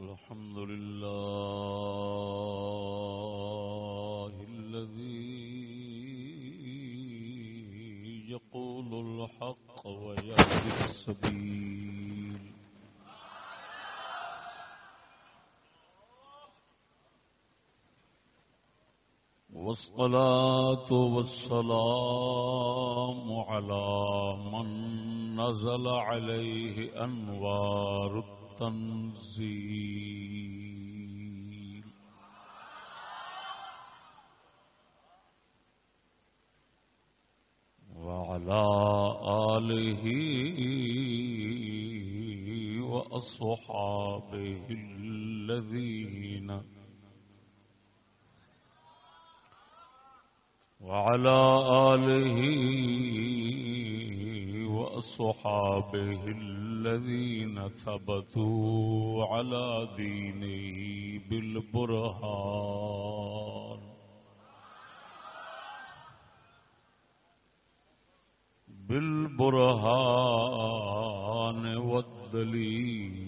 الحمد لله الذي يقول الحق ويهدي السبيل والصلاة والسلام على من نزل عليه أنوار التنزيل وعلى آله وأصحابه الذين وعلى آله وأصحابه الذين الذين ثبتوا على دينه بالبرهان. بالبرهان والدليل.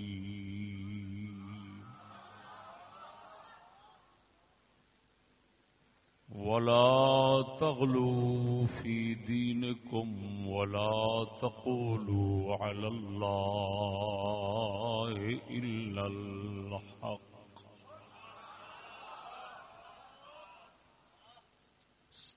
ولا تغلوا في دينكم ولا تقولوا على الله إلا الحق.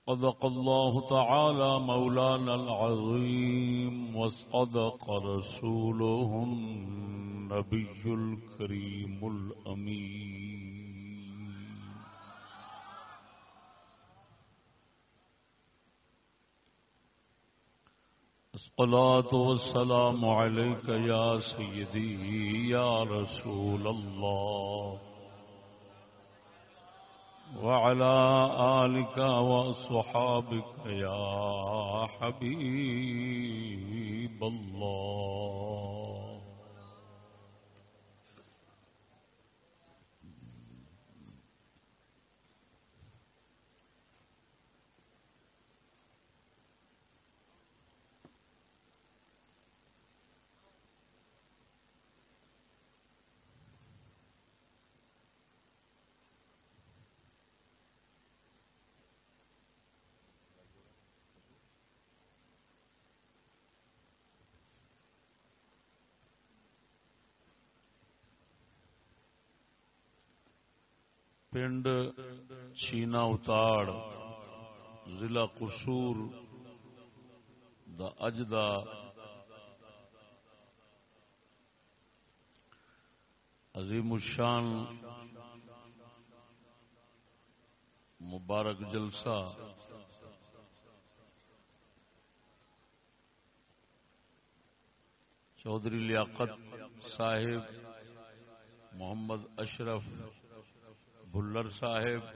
صدق الله تعالى مولانا العظيم وصدق رسوله النبي الكريم الأمين. الصلاة والسلام عليك يا سيدي يا رسول الله. وعلى آلك وصحابك يا حبيب الله. پنڈ چینا اتاڑ، ضلع قصور، دا اج دا عظیم الشان، مبارک جلسہ۔ چودھری لیاقت صاحب، محمد اشرف بھلر صاحب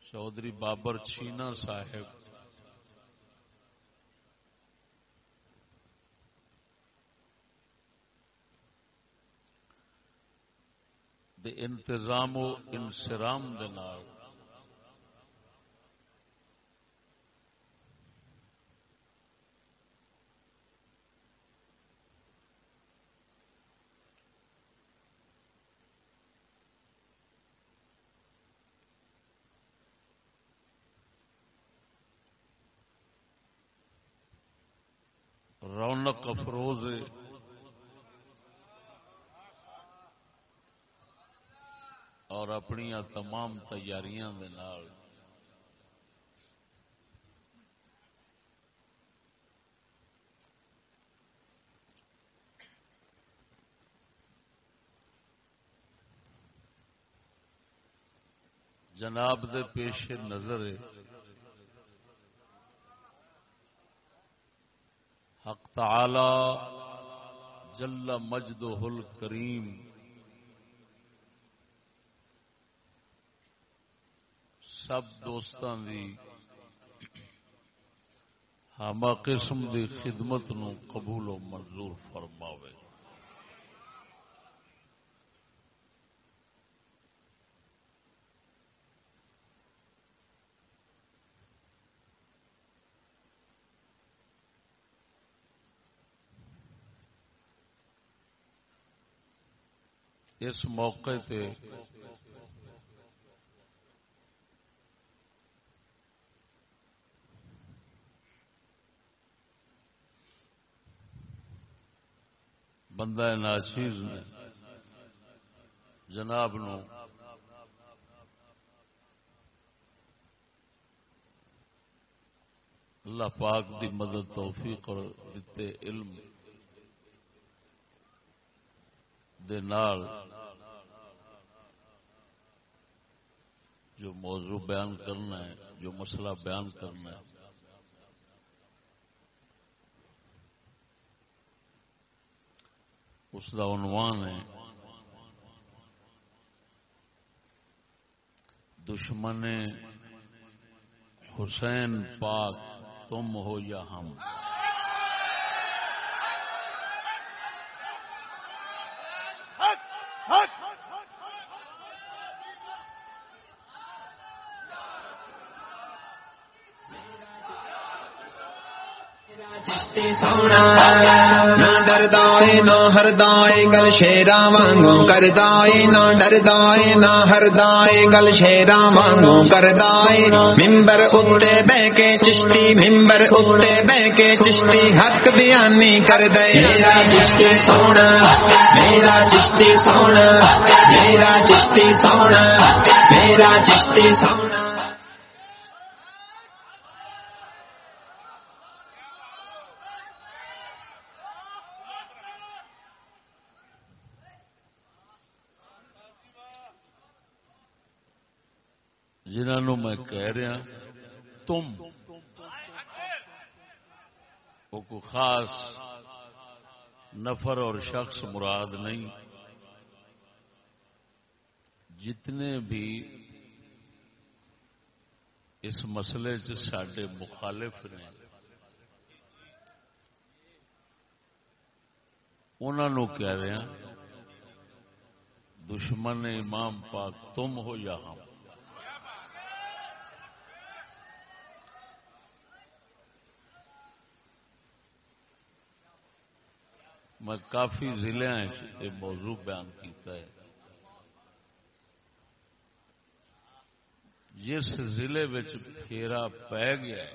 چودھری بابر چھینا صاحب۔ دے انتظام و انسرام دے نال رونق افروز اور اپنی تمام تیاریاں دے نال۔ جناب دے پیش نظر حق تعالی جل مجدہ الکریم۔ سب دوستان دی ہما قسم دی خدمت نو قبول و منظور فرماوے۔ اس موقع تے بندہ ناچیز نے۔ جناب نو۔ اللہ پاک دی مدد، توفیق اور دیتے علم دے نال جو موضوع بیان کرنا ہے، جو مسئلہ بیان کرنا ہے۔ اس کا عنوان ہے دشمن حسین پاک تم ہو یا ہم؟ سونا نہ ڈردائے نہ ہردائے گل شیرا وانگو کردائے نہ ڈردائے نہ ہردائے گل شیرا وانگو کردائے ممبر اتے بہ کے چشتی ممبر اتے بہ کے چشتی حق بیانی کر دے میرا چشتی سونا میرا چشتی سونا میرا چشتی سونا میرا چشتی سونا جنہوں میں کہہ رہا تم۔ وہ کو خاص نفر اور شخص مراد نہیں۔ جتنے بھی اس مسئلے سے سڈے مخالف نے انہوں کہہ رہے ہیں دشمن امام پاک تم ہو یا ہم۔ میں کافی ضلع یہ موضوع بیان کیتا ہے۔ جس ضلع پھیرا پی گیا ہے،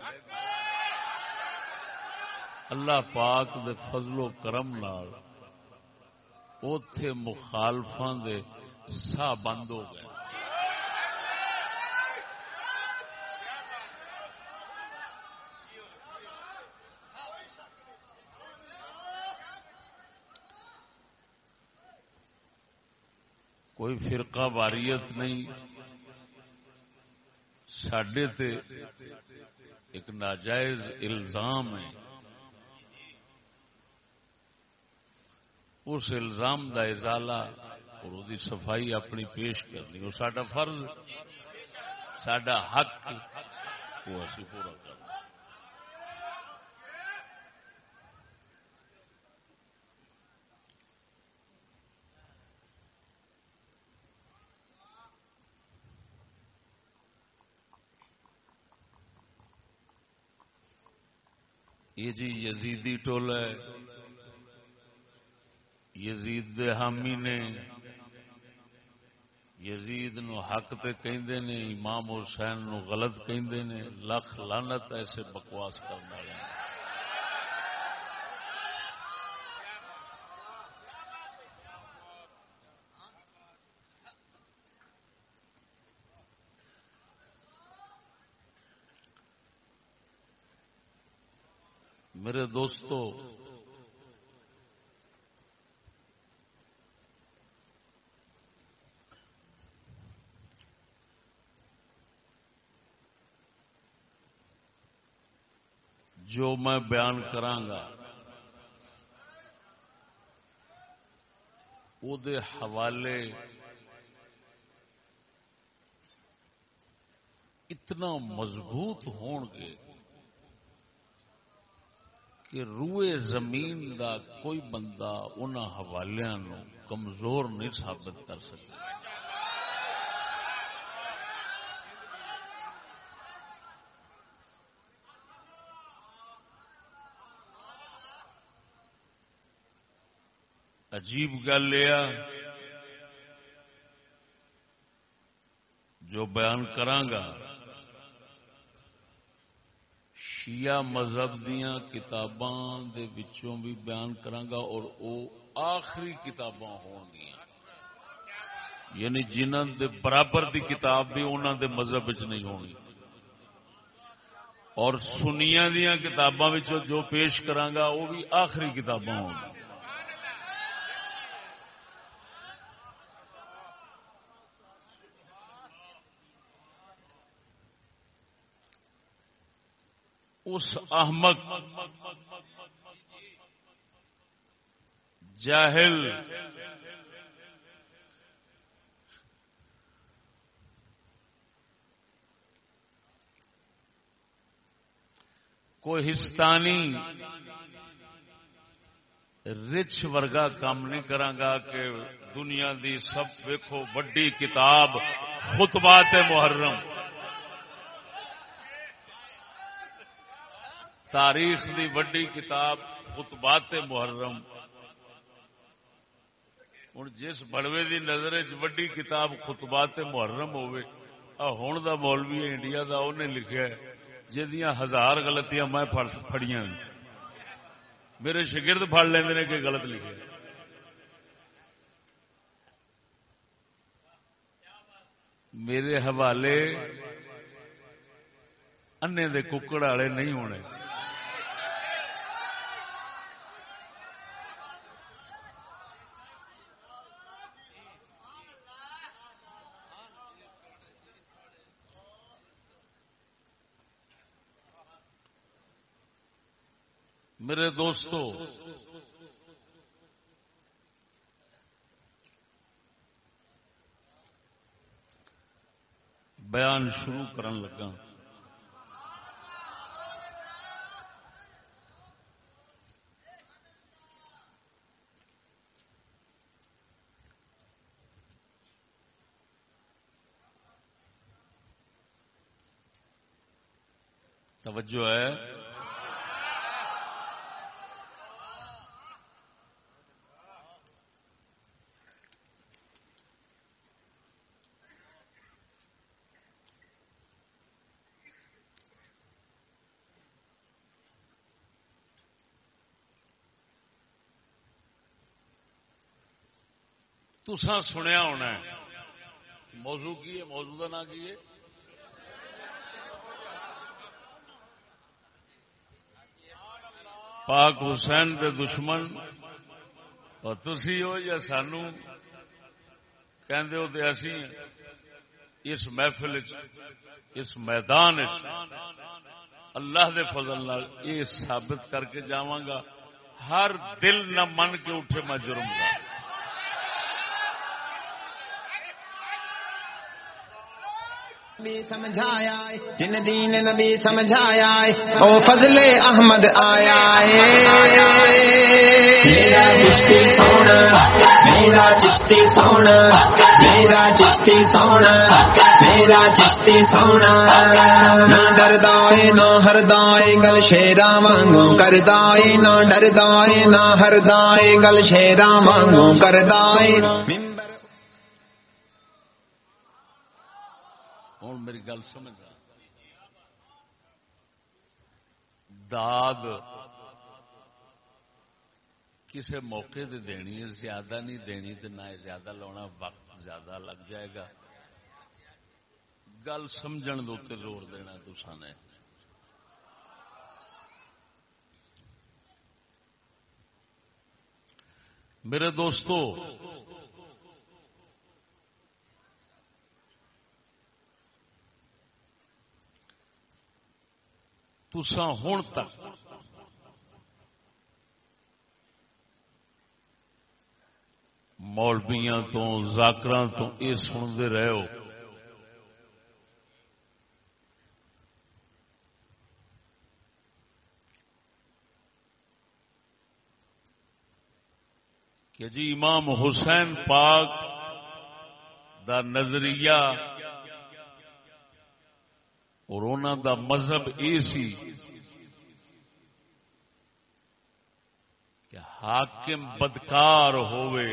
اللہ پاک دے فضل و کرم نال اتے مخالفاں دے سا بند ہو گئے۔ کوئی فرقہ واریت نہیں۔ سڈے تے ایک ناجائز الزام ہے۔ اس الزام دا ازالہ اور وہ صفائی اپنی پیش کرنی وہ سڈا فرض سڈا حق، وہ اسی پورا کرنا۔ یہ جی یزیدی ٹول ہے۔ یزید دے حامی نے۔ یزید نو حق تے کہندے نے، امام حسین نو غلط کہندے نے۔ لکھ لانت ایسے بکواس کرنے والے۔ میرے دوستو جو میں بیان کرانگا او دے حوالے اتنا مضبوط ہون گے کہ روئے زمین دا کوئی بندہ ان حوالوں کمزور نہیں ثابت کر سکتا۔ عجیب گل یہ جو بیان کرانگا شیعہ مذہب دیا کتاباں دے وچوں بھی بیان کرانگا اور او آخری کتاباں ہون گیاں یعنی جنہوں دے برابر دی کتاب بھی انہاں دے مذہب وچ نہیں ہونی۔ اور سنیا دیا کتاباں جو پیش کرانگا وہ بھی آخری کتاباں ہون۔ گیاں اس احمد جاہل کوئی ہستانی رچ ورگا کام نہیں کرانگا کہ دنیا دی سب ویکھو وڈی کتاب خطبات محرم تاریخ دی وڈی کتاب خطبات محرم۔ ہوں جس بڑوے دی نظر وڈی کتاب خطبات محرم ہوئے ہوں دا مولوی انڈیا دا انہیں لکھا جہاں ہزار غلطیاں میں فڑیاں میرے شگرد پڑ لیں کہ غلط لکھے میرے حوالے انے دے ککڑ والے نہیں ہونے۔ میرے دوستو بیان شروع کرن لگا۔ توجہ ہے۔ تسا سنیا ہونا موضوع کی ہے؟ موضوع کا نام کی ہے؟ پاک حسین کے دشمن۔ اور تھی ہو یا سانو؟ ہو اسی اس محفل اس میدان اللہ دے فضل یہ ثابت کر کے جاگا ہر دل نہ من کے اٹھے میں جرم گا۔ نبی سمجھایا جن دین نبی سمجھایا او فضل احمد آیا میرا چشتی سونا، میرا چشتی سونا، میرا چشتی سونا، میرا چشتی سونا۔ نہ ڈردائے، نہ ہر دائے گل شیرا مانگو کر دائے نہ ڈردائے، نہ ہر دائے گل شیرا مانگو کر دائے میری گل سمجھ داد کسی موقع دے دینی ہے، زیادہ نہیں دینی تو نہ زیادہ لونا وقت زیادہ لگ جائے گا۔ گل سمجھن دے زور دینا تو نے۔ میرے دوستو تساں ہون تک۔ مولبیا تو، زاکراں تو یہ سنتے رہے ہو کہ جی امام حسین پاک دا نظریہ اور انہوں دا مذہب یہ سی کہ حاکم بدکار ہوئے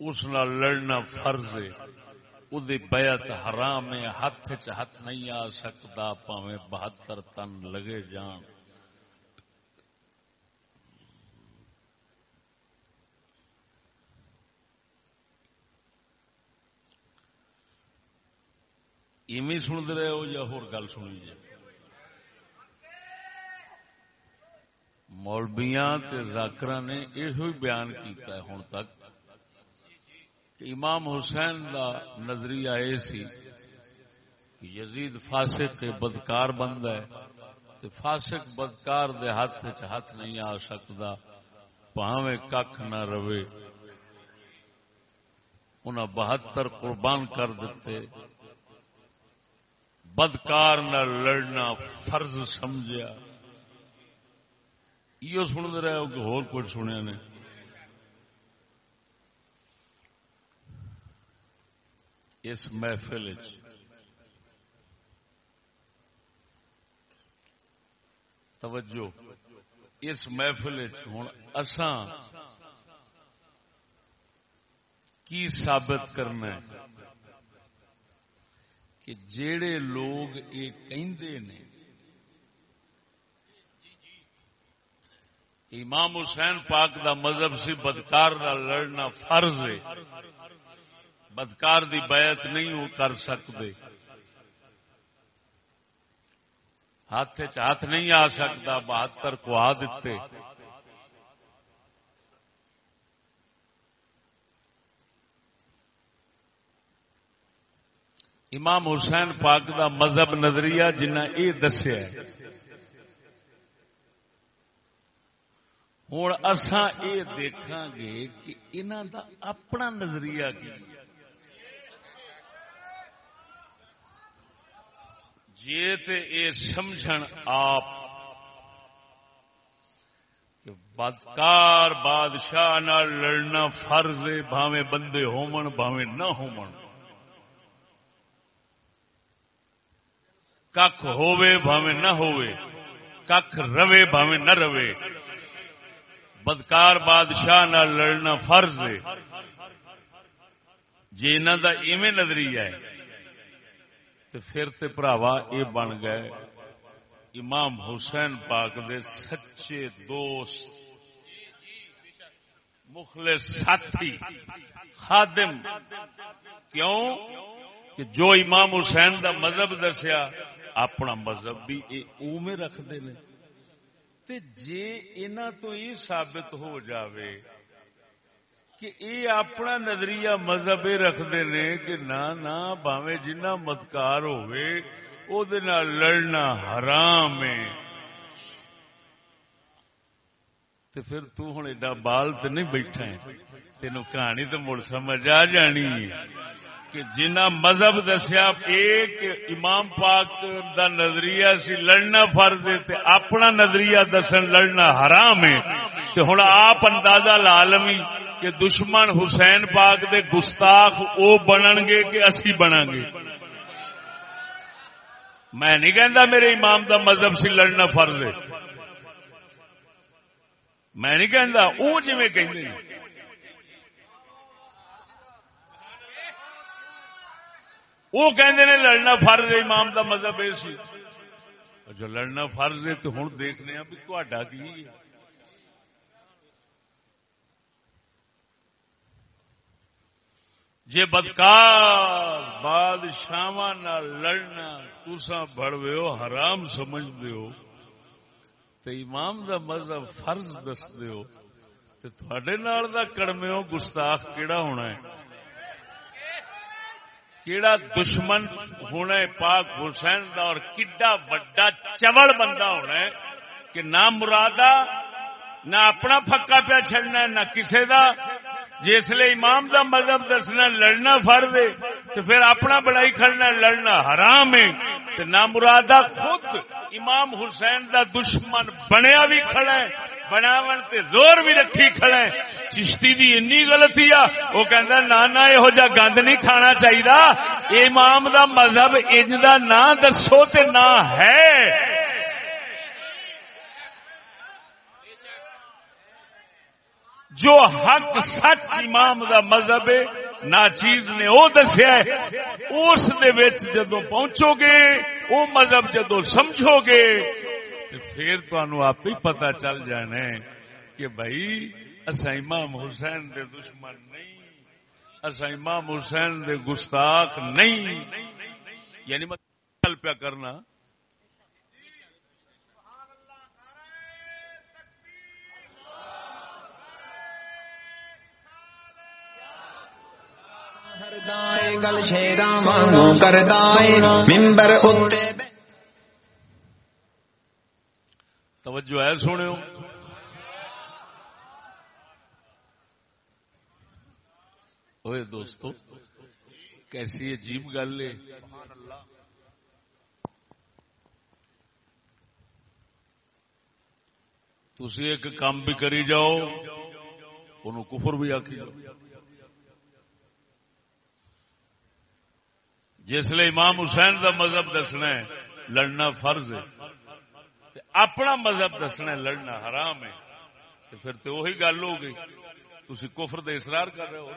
اس نال لڑنا فرض ہے ادی بیعت حرام ہے، ہاتھ چ ہاتھ نہیں آ سکتا پاوے بہتر تن لگے جان۔ ایویں سنتے رہے ہو یا ہور گل سنی جائے مولبیاں تے نے یہ بیان کیتا ہے ہوں تک کہ امام حسین دا نظریہ یہ سی کہ یزید فاسق بدکار بند ہے تے فاسق بدکار دے ہاتھ چ ہاتھ نہیں آ سکتا پاوے کھ نہ رہے۔ انہاں بہتر قربان کر دیتے بدکار نہ لڑنا فرض سمجھا یہ سن رہے ہو کہ ہور کچھ سنیا نے۔ اس محفل توجہ۔ اس محفل ہوں اسان کی ثابت کرنا ہے؟ کہ جڑے لوگ یہ کہندے نے، امام حسین پاک دا مذہب سی بدکار دا لڑنا فرض ہے۔ بدکار دی بیعت نہیں وہ کر سکتے۔ ہاتھ ہاتھ نہیں آ سکتا، بہتر کو آ دیتے۔ امام حسین پاک دا مذہب نظریہ جنہ یہ دسیا ہوں اسان یہ دیکھا گے کہ انہوں دا اپنا نظریہ کی۔ جی تے اے سمجھن آپ کہ بدکار بادشاہ لڑنا فرض بھاوے بندے ہومن بھاوے نہ ہومن کھ ہووے بھاوے نہ ہووے کھ روے بھاوے نہ روے بدکار بادشاہ نہ لڑنا فرض ہے جی انہوں کا ایویں نظریہ ہے تو پھر تے پراوا یہ بن گئے امام حسین پاک دے سچے دوست مخلص ساتھی خادم کیوں کہ جو امام حسین دا مذہب دسیا اپنا مذہب بھی اوے رکھتے ہیں۔ جی ان تو یہ ثابت ہو جاوے کہ یہ اپنا نظریہ مذہب یہ رکھتے ہیں کہ نہ باوے جنہ متکار ہو لڑنا حرام ہے۔ تو پھر توں ایڈا بال تو نہیں بیٹھا ہے۔ تینوں کہانی تو مڑ سمجھ آ جانی ہے۔ کہ جنہ مذہب دسیا ایک امام پاک دا نظریہ سی لڑنا فرض ہے اپنا نظریہ دسن لڑنا حرام ہے۔ تو ہوں آپ اندازہ لالمی کہ دشمن حسین پاک دے گستاخ او بنن گے کہ اسی بنا گے۔ میں نہیں کہندا میرے امام دا مذہب سی لڑنا فرض ہے۔ میں نہیں کہندا او جویں کہندے وہ کہندے نے لڑنا فرض ہے، امام دا مذہب یہ سی۔ جو لڑنا فرض ہے تو ہوں دیکھنے ہاں بھی تا کی جی بدکار بادشاہ لڑنا تسا بڑوے ہو، حرام سمجھ ہو تو امام دا مذہب فرض دس ہو تو تھوڑے نال دا کڑمے ہو، گستاخ کیڑا ہونا ہے؟ کیڑا دشمن ہونا ہے؟ پاک حسین دا اور کڈا وڈا چوڑ بندہ ہونا ہے کہ نہ مرادا، نہ اپنا پکا پیا چڑنا ہے، نہ کسے دا۔ جی جس امام دا مذہب دسنا لڑنا فرد ہے، تو پھر اپنا بڑائی کھڑنا لڑنا حرام ہے۔ تو نہ مرادا خود امام حسین دا دشمن بنیا بھی کھڑا ہے۔ بناون تے زور بھی رکھی کھڑا ہے چشتی دی انی غلطی آ، وہ کہندا نا نا یہو جا گند نہیں کھانا چاہیے امام دا مذہب انج دا نا دسو تے نہ ہے۔ جو حق سچ امام دا مذہب ہے ناچیز نے وہ دسیا اس جدو پہنچو گے، وہ مذہب جدو سمجھو گے پھر تمہوں آپ ہی پتا چل جانا کہ بھائی اصا امام حسین دے دشمن نہیں اصا امام حسین دے گستاخ نہیں یعنی میں پیا کرنا کردائے گل شیرا وانگو کردائے ممبر اتے توجہ ہے سونے ہوئے دوستو، کیسی عجیب گل ہے۔ تھی ایک کام بھی کری جاؤ انہوں کفر بھی آکی جاؤ۔ جسل امام حسین دا مذہب دسنا ہے، لڑنا فرض ہے۔ اپنا مذہب دسنا لڑنا حرام ہے۔ تو پھر تو وہی گل ہو گئی۔ تھی کفر دے اصرار کر رہے ہو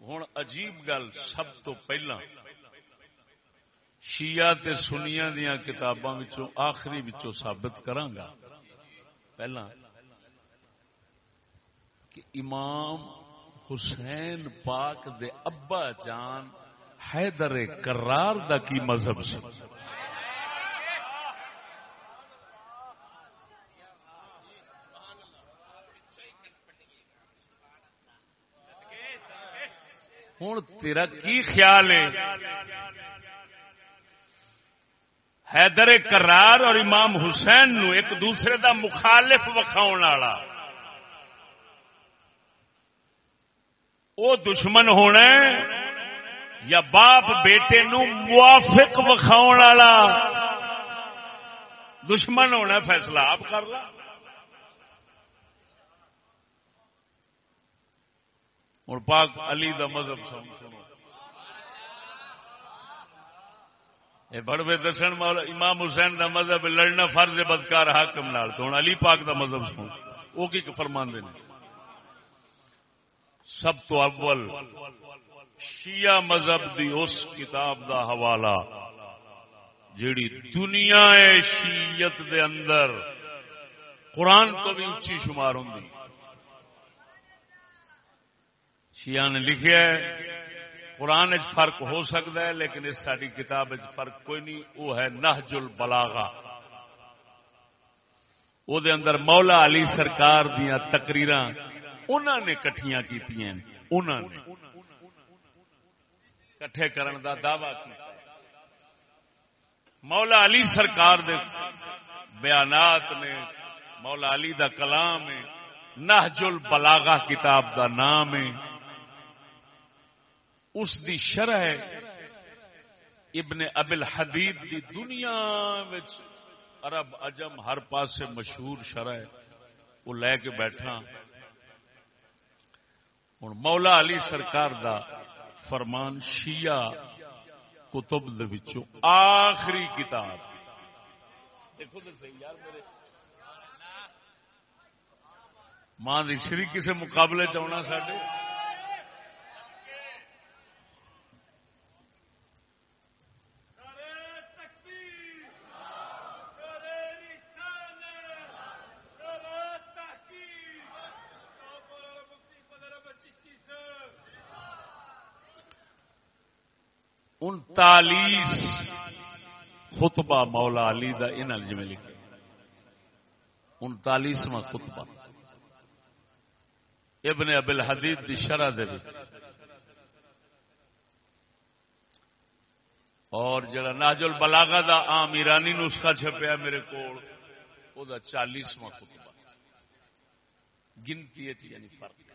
ہوں عجیب گل سب تو پہلا، شیعہ تے سنیا دیا کتاباں آخری ثابت کرانگا۔ پہلا، کہ امام حسین پاک دے ابا جان حیدر کرار دا کی مذہب سے ہوں تیرا کی خیال ہے؟ حیدر کرار اور امام حسین نو ایک دوسرے دا مخالف وکھاؤ والا۔ وہ دشمن ہونا یا باپ بیٹے نو موافق وکھاؤ والا دشمن ہونا فیصلہ آپ کر لا۔ ہوں پاک علی دا مذہب سنو یہ بڑے دسن امام حسین دا مذہب لڑنا فرض بدکار حاکم نال۔ تو ہوں علی پاک دا مذہب سن۔ وہ کی فرماندے نے؟ سب تو اول شیعہ مذہب دی اس کتاب دا حوالہ، جیڑی دنیا شیعت دے اندر قرآن تو بھی اچھی شمار ہوں شیعہ نے لکھا ہے، قرآن فرق ہو سکتا ہے، لیکن اس ساری کتاب فرق کوئی نہیں وہ ہے نہج البلاغا وہ دے اندر مولا علی سرکار دیا تقریر انہوں نے کٹھیاں کی کٹھے کرن دا دعوی کیا مولا علی سرکار دے بیانات نے، مولا علی دا کلام ہے، نہج البلاغا کتاب دا نام ہے۔ اس دی شرح ابن ابل حدید دی دنیا عرب اجم ہر پاسے مشہور شرح وہ لے کے بیٹھا۔ ہوں مولا علی سرکار دا فرمان شیعہ کتب آخری کتاب۔ دیکھو صحیح یار میرے۔ ماں شری کسی مقابلے چنا سڈے انتالیس خطبہ مولا علی دا ان جی لکھے۔ انتالیسواں خطبہ۔ ابن ابل حدید دی شرح دے اور جڑا ناجل بلاغا دا عام ایرانی نسخہ چھپیا میرے کو چالیسواں خطبہ۔ گنتی جی، یعنی فرق۔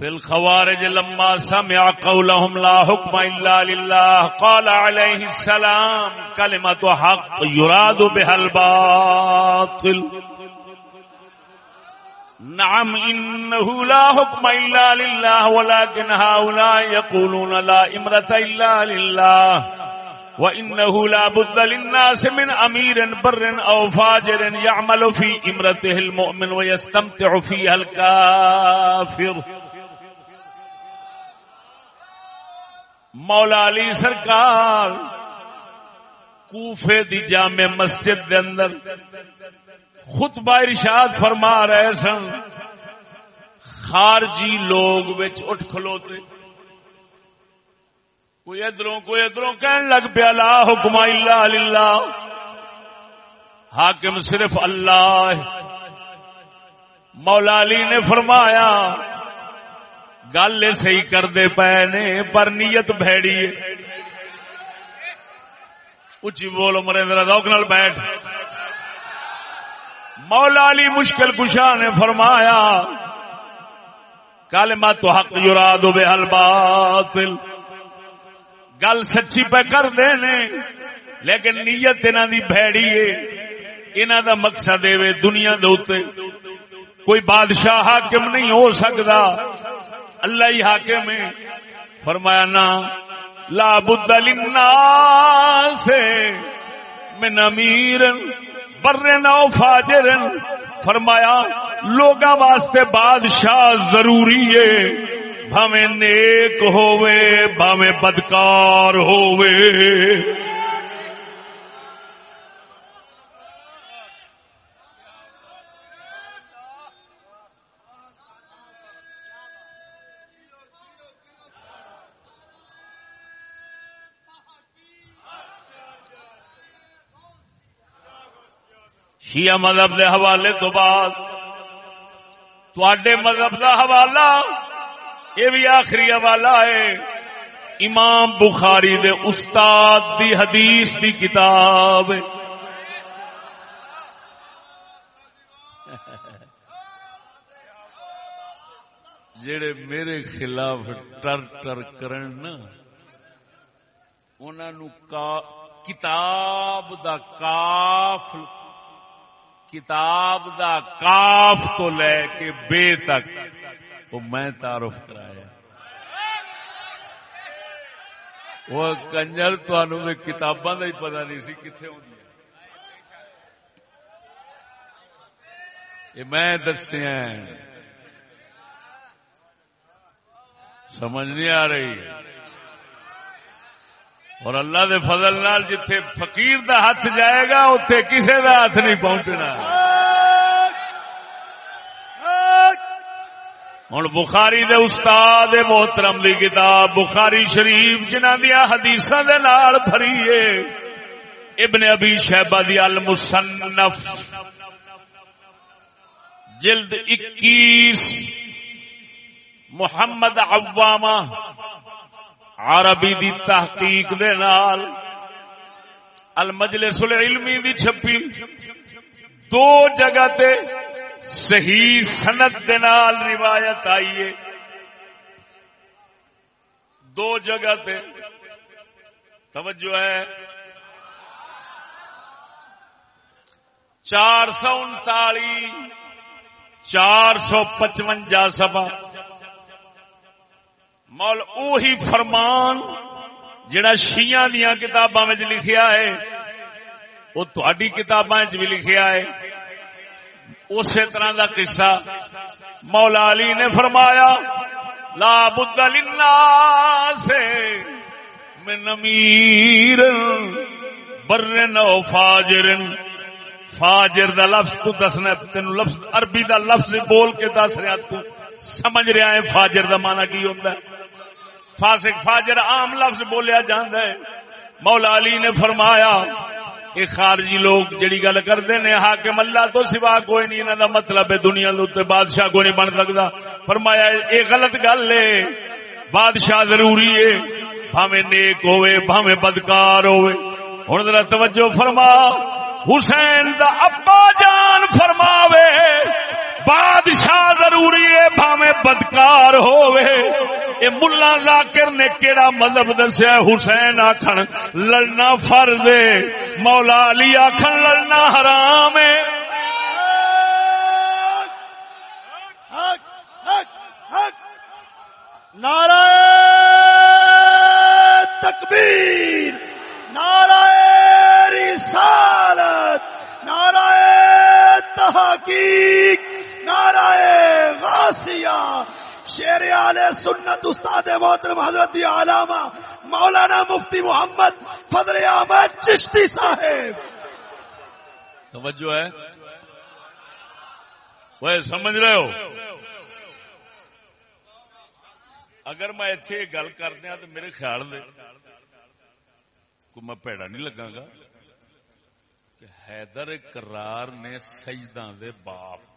في الخوارج لما سمع قولهم لا حكم إلا لله، قال عليه السلام كلمة حق يراد بها الباطل. نعم، إنه لا حكم إلا لله، ولكن هؤلاء يقولون لا إمرة إلا لله، وإنه لا بد للناس من أمير بر أو فاجر يعمل في إمرته المؤمن ويستمتع فيها الكافر. مولا علی سرکار کوفے دی جامع مسجد دے اندر خطبہ ارشاد فرما رہے سن۔ خارجی لوگ وچ اٹھ کھلوتے۔ کوئی ادھروں کوئی ادھروں کہن لگ پیا، لا حکم الا للہ۔ حاکم صرف اللہ ہے۔ مولا علی نے فرمایا گل صحیح کرتے پے نے، پر نیت بھڑی ہے۔ اچھی بولو مرے روک نال بیٹھ۔ مولا علی مشکل کشا نے فرمایا کل مت حق یراد بے الباطل گل سچی پہ کر دے نے، لیکن نیت انہوں دی بھڑی ہے۔ انہوں دا مقصد ہے دنیا دے کوئی بادشاہ حاکم نہیں ہو سکتا اللہ ہی حاکم ہے۔ فرمایا، نا، لا بد للناس من امیر برن او فاجر۔ فرمایا، لوگاں واسطے بادشاہ ضروری ہے۔ بھاویں نیک ہووے، بھاویں بدکار ہووے۔ شیعہ مذہب دے حوالے تو بعد تے مذہب دا حوالہ، یہ بھی آخری حوالہ ہے، امام بخاری دے استاد دی حدیث دی کتاب۔ جڑے میرے خلاف ٹر ٹر کرن نا کتاب دا کاف کتاب دا کاف تو لے کے بے تک۔ وہ میں تعارف کرایا۔ وہ کنجر کتاباں کا ہی پتا نہیں سی کتنے ہوں یہ میں دسیا سمجھ نہیں آ رہی۔ اور اللہ دے فضل نال جتھے فقیر دا ہاتھ جائے گا اتے کسے دا ہاتھ نہیں پہنچنا۔ ہوں بخاری دے استاد محترم دی کتاب بخاری شریف جنہ دیا حدیث دے نال بھری ابن ابی شہبہ دی المصنف۔ جلد اکیس۔ محمد عوامہ۔ عربی دی تحقیق دے نال المجلس العلمی دی چھپی دو جگہ تے صحیح سند دے نال روایت آئیے دو جگہ تے توجہ ہے۔ چار سو انتالی، چار سو پچوجا سبا مول، اوہی فرمان جڑا شیعہ دیا کتاباں لکھیا ہے وہ تھوڑی کتاباں بھی لکھیا ہے۔ اسی طرح دا قصہ مولا علی نے فرمایا، لا بد للناس من امیر برن او فاجر۔ فاجر دا لفظ تو دسنا تین لفظ عربی دا لفظ بول کے دس رہا تو، سمجھ رہا ہے فاجر دا مانا کی ہوتا ہے۔ فاسق فاجر عام لفظ بولیا جاندہ ہے۔ مولا علی نے فرمایا کہ خارجی لوگ جڑی گل کرتے ہیں حاکم اللہ تو سوا کوئی نہیں انہوں کا مطلب ہے دنیا کے بادشاہ کوئی نہیں بن سکتا فرمایا یہ غلط گل ہے۔ بادشاہ ضروری ہے بھاوے نیک ہوے بھاوے بدکار ہوے ہوں ذرا توجہ فرما۔ حسین دا ابا جان فرماوے۔ بادشاہ ضروری ہے بھاوے بدکار ہووے۔ اے ملا ذاکر نے کیڑا مذہب دسیا حسین آخر لڑنا فرض ہے۔ مولا علی آخر لڑنا حرام ہے۔ نعرہ تکبیر، نعرہ رسالت، نعرہ تحقیق۔ نعرہ غاسیہ شیر آل سنت استاد محترم حضرت علامہ مولانا مفتی محمد فضل احمد چشتی صاحب۔ توجہ ہے؟ وہ سمجھ رہے ہو؟ اگر میں اتنے گل کر دیا تو میرے خیال دے۔ کو میں پیڑا نہیں لگا گا کہ حیدر کرار نے سجدان دے باپ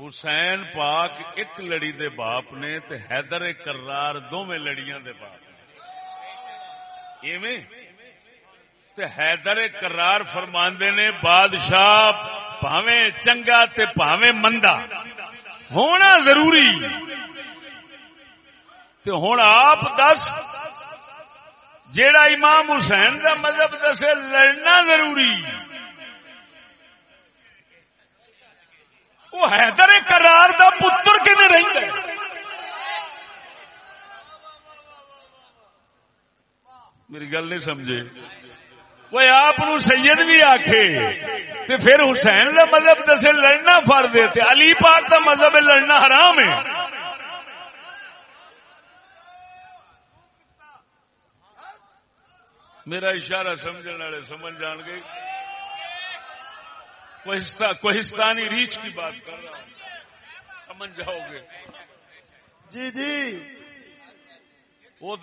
حسین پاک ایک لڑی دے باپ نے تے حیدر کرار دونوں لڑیاں دے باپ نے۔ تے حیدر کرار فرماندے نے، بادشاہ پاویں چنگا تے پاویں مندا۔ ہونا ضروری۔ تے ہوں آپ دس، جیڑا امام حسین دا مذہب دسے، لڑنا ضروری۔ وہ حیدر کرار دا پتر کھے رہتا ہے؟ میری گل نہیں سمجھے۔ وہ آپ سید بھی آخے تے پھر حسین دا مذہب دسے لڑنا فر دیتے علی پاک دا مذہب لڑنا حرام ہے۔ میرا اشارہ سمجھنے والے سمجھ جان گے۔ کوہستانی ریچ کی بات کر رہا ہوں۔ سمجھ جاؤ گے۔ جی جی۔ وہ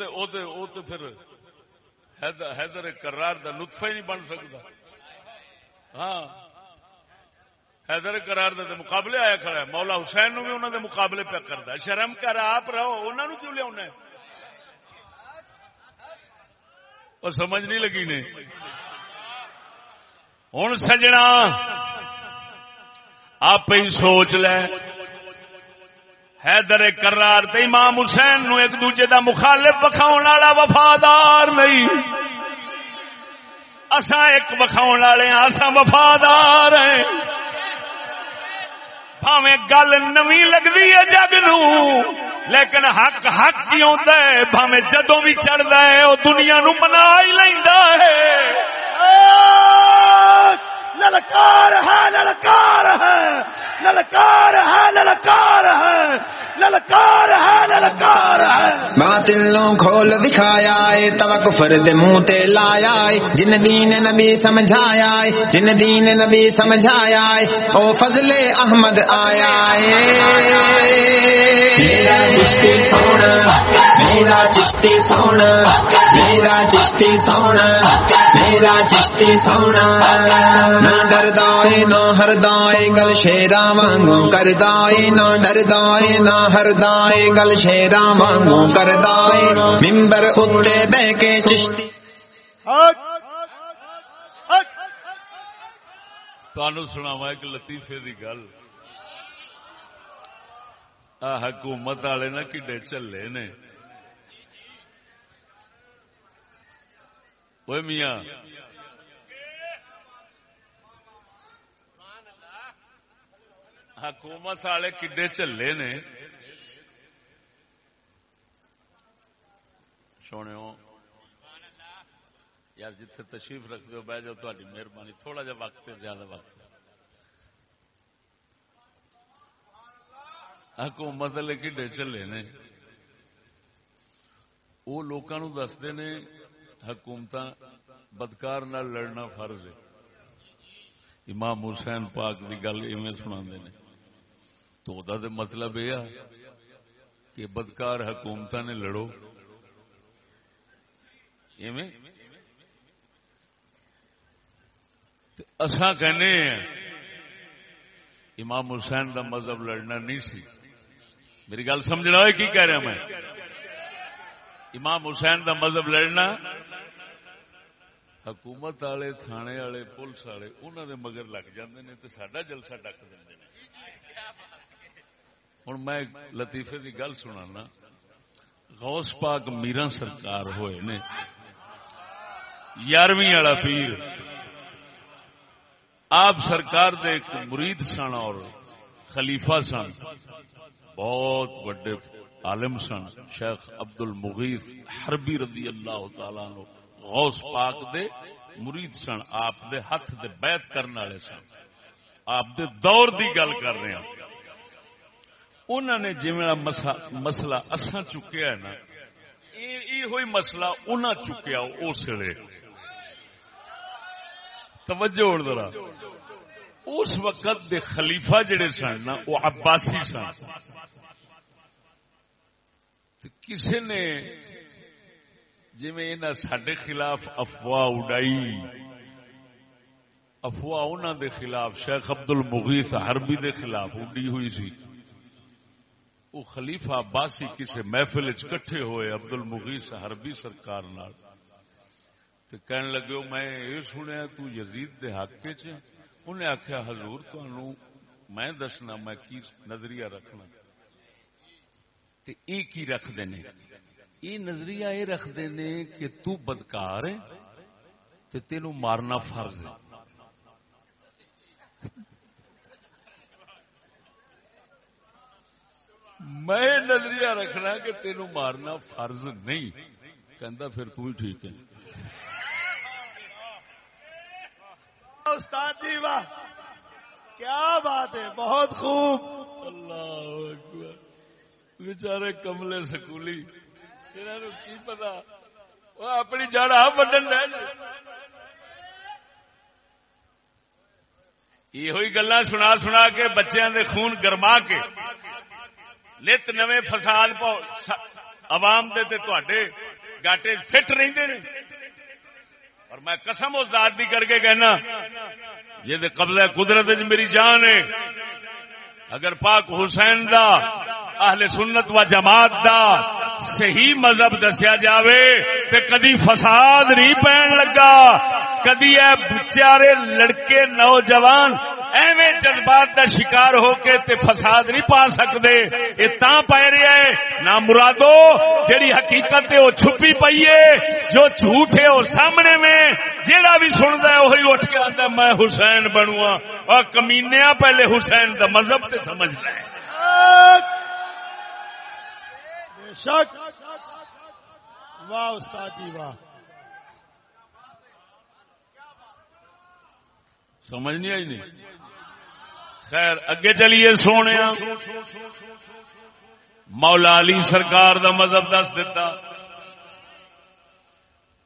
تو پھر حیدر کرار دا نطفہ ہی نہیں بن سکتا۔ ہاں۔ حیدر کرار دے مقابلے آیا کھڑا ہے۔ مولا حسین نو بھی انہوں دے مقابلے پہ کرتا ہے۔ شرم کر آپ رہو۔ انہوں کیوں لیا اور سمجھ نہیں لگی نے؟ ہوں سجنا۔ آپ ہی سوچ لے۔ حیدر کرار تے امام حسین نو ایک دوجے دا مخالف وکھاؤ والا وفادار نہیں۔ اسا ایک وکھاؤ والے ہاں اسا وفادار ہیں۔ بھاویں گل نوی لگتی ہے جگ نو، لیکن حق حق کی ہوتا ہے۔ بھاویں جدوں بھی چڑھتا ہے وہ دنیا نو منا ہی لینا ہے۔ للکار ہے للکار ہے للکار ہے للکار ہے للکار ہے للکار ہے۔ باطلوں کھول دکھایا ہے تو کفر دے منہ تے لایا ہے جن دین نبی سمجھایا ہے جن دین نبی سمجھایا ہے او فضل احمد آیا ہے میرا چشتی سونا۔ میرا چشتی سونا میرا چشتی سونا میرا چشتی سونا نہ ڈردا نہ ہردا گل شیرا وانگو کردا نہ ڈردا نہ ہردا گل شیرا وانگو کردا ممبر اتنے بہ کے چشتی تنوع سناوا ایک لطیفے کی گل حکومت والے نا کڈے چلے نے وہ میاں حکومت والے کڈے چلے نے سونے یار جتھے تشریف رکھ دو بہ جاؤ تاری مہربانی تھوڑا جا وقت زیادہ وقت حکومت والے کڈے چلے نے وہ لوگوں دستے نے حکومت بدکار لڑنا فرض ہے۔ امام حسین پاک کی گل ایویں سنا تو دا دے مطلب یہ کہ بدکار حکومت نے لڑو۔ اساں کہنے ہیں امام حسین دا مذہب لڑنا نہیں سی۔ میری گل سمجھنا ہوئے کی کہہ رہا میں؟ امام حسین دا مذہب لڑنا حکومت والے، تھانے والے، پولیس والے انہوں دے مگر لگ جاندے نے تے ساڈا جلسہ ڈک دے ہوں میں لطیفے کی گل سنانا۔ غوث پاک میرا سرکار ہوئے نے۔ یارویں والا پیر۔ آپ سرکار دے ایک مرید سن اور خلیفہ سن۔ بہت بڑے عالم سن۔ شیخ عبد المغیث حربی رضی اللہ تعالی نو غوث پاک دے مرید سن، آپ دے ہاتھ دے بیعت کرنے والے سن۔ آپ دے دور دی گل کر رہے ہیں۔ انہوں نے جی مسئلہ اساں چکیا ہے نا یہ ہوئی مسئلہ انہاں چکیا اس ویلے۔ توجہ اور ذرا۔ اس وقت دے خلیفہ جڑے سن نا، وہ عباسی سن۔ کسی نے جی سڈے خلاف افواہ اڈائی، افواہ انہوں دے خلاف، شیخ ابد المغیث حربی دے خلاف اڈی ہوئی سی۔ وہ خلیفہ عباسی کسی محفل کٹھے ہوئے ابد المغیث حربی سرکار نال۔ تو کہنے لگے میں یہ سنیا تو یزید دے حق چ انہیں آخیا حضور تنوع میں دسنا، میں کی نظریہ رکھنا؟ تے ای کی رکھ دینے؟ ای نظریہ یہ رکھ دینے کہ تو بدکار ہے تے تینوں مارنا فرض ہے۔ میں نظریہ رکھنا کہ تینوں مارنا فرض نہیں۔ کہندا پھر تو ہی ٹھیک ہے۔ استاد جی واہ۔ کیا بات ہے بہت خوب۔ اللہ اکبر۔ بیچارے کملے سکولی۔ انہوں کی پتا وہ اپنی جڑ آ بڈن یہ گلا سنا سنا کے بچیاں دے خون گرما کے۔ نت نویں فساد عوام دے تے تے گاٹے فٹ رہتے ہیں اور میں قسم اس ذات بھی کر کے کہنا یہ قبضہ قدرت میری جان ہے، اگر پاک حسین دا، اہل سنت و جماعت دا صحیح مذہب دسیا جاوے تے کدی فساد نہیں پہن لگا، کدی اے بچارے لڑکے نوجوان ایویں جذبات دا شکار ہو کے تے فساد نہیں پا سکتے یہ تا پی رہا ہے۔ نہ مرادو جڑی حقیقت ہے وہ چھپی پئی ہے۔ جو جھوٹ ہے وہ سامنے میں، جیڑا بھی سنتا ہے وہی اٹھ کے آتا ہے، میں حسین بنوا ہاں۔ اور کمینیا پہلے حسین دا مذہب تے سمجھ لے۔ شک؟ واہ استاد جی واہ۔ سمجھ نہیں آئی نہیں؟ خیر، اگے چلیے سونے۔ مولا علی سرکار دا مذہب دس دیتا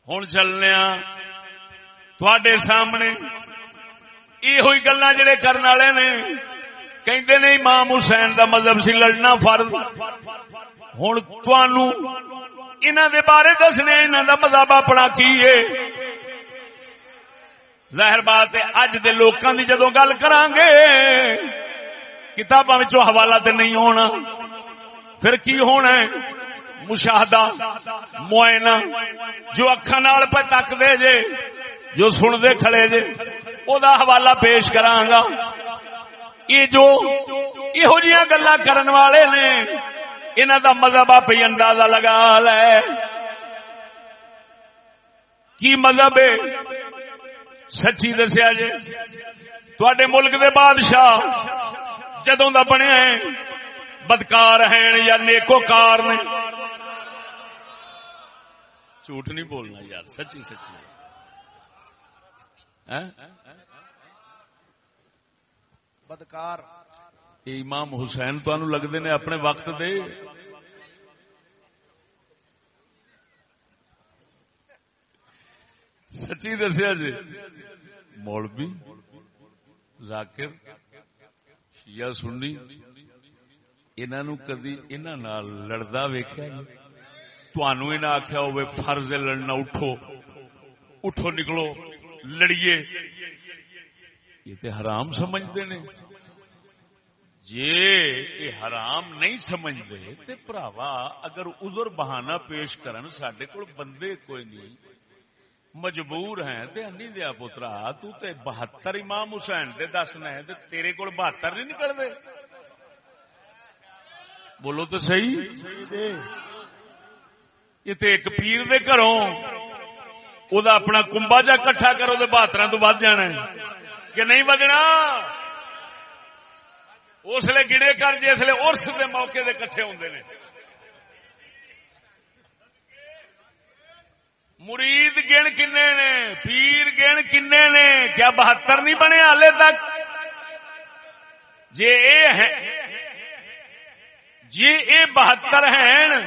ہوں چلنے تھوڑے سامنے یہ گلا جڑے کرنے والے نے۔ کہندے نے امام حسین دا مذہب سی لڑنا فرض۔ ہوں انہوں دے بارے دسنے انہوں دا مذہب اپنا کی ہے؟ ظاہر بات ہے، اج دے لوکاں دی جدو گل کران گے کتاباں وچوں حوالہ تے نہیں ہونا۔ پھر کی ہونا ہے؟ مشاہدہ، معائنہ، جو اکھاں نال پہ تک دے جے، جو سن دے کھڑے جے، او دا حوالہ پیش کراں گا یہ جو یہو جیاں گلاں کرن والے نے انہاں دا مذہب آپ اندازہ لگا لے۔ کی مذہب ہے؟ سچی دسیا جی۔ تے ملک دے بادشاہ جدوں دا بنیا ہے، بدکار ہیں یا نیکوکار نے؟ جھوٹ نہیں بولنا یار، سچی سچی۔ ہاں؟ بدکار۔ امام حسین تو لگتے نے اپنے وقت دے۔ سچی دسیا جی؟ مولوی، ذاکر، شیعہ، سنی انہوں کدی انہوں لڑتا ویخیا جی؟ تنوع آخیا ہوئے، فرض لڑنا، اٹھو اٹھو نکلو، لڑیے۔ یہ تو حرام سمجھتے ہیں جی یہ حرام نہیں سمجھتے تو براوا اگر ازر بہانہ پیش کرن سڈے کول بندے کوئی نہیں، مجبور ہیں، تے انی دیا پترا، تو تے بہتر امام حسین دے دسنا ہے تے تیرے کول بہتر نہیں نکلتے بولو تو صحیح۔ یہ تے ایک پیر دے گھروں وہ اپنا کمبا جا کٹھا کرو تو بہتر تو ود جانا ہے۔ کہ نہیں بدنا اس لیے گڑے کر جی، جس لیے ارس کے موقع دے کٹھے ہوتے ہیں مرید گن کنے نے، پیر گن کنے نے، کیا بہتر نہیں بنے ہالے تک؟ جی اے جی اے بہتر ہیں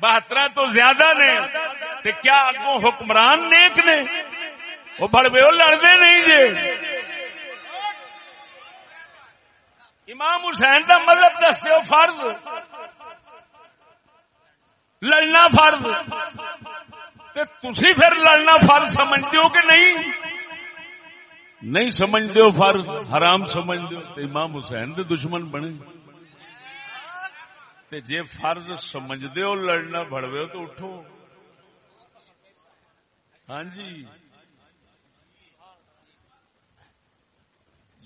بہتر تو زیادہ نے، تے کیا اگوں حکمران نیک نے؟ وہ بڑے وہ لڑتے نہیں جی امام حسین کا مطلب دس فرض۔ لڑنا فرض۔ پھر لڑنا فرض سمجھ دو کہ نہیں؟ نہیں سمجھ دو فرض، حرام سمجھ دو امام حسین دے دشمن بنے۔ تے جے فرض سمجھ ہو، لڑنا بڑوے تو اٹھو۔ ہاں جی۔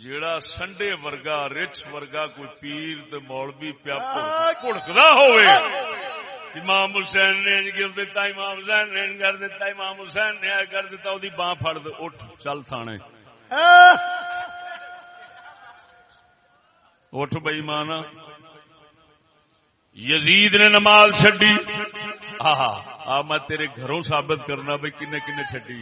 جیڑا سنڈے ورگا رچ ورگا کوئی پیر تے مولوی پیا کڑکدا ہوئے۔ امام حسین نے گر دیتا امام حسین نے کر دیتا امام حسین نے کر دیتا وہ بان پھڑ دے اٹھ چل تھانے اٹھ بئی مانا۔ یزید نے نماز چڈی آ میں تیرے گھروں ثابت کرنا بھائی کنے کنے چڈی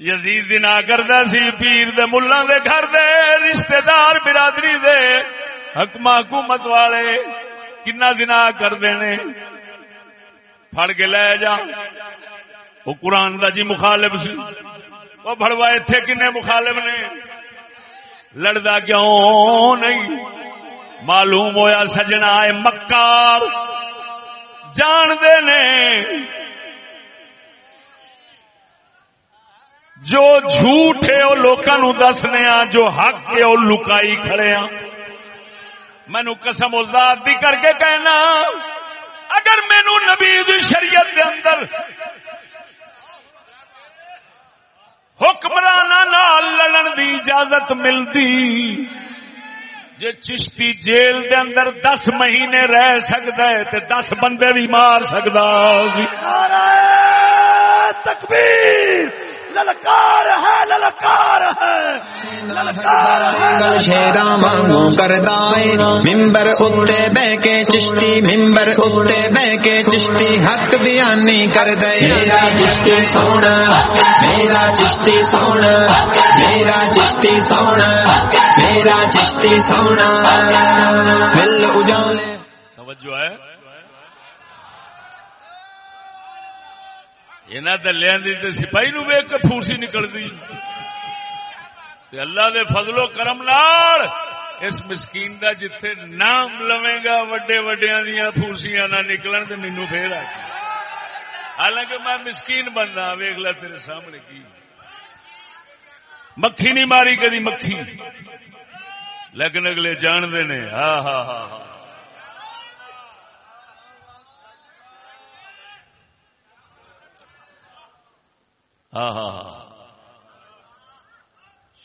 یزید دن کرتا سی، پیر دے ملان دے گھر دے رشتہ دار برادری دے، حکم حکومت والے کنا دن کرتے ہیں پھڑ کے لے جا۔ وہ قرآن دا جی مخالف سی۔ وہ بڑوا اتے کنے مخالف نے؟ لڑتا کیوں نہیں؟ معلوم ہویا سجنا ہے مکار۔ جانتے نے؟ جو جھوٹ ہے وہ لوگوں دسنے جو حق ہے وہ لکائی کھڑے ہاں مینو قسم ازاد دی کر کے کہنا، اگر مینو نبی شریعت کے اندر حکمران لڑن دی اجازت ملتی جی چشتی جیل دے اندر دس مہینے رہ سکتا ہے تو دس بندے بھی مار سکتا تکبیر! للکار ہے للکار ہے۔ للکار گل شیرا مانگو کردائے۔ ممبر اتے بہ کے چشتی ممبر اتے بہ کے چشتی حق بیانی کر دے۔ میرا چشتی سونا میرا چشتی سونا میرا چشتی سونا میرا چشتی سونا۔ مل اجالے۔ توجہ ہے۔ یہاں دلیا کی سپاہی نو ویک کے پھوسی نکلتی اللہ دے فضل و کرم نال اس مسکین دا جتھے نام لوے گا، وڈے وڈیا دیا پھوسیاں نہ نکلن تو مینو پھر آ حالانکہ میں مسکین بننا ہاں، ویگ لا تیرے سامنے کی۔ مکھی نہیں ماری کدی مکھی۔ لیکن اگلے جانتے نے ہاں ہاں ہاں ہاں۔ ہاں،, ہاں ہاں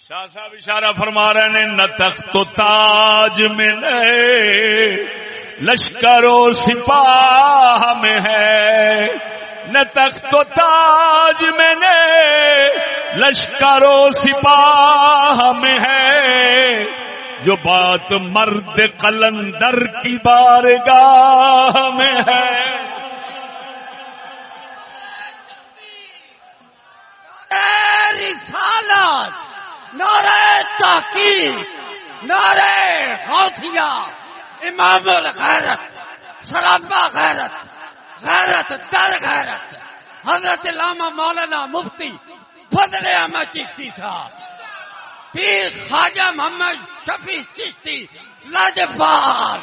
شاہ صاحب اشارہ فرما رہے ہیں، نہ تخت و تاج میں نئے لشکر و سپاہ میں ہے۔ نہ تخت و تاج میں نئے لشکر و سپاہ میں ہے۔ جو بات مرد قلندر کی بارگاہ میں ہے۔ رسالت، نعرہ تحقیق، نعرہ غوثیہ، امام الغیرت سرابا غیرت غیرت، در غیرت، حضرت علامہ مولانا مفتی فضل احمد چشتی صاحب، پیر خواجہ محمد شفیع چشتی، لاجپال۔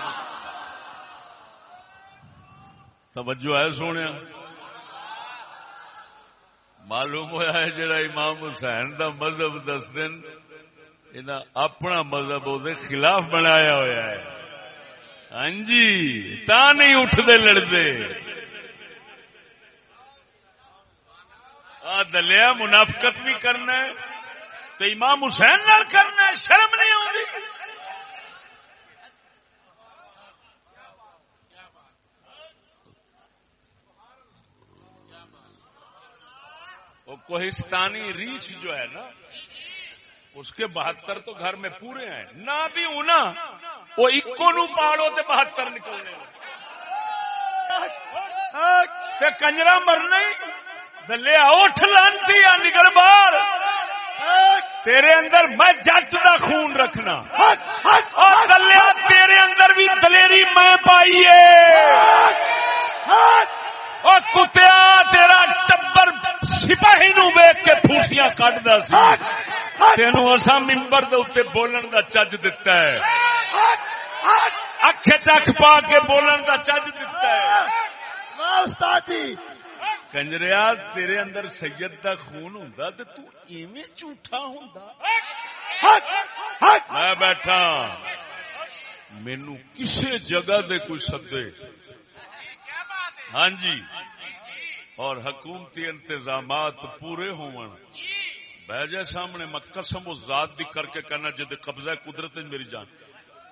توجہ ہے سونے معلوم ہوا ہے جڑا امام حسین دا مذہب دس دن انہاں اپنا مذہب دے خلاف بنایا ہوا ہے۔ ہاں جی تا نہیں اٹھتے لڑتے آ دلیا منافقت بھی کرنا ہے تو امام حسین نال کرنا ہے، شرم نہیں آتی وہ کوہستانی ریچھ جو ہے نا، اس کے بہتر تو گھر میں پورے ہیں۔ نہ بھی ہونا وہ اکو نو پاڑو تے بہتر نکلنے کنجرا مرنا دلیا اٹھ لانتی آ نکل باہر تیرے اندر میں جٹ دا خون رکھنا۔ اور دلیا تیرے اندر بھی دلیری میں پائیے اور کتیا، تیرا ٹبر سپاہی نو ویک کے پھوسیاں کٹدا سی۔ تینوں اسا ممبر دے اوتے بولن دا چج دتا ہے۔ اکھے چکھ پا کے بولن دا چج دتا ہے۔ واہ استاد جی کنجریا تیرے اندر سید دا خون ہوندا تے تو ایویں جھوٹا ہوندا۔ میں بیٹھا۔ مینو کسی جگہ دے کوئی سدے۔ ہاں جی۔ اور حکومتی انتظامات پورے ہون۔ بہ جائے سامنے میں قسم و ذات دی کر کے کہنا جد قبضہ قدرت میری جان۔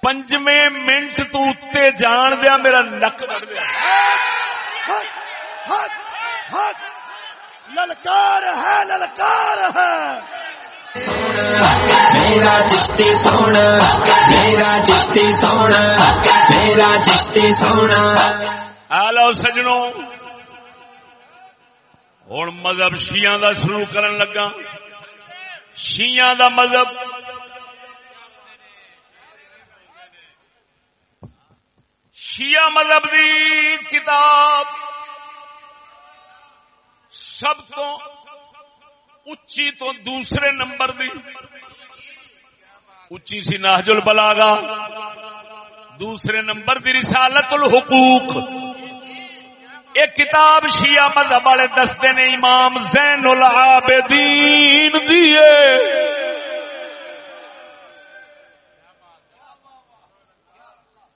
پنجویں منٹ تو اتنے جان دیا میرا نک بڑھ دیا۔ للکار ہے للکار ہے۔ میرا چشتی سونا میرا چشتی سونا میرا چشتی سونا۔ آ لو سجنوں ہوں مذہب شیعہ دا شروع کرن لگا۔ شیعہ دا مذہب۔ شیعہ مذہب دی کتاب سب تو اچھی تو دوسرے نمبر دی۔ اچھی سی ناہج البلاغا۔ دوسرے نمبر دی رسالت الحقوق۔ ایک کتاب شیعہ مذہب والے دستے نے امام زین العابدین دیے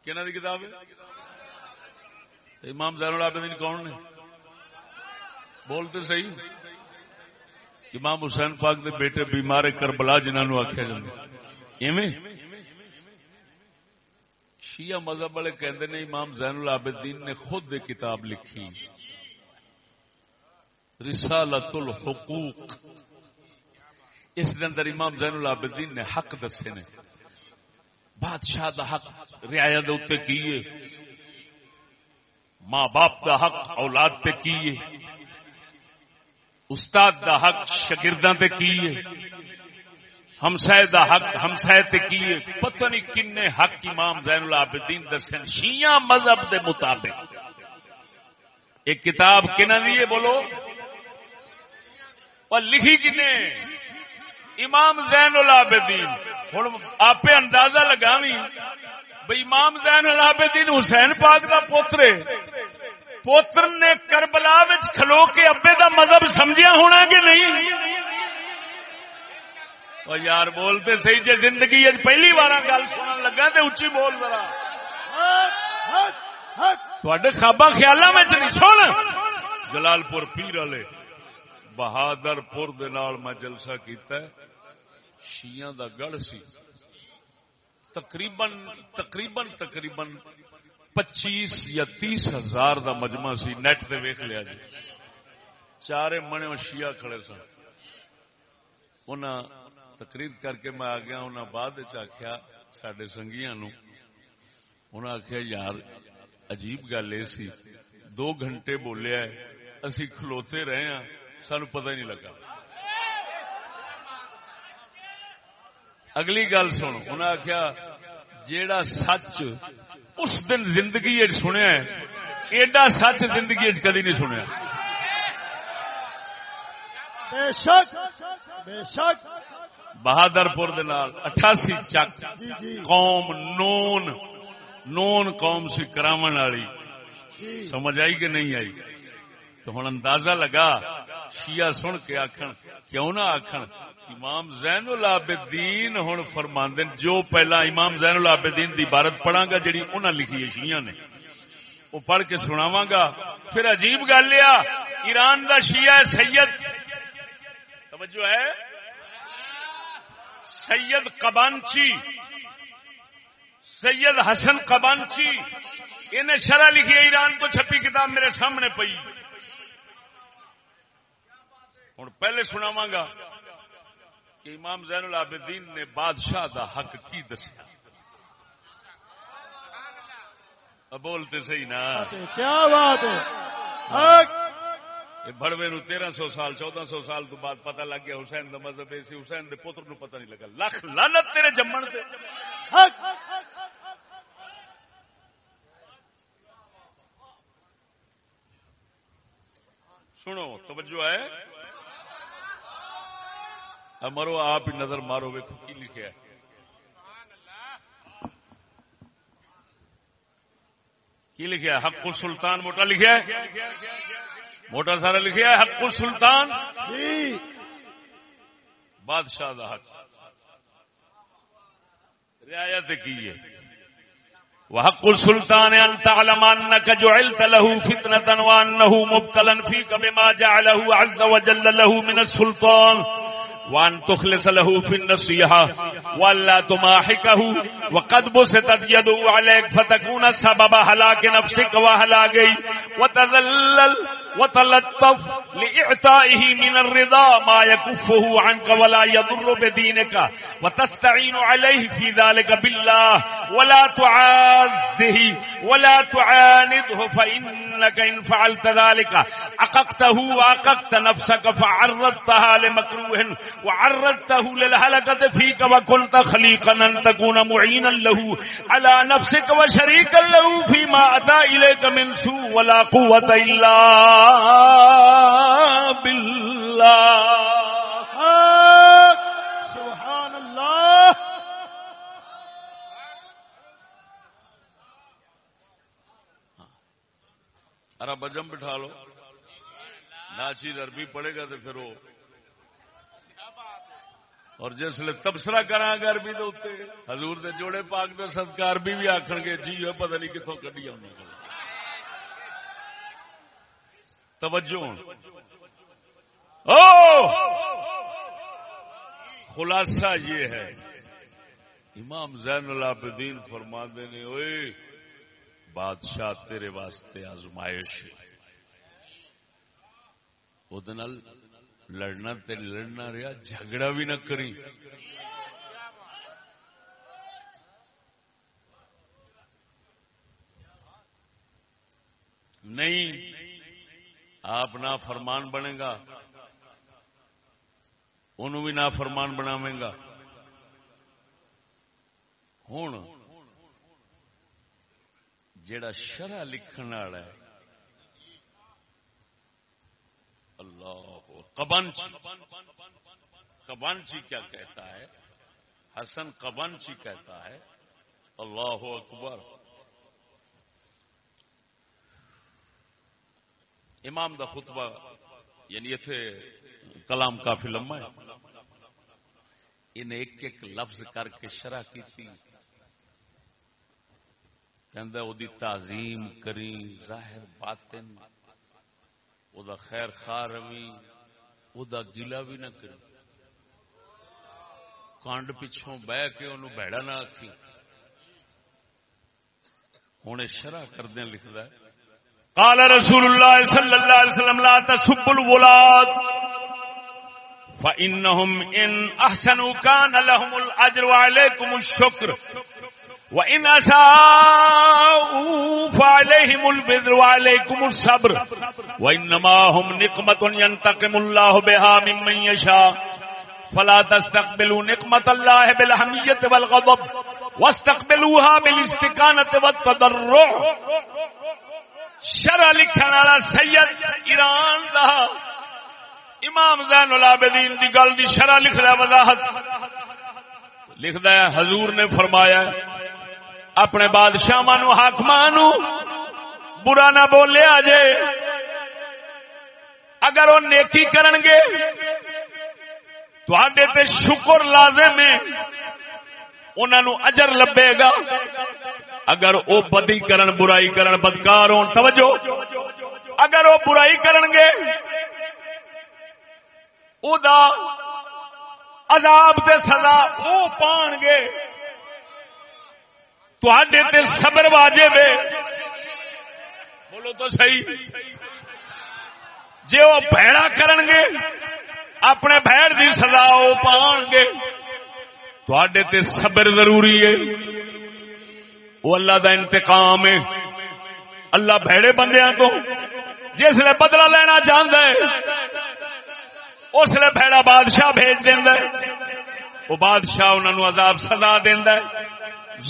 کہنا دی کتاب ہے؟ امام زین العابدین کون نے؟ بولتے صحیح۔ امام حسین پاک دے بیٹے بیمار کربلا جنہوں آخیا جائے شیعہ مذہب والے کہتے ہیں امام زین العابدین نے خود ایک کتاب لکھی۔ رسالت الحقوق اس اندر امام زین العابدین نے حق دسے نے۔ بادشاہ دا حق رعایت اتنے کیے ماں باپ دا حق، اولاد تے کیے استاد دا حق، شاگرداں تے کیے ہمسائے دا حق ہمسائے تے کیے پتہ نہیں کنے حق امام زین العابدین دسن، شیعہ مذہب دے مطابق۔ ایک کتاب کنا دیے بولو؟ اور لکھی کنے؟ امام زین العابدین۔ ہوں آپ اندازہ لگاوی بھائی امام زین العابدین حسین پاک دا پوتر پوتر نے کربلا کھلو کے ابے دا مذہب سمجھیا ہونا کہ نہیں؟ اور یار بولتے صحیح جی زندگی اج پہلی بار گل سنن لگا تو اچھی بول ذرا۔ حق خوابا خیال میں نہیں سن۔ جلال پور پیر والے بہادر پور دے نال میں جلسہ کیتا ہے۔ شیعہ دا گڑھ سی۔ تقریباً تقریباً تقریباً پچیس یا تیس ہزار دا مجمع سی۔ نیٹ تے ویخ لیا جی۔ چارے منے شیعہ کھڑے سن۔ انہاں تقریر کر کے میں آ گیا انہاں بعد آخیا سڈے سنگیاں نو انہاں آخیا یار عجیب گل یہ سی دو گھنٹے بولیا ہے اسی کھلوتے رہے ہیں سانو پتہ ہی نہیں لگا اگلی گل سن انہیں آخیا جیڑا سچ اس دن زندگی سنیا ایڈا سچ زندگی کدی نہیں سنیا بے شک بے شک بہادر پور اٹھاسی چک، قوم نون نون قوم سی کراون والی۔ سمجھ آئی کہ نہیں آئی؟ تو ہوں اندازہ لگا، شیعہ سن کے آخن کیوں نہ آخن امام زین العابدین ہوں فرماندن جو پہلا امام زین العابدین دی عبارت پڑھا گا، جڑی انہاں لکھی ہے شیعہ نے۔ وہ پڑھ کے سناواں گا۔ پھر عجیب گل یہ ایران دا شیعہ سید۔ توجہ ہے؟ سید کبانچی سید حسن کبانچی انہیں شرح لکھی ایران تو چھپی کتاب میرے سامنے پئی۔ ہوں پہلے سناواں گا کہ امام زین العابدین نے بادشاہ دا حق کی دسیا۔ بولتے صحیح نا۔ کیا بات ہے؟ حق بڑوے نو تیرہ سو سال، چودہ سو سال تو بعد پتہ لگ گیا حسین دا مذہب ایسی حسین دے پتر نو پتہ نہیں لگا۔ لکھ لانت تیرے جمن تے۔ سنو، توجہ ہے؟ مرو، آپ ہی نظر مارو، ویکھو کی لکھیا ہے۔ کی لکھیا ہے؟ حق السلطان موٹا لکھیا ہے؟ موٹا سارا لکھیا ہے حق السلطان۔ جی۔ بادشاہ دا حق۔ رعایت کی ہے۔ وحق السلطان ان تعلم انك جعلت له فتنه وانه مبتلا فيك بما جعله عز وجل له من السلطان۔ وان تخلص له في النصيحه ولا تماحكه وقد بسطت يده عليك فتكون سبب هلاك نفسك وهلاكه وتذلل وتلطف لإعطائه من الرضا ما يكفه عنك ولا يضر بدينك وتستعين عليه في ذلك بالله ولا تعاذه ولا تعانده فإنك إن فعلت ذلك أققته وأققت نفسك فعرضتها لمكروه وعرضته للهلكة فيك وكنت خليقا أن تكون معينا له على نفسك وشريكا له فيما أتى إليك من سوء ولا قوة إلا بالله سبحان اللہ. عرب اجم بٹھا لو. ناچیز عربی پڑے گا تو پھر وہ اور جس لیے تبصرہ کرا گا عربی دے حضور دے جوڑے پاک دے صدقہ عربی بھی آخر گے جی پتہ نہیں کتوں کڈی انہوں نے توجہ او خلاصہ یہ ہے۔ امام زین العابدین فرما نے، اوئے، بادشاہ تیرے واسطے آزمائش وہ لڑنا تے لڑنا رہا جھگڑا بھی نہ کری۔ نہیں آپ نہ فرمان بنے گا، انہوں بھی نہ فرمان بناوے گا۔ ہوں جڑا شرح لکھن والا ہے، اللہ کبنچ کبنچی کیا کہتا ہے؟ حسن کبنچی کہتا ہے، اللہ اکبر۔ امام دا خطبہ یعنی اتنے کلام کافی لمبا ہے۔ انہیں ایک ایک لفظ کر کے شرح کی تھی دی تعظیم کری ظاہر باطن او دا خیر خواہ روی او دا گلا بھی نہ کری کانڈ پچھوں بہ کے انہوں بہڑا نہ آکھی ہوں شرح کردیا لکھتا ہے۔ قال رسول الله صلى الله عليه وسلم، لا تسبوا الولاد. فإنهم إن أحسنوا كان لهم الأجر وعليكم الشكر. وإن أساءوا فعليهم البذر وعليكم الصبر. وإنما هم نقمة ينتقم الله بها ممن يشاء. فلا تستقبلوا نقمة الله بالحمية والغضب. واستقبلوها بالاستكانة والتضرع. شرح لکھن والا سید ایران دا امام زین العابدین دی گل دی شرح لکھ رہا وضاحت۔ لکھدا ہے، حضور نے فرمایا اپنے بادشاہ حاکمان برا نہ بولیا جے۔ اگر وہ نیکی کرن گے تھوڑے تے شکر لازم ہے۔ انہوں اجر لبے گا۔ اگر وہ بدی کرن، برائی کرن، بدکار ہون، توجہ۔ اگر وہ برائی کرن گے، او دا عذاب تے سزا وہ پان گے۔ تے تے صبر واجب ہے۔ بولو تو صحیح۔ جے وہ بھڑا کرن گے، اپنے بھڑ دی سزا وہ پان گے۔ تے تے صبر ضروری ہے۔ وہ اللہ دا انتقام ہے۔ اللہ بھڑے بندیاں تو جس نے بدلہ لینا چاہتا ہے، اس لیے بھڑا بادشاہ بھیج دینا ہے۔ وہ بادشاہ انہوں عذاب سزا دینا ہے،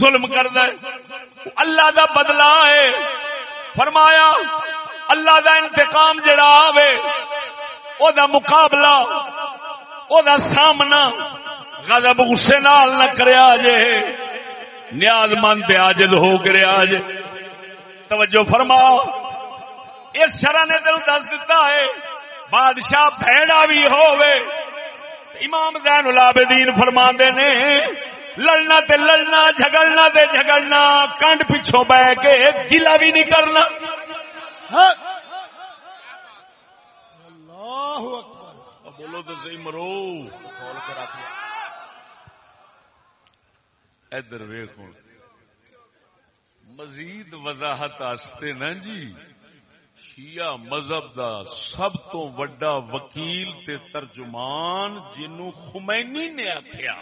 ظلم کرد اللہ دا بدلا ہے۔ فرمایا، اللہ دا انتقام جڑا آوے، او دا مقابلہ، او دا سامنا غضب غصے نال نہ کریا جے نیاز مند آجد ہو کریا جے توجہ فرماؤ۔ اس شرح نے دل دس دیتا ہے بادشاہ بھیڑا بھی ہووے۔ امام زین العابدین فرما دے نے لڑنا تے لڑنا جھگڑنا تے جھگڑنا کنڈ پچھوں بہ کے گلا بھی نہیں کرنا۔ اللہ اکبر۔ بولو تو صحیح مرو۔ ادھر ویخ مزید وضاحت آستے نا جی؟ شیعہ مذہب دا سب تو وڈا وکیل تے ترجمان جنوں خمینی نے آخیا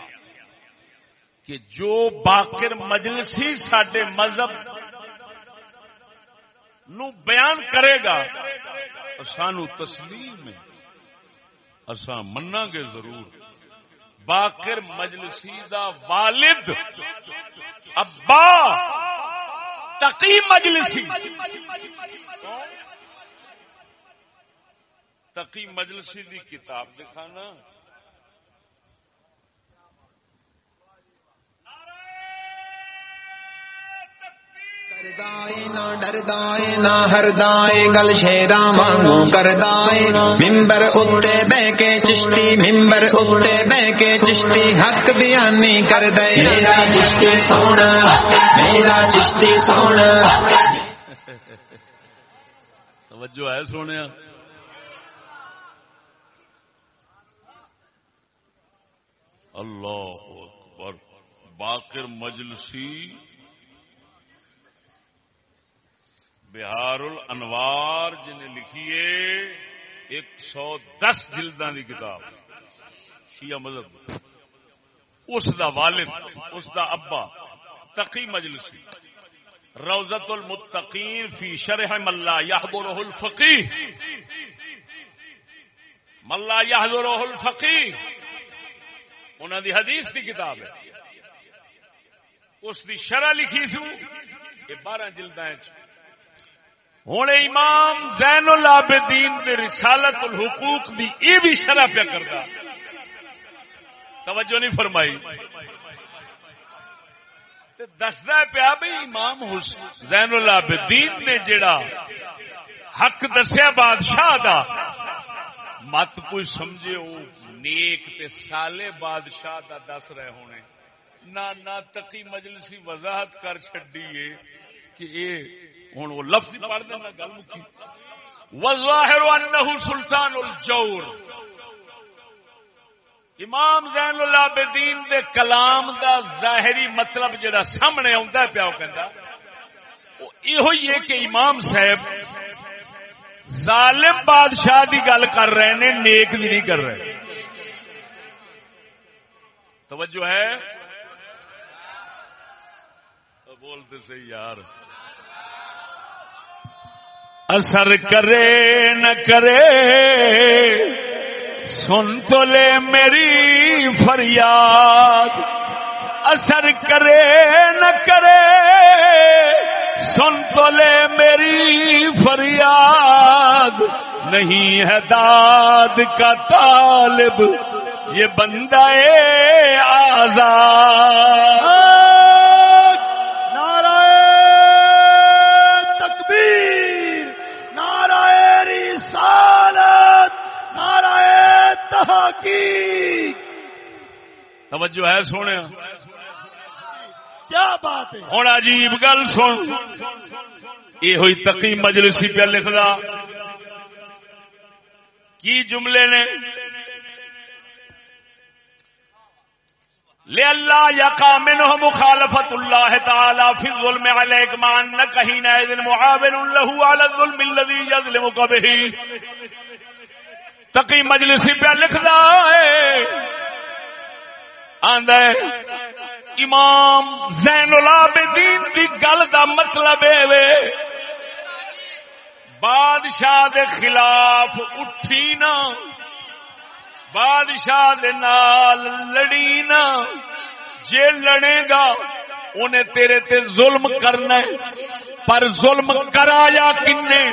کہ جو باقر مجلسی سڈے مذہب نو بیان کرے گا سانو تسلیم ہے۔ منا گے ضرور۔ باقر مجلسی دا والد ابا تقی مجلسی۔ تقی مجلسی دی کتاب دکھانا کردائے نہ ڈردائے نہ ہردائے گل شیرا مانگو کردائے ممبر اتے بہ کے چشتی ممبر اتے بہ کے چشتی حق بیانی کر دے میرا چشتی سونا میرا چشتی سونا توجہ ہے سونے اللہ اکبر باقر مجلسی بہار الانوار جنہیں جی لکھیے ایک سو دس جلدان کی کتاب۔ شیعہ مذہب۔ اس دا والد، اس دا ابا تقی مجلسی۔ روزت المتقین فی شرح ملا یحضرہ الفقیہ۔ ملا یحضرہ الفقیہ۔ انہوں دی حدیث دی کتاب ہے۔ اس دی شرح لکھی سو یہ بارہ جلدائیں ہوں امام زین العابدین دے رسالت الحقوق دی یہ بھی شرح پہ کرتا توجہ نہیں فرمائی۔ دستا پیا بھائی امام زین العابدین نے جڑا حق دسیا بادشاہ دا، مت کوئی سمجھے وہ نیک تے سالے بادشاہ دا دس رہے ہونے۔ نہ تقی مجلسی وضاحت کر چڈی کہ یہ ہوں وہ لفظ پڑھ دینا گل مکی۔ وظاہر انہ سلطان الجور۔ امام زین العابدین دے کلام دا ظاہری مطلب جڑا سامنے آتا پیا وہ کہندا یہ کہ امام صاحب ظالم بادشاہ دی گل کر رہے ہیں نیک بھی نہیں کر رہے۔ توجہ ہے؟ بولتے صحیح یار۔ اثر کرے نہ کرے، سن تو لے میری فریاد۔ اثر کرے نہ کرے، سن تو لے میری فریاد۔ نہیں ہے داد کا طالب، یہ بندہ آزاد۔ کی توجہ ہے سونے۔ کیا بات ہے؟ ہوں عجیب گل سن۔ یہ ہوئی تقی مجلسی پہ لکھ رہا کی جملے نے؟ لے اللہ یا کامن ہو مخالفت اللہ تعالیٰ فی ظلم علیک مان نہ کہیں نہ معاون له علی الظلم الذي يظلمك به تقی مجلسی پہ لکھدا ہے۔ آندا ہے، امام زین العابدین دی گل دا مطلب اے بادشاہ دے خلاف اٹھی نا۔ بادشاہ دے نال لڑی نا۔ جے لڑے گا انہیں تیرے تے ظلم کرنا ہے۔ پر ظلم کرایا کنے؟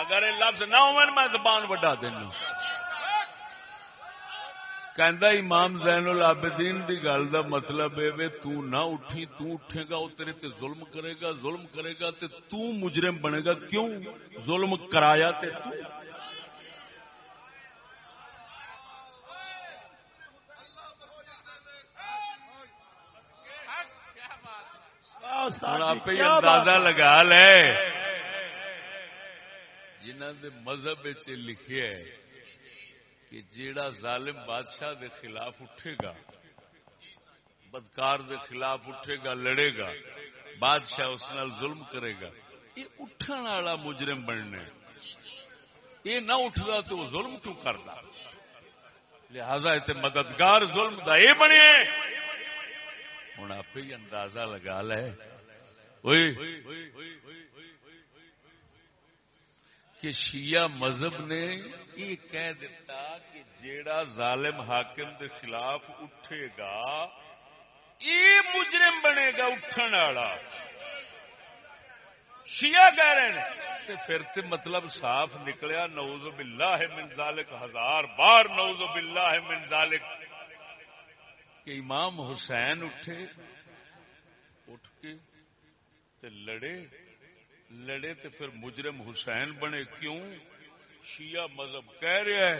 اگر یہ لفظ نہ ہو میں زبان وڈا دینا کہندا امام زین العابدین دی گل دا مطلب ہے وے تو نہ اٹھی تو اٹھے گا او تیرے تے ظلم کرے گا ظلم کرے گا تے تو مجرم بنے گا۔ کیوں؟ ظلم کرایا تے تو۔ آپ اندازہ لگا لے۔ جنہ دے مذہب لکھے ہے کہ جیڑا ظالم بادشاہ دے خلاف اٹھے گا، بدکار دے خلاف اٹھے گا، لڑے گا، بادشاہ اس نال ظلم کرے گا، یہ اٹھن والا مجرم بننے۔ یہ نہ اٹھتا تو وہ ظلم کیوں کرتا لہذا اتنے مددگار ظلم دا یہ بنے۔ ہوں آپ ہی اندازہ لگا لے۔ کہ شیعہ مذہب نے یہ کہہ دیتا کہ جیڑا ظالم حاکم دے خلاف اٹھے گا، یہ مجرم بنے گا اٹھن والا۔ شیعہ کہہ رہے ہیں۔ تے پھر تے مطلب صاف نکلیا، نعوذ باللہ من ذالک، ہزار بار نعوذ باللہ من ذالک۔ کہ امام حسین اٹھے، اٹھ کے تے لڑے۔ لڑے تے پھر مجرم حسین بنے کیوں؟ شیعہ مذہب کہہ رہا ہے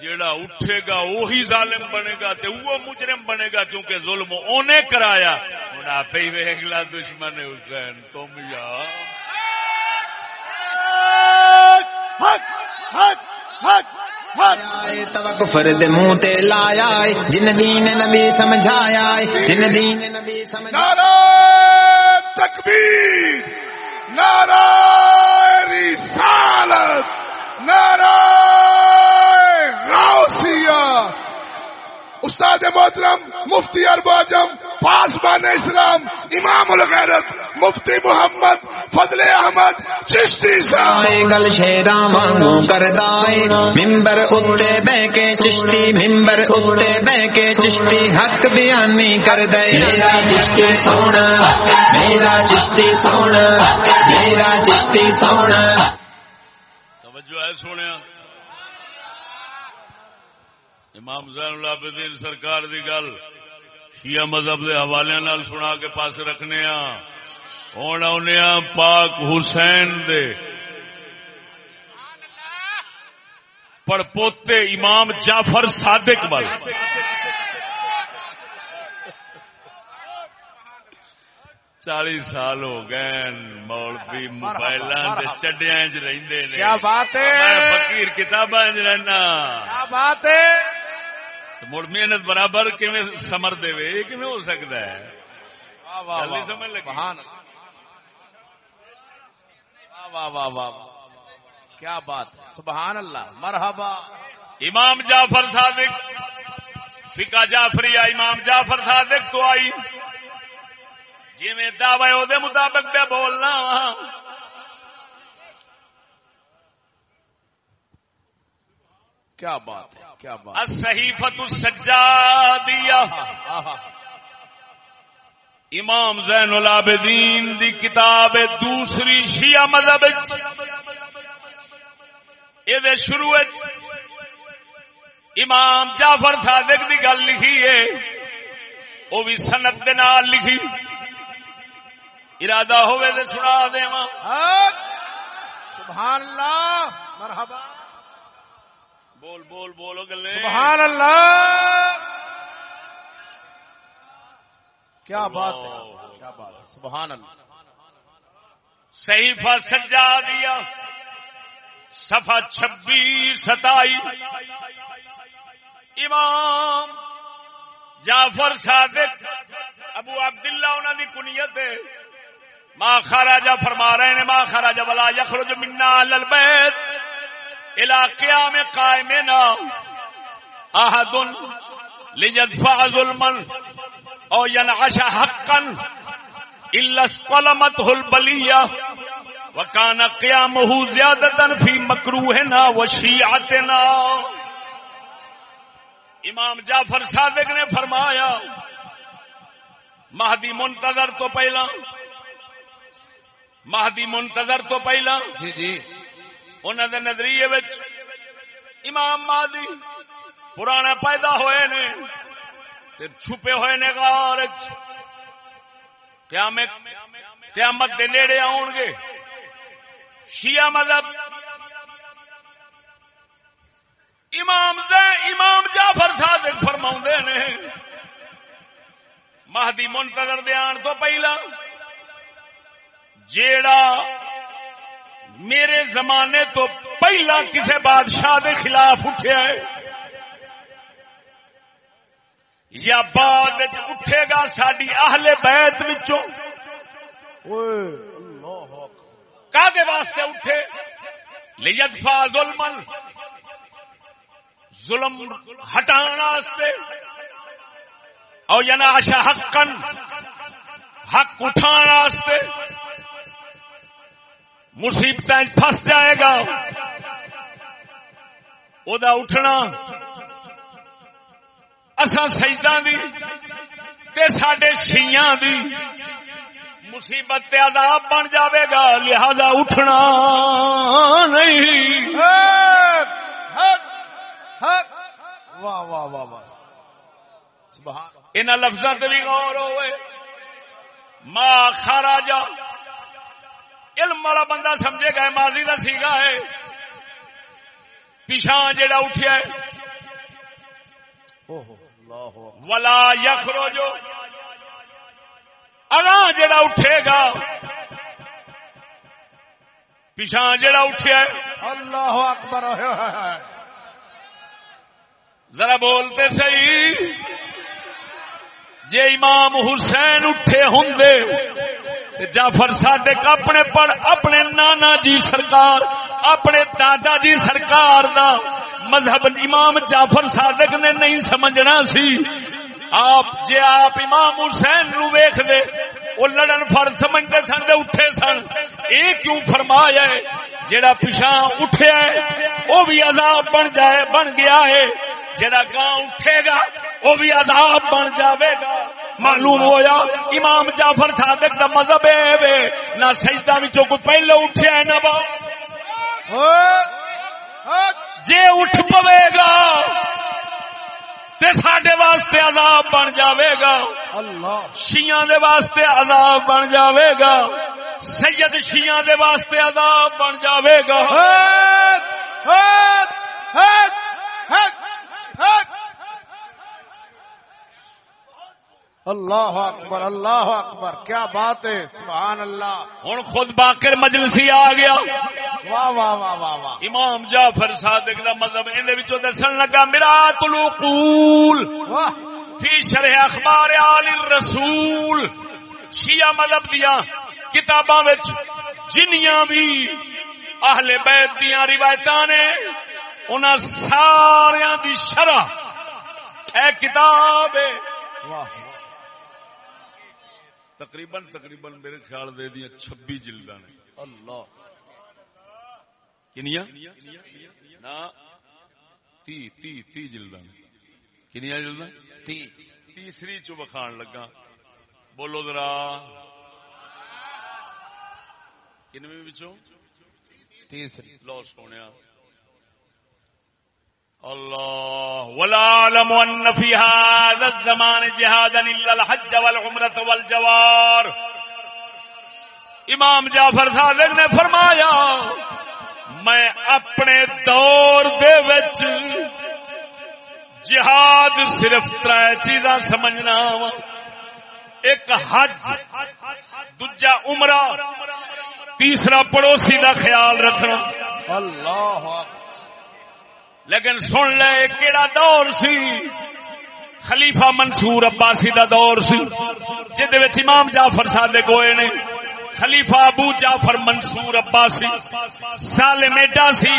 جیڑا اٹھے گا وہی ظالم بنے گا تے وہ مجرم بنے گا کیونکہ ظلم اونے کرایا۔ ہوں آپ ہی ویگلا دشمن حسین تم یا۔ حق حق حق حق آئے تو کفر دے منہ تے لایا جن دین نبی سمجھایا۔ جن دین نبی سمجھایا۔ نعرہ تکبیر۔ نعرہ رسالت نعرہ غوثیہ استاد محترم مفتی ارباجم پاسبان اسلام امام الغیرت مفتی محمد فضل احمد چشتی آئے گل شیرا وانگو کردائے ممبر اتے بہ کے چشتی ممبر اتے بہ کے چشتی حق بیانی کر دے میرا چشتی سونا میرا چشتی سونا میرا چشتی سونا۔ توجہ ہے سونے۔ امام زین العابدین سرکار دی گل۔ شیعہ مذہب دے حوالے نال سنا کے پاس رکھنے ہوں آنے پاک حسین دے۔ پڑپوتے امام جعفر صادق بل چالی سال ہو گئے مولوی موبائل چڈیا چ میں فقیر کتاباں رہنا۔ کیا بات ہے؟ مڑ محنت برابر کیویں سمر دے کیویں ہو سکتا ہے؟ سمجھ لگی۔ واہ واہ واہ کیا بات سبحان اللہ۔ مرحبا۔ امام جعفر صادق فقہ جعفری امام جعفر صادق تو آئی۔ جی میں دعوی دے مطابق پہ بولنا وا کیا بات ہے کیا بات الصحیفۃ السجادیہ۔ امام زین العابدین دی کتاب دوسری شیعہ مذہب یہ شروع امام جعفر صادق دی گل لکھی ہے وہ بھی سنت دے نال لکھی۔ ارادہ ہوئے تے سنا دیواں۔ حق۔ سبحان اللہ مرحبا۔ بول بول بولو گلے۔ سبحان اللہ۔ کیا بات ہے۔ کیا بات ہے سبحان اللہ۔ صحیفہ سجا دیا صفحہ چھبیس ستائی امام جعفر صادق ابو عبداللہ انہوں کی کنیت ہے۔ ماں خراجہ فرما رہے ہیں ماں خراجہ ولا یخرج منا البیت۔ علاقہ میں قائم نا احد ليدفع ظلما او ينعش حقا الا استلمته البليه وكان قيامه زياده في مكروهنا وشيعتنا امام جعفر صادق نے فرمایا، مہدی منتظر تو پہلا۔ مہدی منتظر تو پہلا۔ جی جی۔ انہوں نے نظریے امام مہدی پرانے پیدا ہوئے نے تے چھپے ہوئے نے غار قیامت قیامت دے نیڑے آن گے۔ شیعہ مذہب۔ امام دے امام جعفر صادق فرماؤں نے۔ مہدی منتظر دے آن تو پہلا جیڑا میرے زمانے تو پہلا کسے بادشاہ دے خلاف اٹھیا ہے۔ یا بعد اٹھے گا ساری اہل بیت وچوں۔ کادے واسطے اٹھے؟ لیدفع ظلمن ظلم ہٹان واسطے۔ او یناش حقن حق اٹھان واسطے۔ مصیبت پھنس جائے گا۔ او دا اٹھنا۔ اساں سجدہ دی تے ساڈے شیعاں دی مصیبت تے عذاب بن جاوے گا لہذا اٹھنا نہیں۔ واہ واہ واہ واہ۔ سبحان ان لفظوں سے بھی غور ہوئے۔ کھارا جا علم والا بندہ سمجھے گا ماضی کا سیگا ہے۔ پیچھا جڑا اٹھیا ہے۔ ولا یخرو جو اگاں جڑا اٹھے گا پیچھا جڑا اٹھیا ہے۔ اللہ اکبر۔ ذرا بولتے صحیح۔ جے امام حسین اٹھے ہوں جعفر صادق اپنے پر اپنے نانا جی سرکار، اپنے دادا جی سرکار دا مذہب امام جعفر صادق نے نہیں سمجھنا سی۔ آپ جے آپ امام حسین نو ویخ دے، وہ لڑن فر سمجھتے سن دے اٹھے سن۔ یہ کیوں فرمایا ہے؟ جڑا پیچھا اٹھیا ہے، وہ بھی عذاب بن جائے، بن گیا ہے۔ جڑا گاں اٹھے گا، وہ بھی عذاب بن جاوے گا۔ معلوم ہویا؟ امام جعفر صادق دا مذہب ہے وے نہ سجدہ وچوں کوئی پہلے اٹھیا ہے نہ با۔ جے اٹھ پوے گا تے ساڈے واسطے عذاب بن جاوے گا۔ اللہ۔ شیعہ دے واسطے عذاب بن جاوے گا۔ سید شیعہ دے واسطے عذاب بن جاوے گا۔ اللہ اکبر اللہ اکبر کیا بات ہے؟ سبحان اللہ۔ ہن خود باقر مجلسی آ گیا۔ واہ واہ واہ واہ واہ۔ امام جعفر صادق دا مذہب وچوں دسن لگا میرات العقول واہ۔ فی شرح اخبار آل الرسول۔ شیعہ مذہب دیا کتاباں جنیاں بھی اہل بیت دیاں روایتاں نے انہاں ساریاں دی شرح۔ اے کتاب واہ۔ تقریباً تقریباً میرے خیال دے دیا چھبی جلداں نے۔ اللہ۔ کنیا نا تی تی تی جلداں نے۔ کنیا تی۔ تیسری چ بخان لگا۔ بولو ذرا۔ کنویں تیسری۔ لو سونے اللہ ولا علم ان في هذا الزمان جهادا الا الحج والعمره والجوار۔ امام جعفر صادق نے فرمایا، میں اپنے دور دے وچ جہاد صرف تر چیزاں سمجھنا وا ایک حج، دوجا عمرہ، تیسرا پڑوسی دا خیال رکھنا۔ اللہ لیکن سن لے کیڑا دور سی؟ خلیفہ منصور عباسی دا دور سی جہد وچ امام جعفر صادق ہوئے نے۔ خلیفہ ابو جعفر منصور عباسی سالم ایڈا سی۔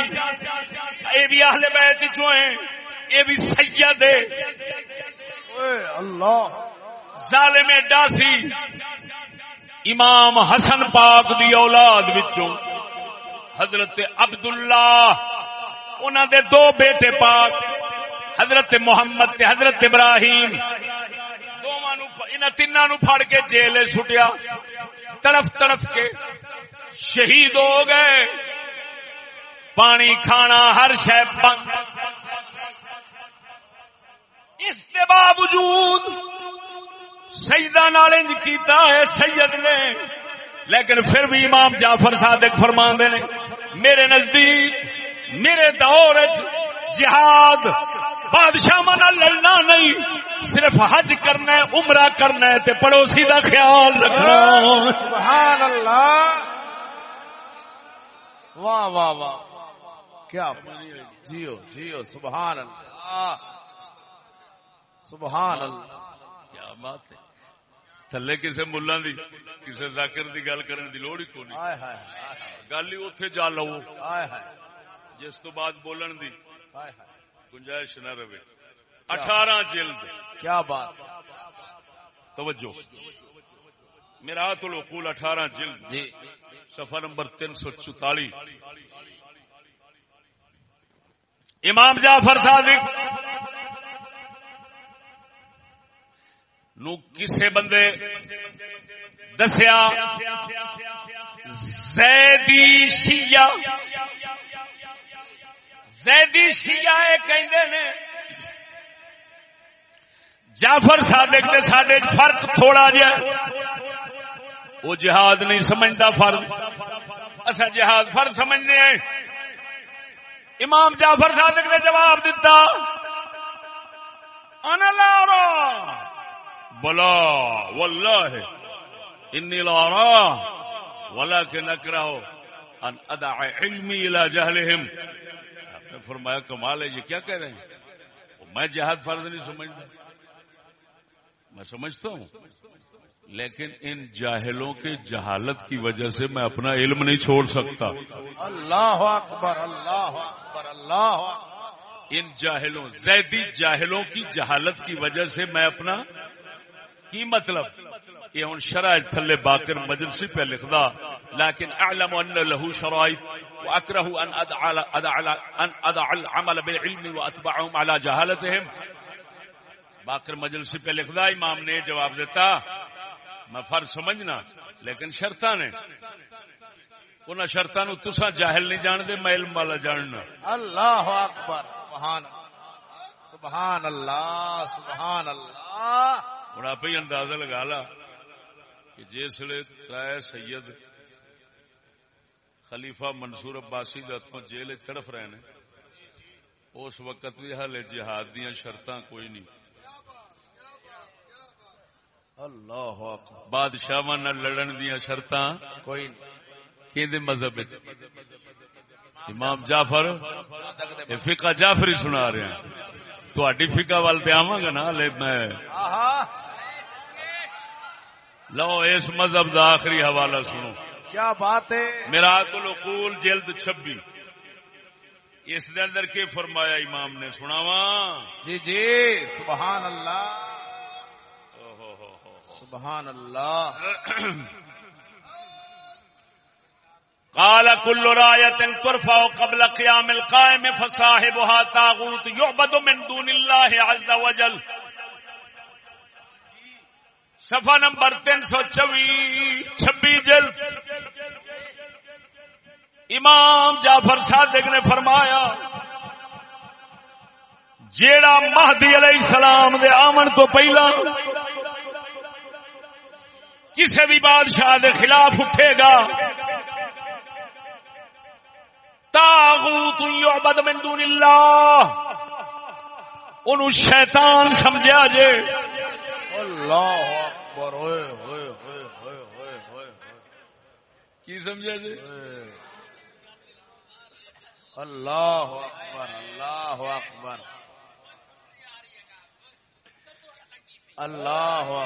اے بھی اہل بیت چوں ہیں اے بھی سید ہے اللہ۔ ظالم ایڈا سی۔ امام حسن پاک دی اولاد وچوں حضرت عبداللہ انہوں دے دو بیٹے پاک، حضرت محمد تے حضرت ابراہیم۔ انہوں تینوں نو پھڑ کے جیل سٹیا۔ تڑف تڑف کے شہید ہو گئے۔ پانی کھانا ہر شہ بند۔ اس کے باوجود سیدہ نالنج کیتا ہے سید نے۔ لیکن پھر بھی امام جعفر صادق فرما نے، میرے نزدیک میرے دور جہاد بادشاہ منا لڑنا نہیں صرف حج کرنا ہے عمرہ کرنا ہے تے پڑوسی دا خیال رکھنا۔ سبحان اللہ واہ واہ واہ۔ کیا جیو جیو سبحان اللہ سبحان اللہ کیا بات ہے۔ تھلے کسی ملا دی کسی ذاکر دی گل کرنے دی لوڑ ہی کو نہیں ہائے ہائے گل ہی اتے جا لو۔ ہائے ہائے۔ جس تو بعد بولن دی گنجائش نہ رہے۔ اٹھارہ جلد۔ کیا بات۔ توجہ۔ میرا تو لوکول اٹھارہ جلد۔ جی۔ سفر نمبر تین سو چوتالی۔ امام جعفر صادق۔ نو کسے بندے دسیا زیدی شیعہ۔ زیدی شیعہ یہ کہندے نے، جعفر صادق تے ساڈے فرق تھوڑا جہا وہ جہاد نہیں سمجھتا فرض۔ اصا جہاد فرض سمجھنے ہیں امام جعفر صادق نے جواب دیتا انا لا ارى بلا والله انی لا ارى ولكن اكره ان ادع علمي الى جهلهم نے فرمایا کمال ہے یہ کیا کہہ رہے ہیں؟ میں جہاد فرض نہیں سمجھتا۔ میں سمجھتا ہوں لیکن ان جاہلوں کے جہالت کی وجہ سے میں اپنا علم نہیں چھوڑ سکتا۔ اللہ اکبر اللہ اکبر اللہ ان جاہلوں زیدی جاہلوں کی جہالت کی وجہ سے میں اپنا کی مطلب؟ یہ ہوں شرائط تھلے باقر مجلسی پہ لکھدا لیکن اعلم ان له شرائط واكره ان ادع ادع ان ادع العمل بالعلم واتبعهم على جهالتهم باقر مجلسی پہ لکھدا امام نے جواب دیتا میں فرض سمجھنا لیکن شرطاں نے۔ انہاں شرطاں نو تساں جاہل نہیں جانتے میں علم والا جاننا۔ اللہ اکبر سبحان سبحان اللہ سبحان اللہ۔ ہوں آپ ہی اندازہ لگا لا۔ کہ جسے ترائے سید خلیفہ منصور عباسی ہاتھوں جیل تڑف رہے ہیں اس وقت بھی ہالے جہاد دیا شرط کوئی نہیں۔ اللہ بادشاہ لڑن دیا شرط کوئی کہ مذہب؟ امام جعفر؟ فقہ جعفری سنا رہے ہیں۔ تھی فقہ وال پہ آواں گا نا لے میں۔ لو اس مذہب دا آخری حوالہ سنو۔ کیا بات ہے؟ میرا العقول جلد چھبی۔ اس دے اندر کے فرمایا امام نے سناوا جی جی سبحان اللہ۔ سبحان اللہ۔ قال كل راية ترفع قبل قيام القائم فصاحبها طاغوت يعبد من دون الله عز وجل۔ صفحہ نمبر تین سو چوی چھبی جلد۔ امام جعفر صادق نے فرمایا، جیڑا مہدی علیہ السلام دے آمن تو پہلا کسی بھی بادشاہ دے خلاف اٹھے گا۔ تاغوت یعبد من دون اللہ۔ انہوں شیطان سمجھا جے۔ اللہ۔ اکبر ہوئے ہوئے ہوئے ہوئے ہوئے ہوئے کی سمجھا جے اللہ اکبر اللہ اکبر۔ اللہ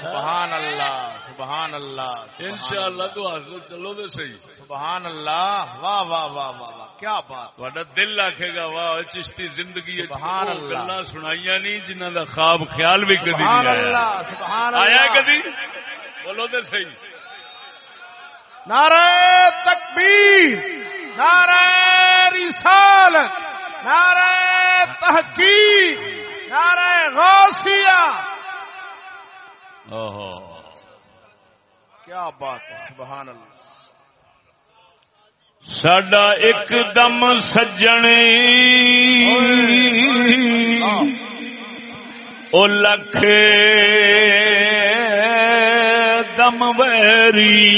سبحان اللہ سبحان اللہ سبحان انشاءاللہ تو حاصل چلو تو صحیح۔ سبحان اللہ واہ واہ واہ واہ واہ کیا بات۔ تھوڑا دل آکھے گا واہ چشتی زندگی سبحان اللہ۔ گلا سنائیاں نہیں جنہ دا خواب خیال بھی کدی سبحان اللہ سبحان آیا اللہ۔ کدی؟ بولو تو صحیح۔ نعرہ تکبیر نعرہ رسالت نعرہ تحقیق نعرہ غوثیہ۔ کیا بات ہے سبحان اللہ۔ ساڈا ایک دم سجن او لکھ دم ویری۔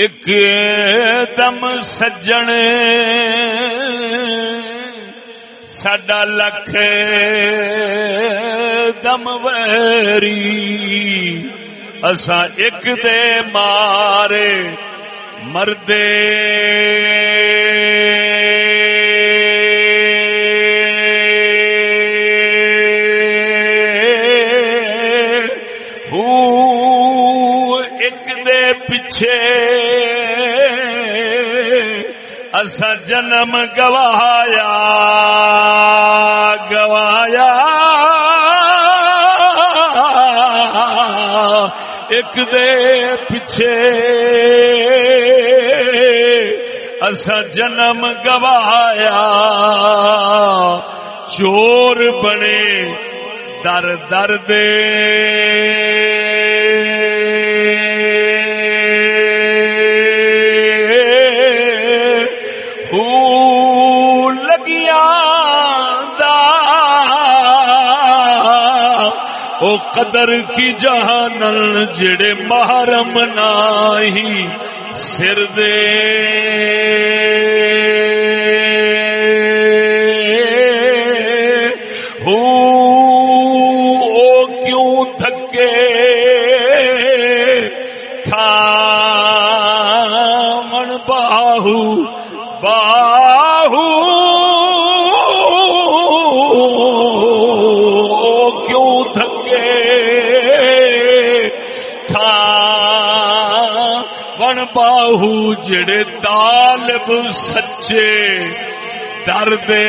ایک دم سجن ساڈا لکھ دم ویری۔ اسا ایک دے مارے مردے۔ ایک پیچھے اسا جنم گوایا گوایا۔ ایک دے پیچھے اسا جنم گوایا۔ چور بنے، در در دے۔ قدر کی جہانل جڑے محرم ناہی سر دے۔ جان باہو جڑے طالب سچے دردے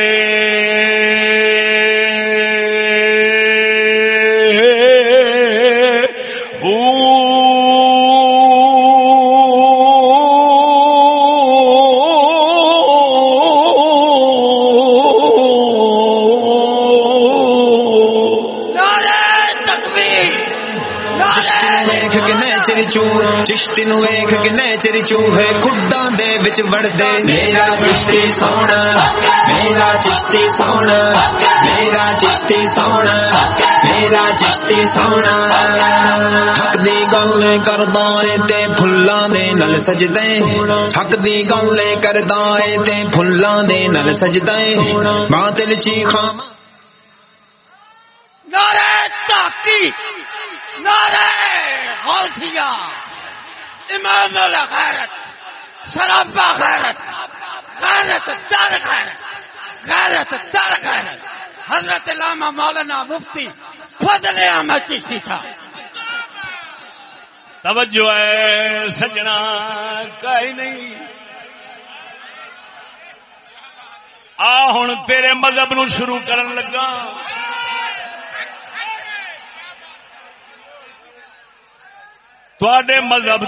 ਵੇਖ ਕਿੰਨੇ ਚਿਰ ਚੂਹੇ ਖੁੱਡਾਂ ਦੇ ਵਿੱਚ ਵੜਦੇ ਮੇਰਾ ਚਿਸ਼ਤੀ ਸੋਹਣਾ ਮੇਰਾ ਚਿਸ਼ਤੀ ਸੋਹਣਾ ਮੇਰਾ ਚਿਸ਼ਤੀ ਸੋਹਣਾ ਮੇਰਾ ਚਿਸ਼ਤੀ ਸੋਹਣਾ ਹੱਕ ਦੀ ਗੱਲ ਕਰਦਾ ਏ ਤੇ ਫੁੱਲਾਂ ਦੇ ਨਾਲ ਸਜਦਾ ਏ ਹੱਕ ਦੀ ਗੱਲ ਕਰਦਾ ਏ ਤੇ ਫੁੱਲਾਂ ਦੇ ਨਾਲ ਸਜਦਾ امام الغیرت سرابا غیرت غیرت در غیرت غیرت در غیرت حضرت علامہ مولانا مفتی فضل احمد چشتی صاحب. توجہ ہے، سجنا کہیں نہیں. آ ہوں تیرے مذہب نو شروع کرن لگا۔ تواڈے مذہب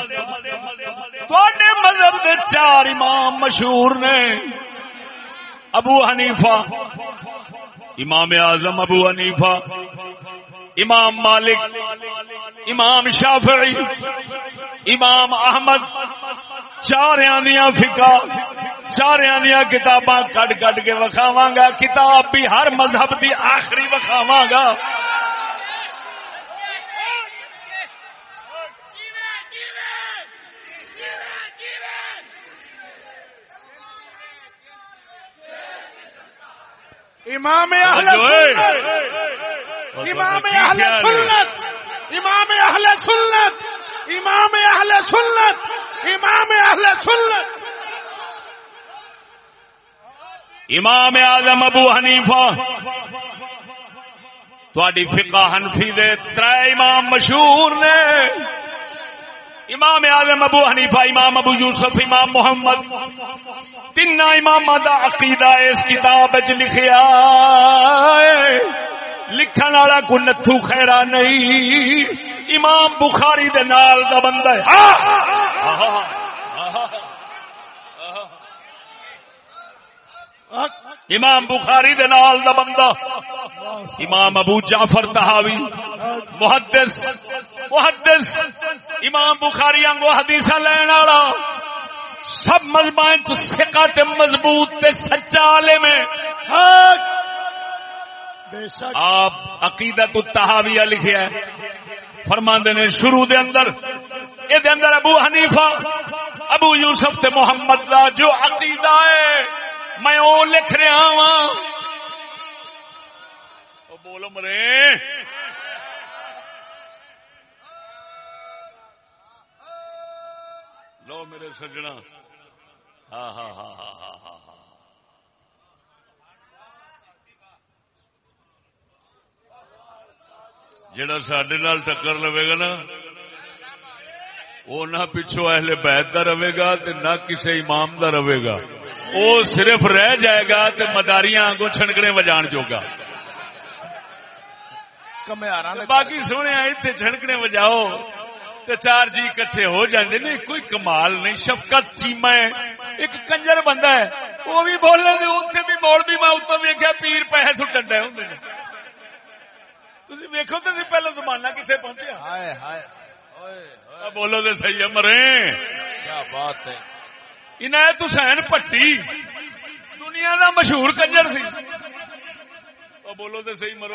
تواڈے مذہب دے چار امام مشہور نے۔ ابو حنیفہ، امام اعظم ابو حنیفہ، امام مالک، امام شافعی، امام احمد چاریا دیا فکا چاریا دیا کتاباں کٹ کٹ کے وکھاواں گا، کتاب بھی ہر مذہب دی آخری وکھاواں گا۔ امام اہل سنت۔ امام اہل؟ سنت۔ امام اہل سنت۔ امام اہل سنت۔ امام اہل سنت۔ امام اعظم ابو حنیفہ۔ تھوڑی فقہ حنفی دے تر امام مشہور نے۔ امام اعظم ابو حنیفہ، امام ابو یوسف، امام محمد تین امام دا عقیدہ اس کتاب چ لکھیا لکھن والا کو نتھو خیرا نہیں۔ امام بخاری دے نال دا بندہ ہے۔ ہاں! امام بخاری دے نال دا بندہ۔ امام ابو جعفر تہاوی محدث محدث، امام بخاری انگو حدیث لین والا سب مذہباں چ ثقہ تے مضبوط تے سچا عالم ہے آپ عقیدت التہاویہ لکھیا ہے فرماندے نے شروع دے اندر، اے دے اندر ابو حنیفہ، ابو یوسف تے محمد دا جو عقیدہ ہے، میں او لکھ رہا ہاں۔ بولو مرے۔ لو میرے سجنا۔ ہاں ہاں ہاں ہاں ہاں ہاں ہاں جڑا سڈے نال ٹکر لوے گا نا وہ نہ پچھو اہل بیت دا رہے گا تے نہ کسی امام دا رہے گا۔ وہ صرف رہ جائے گا تے مداریاں آگوں چھنکنے وجان جوگا۔ کمیارا باقی سونے اتنے چھنکنے وجاؤ چار جی کٹھے ہو جاندے نے کوئی کمال نہیں شفقت چیما ہے ایک کنجر بندہ ہے وہ بھی بولنے دے اتنے بھی بول بھی میں اتنے ویکیا پیر پیسے سٹن ڈے ہوں تھی ویکو تو سی پہلو زمانہ کتنے پہنچیا ہائے ہائے بولو دے صحیح ہے مرے کیا بات ہے عنایت حسین پٹی دنیا دا مشہور کنجر سی بولو دے صحیح مرو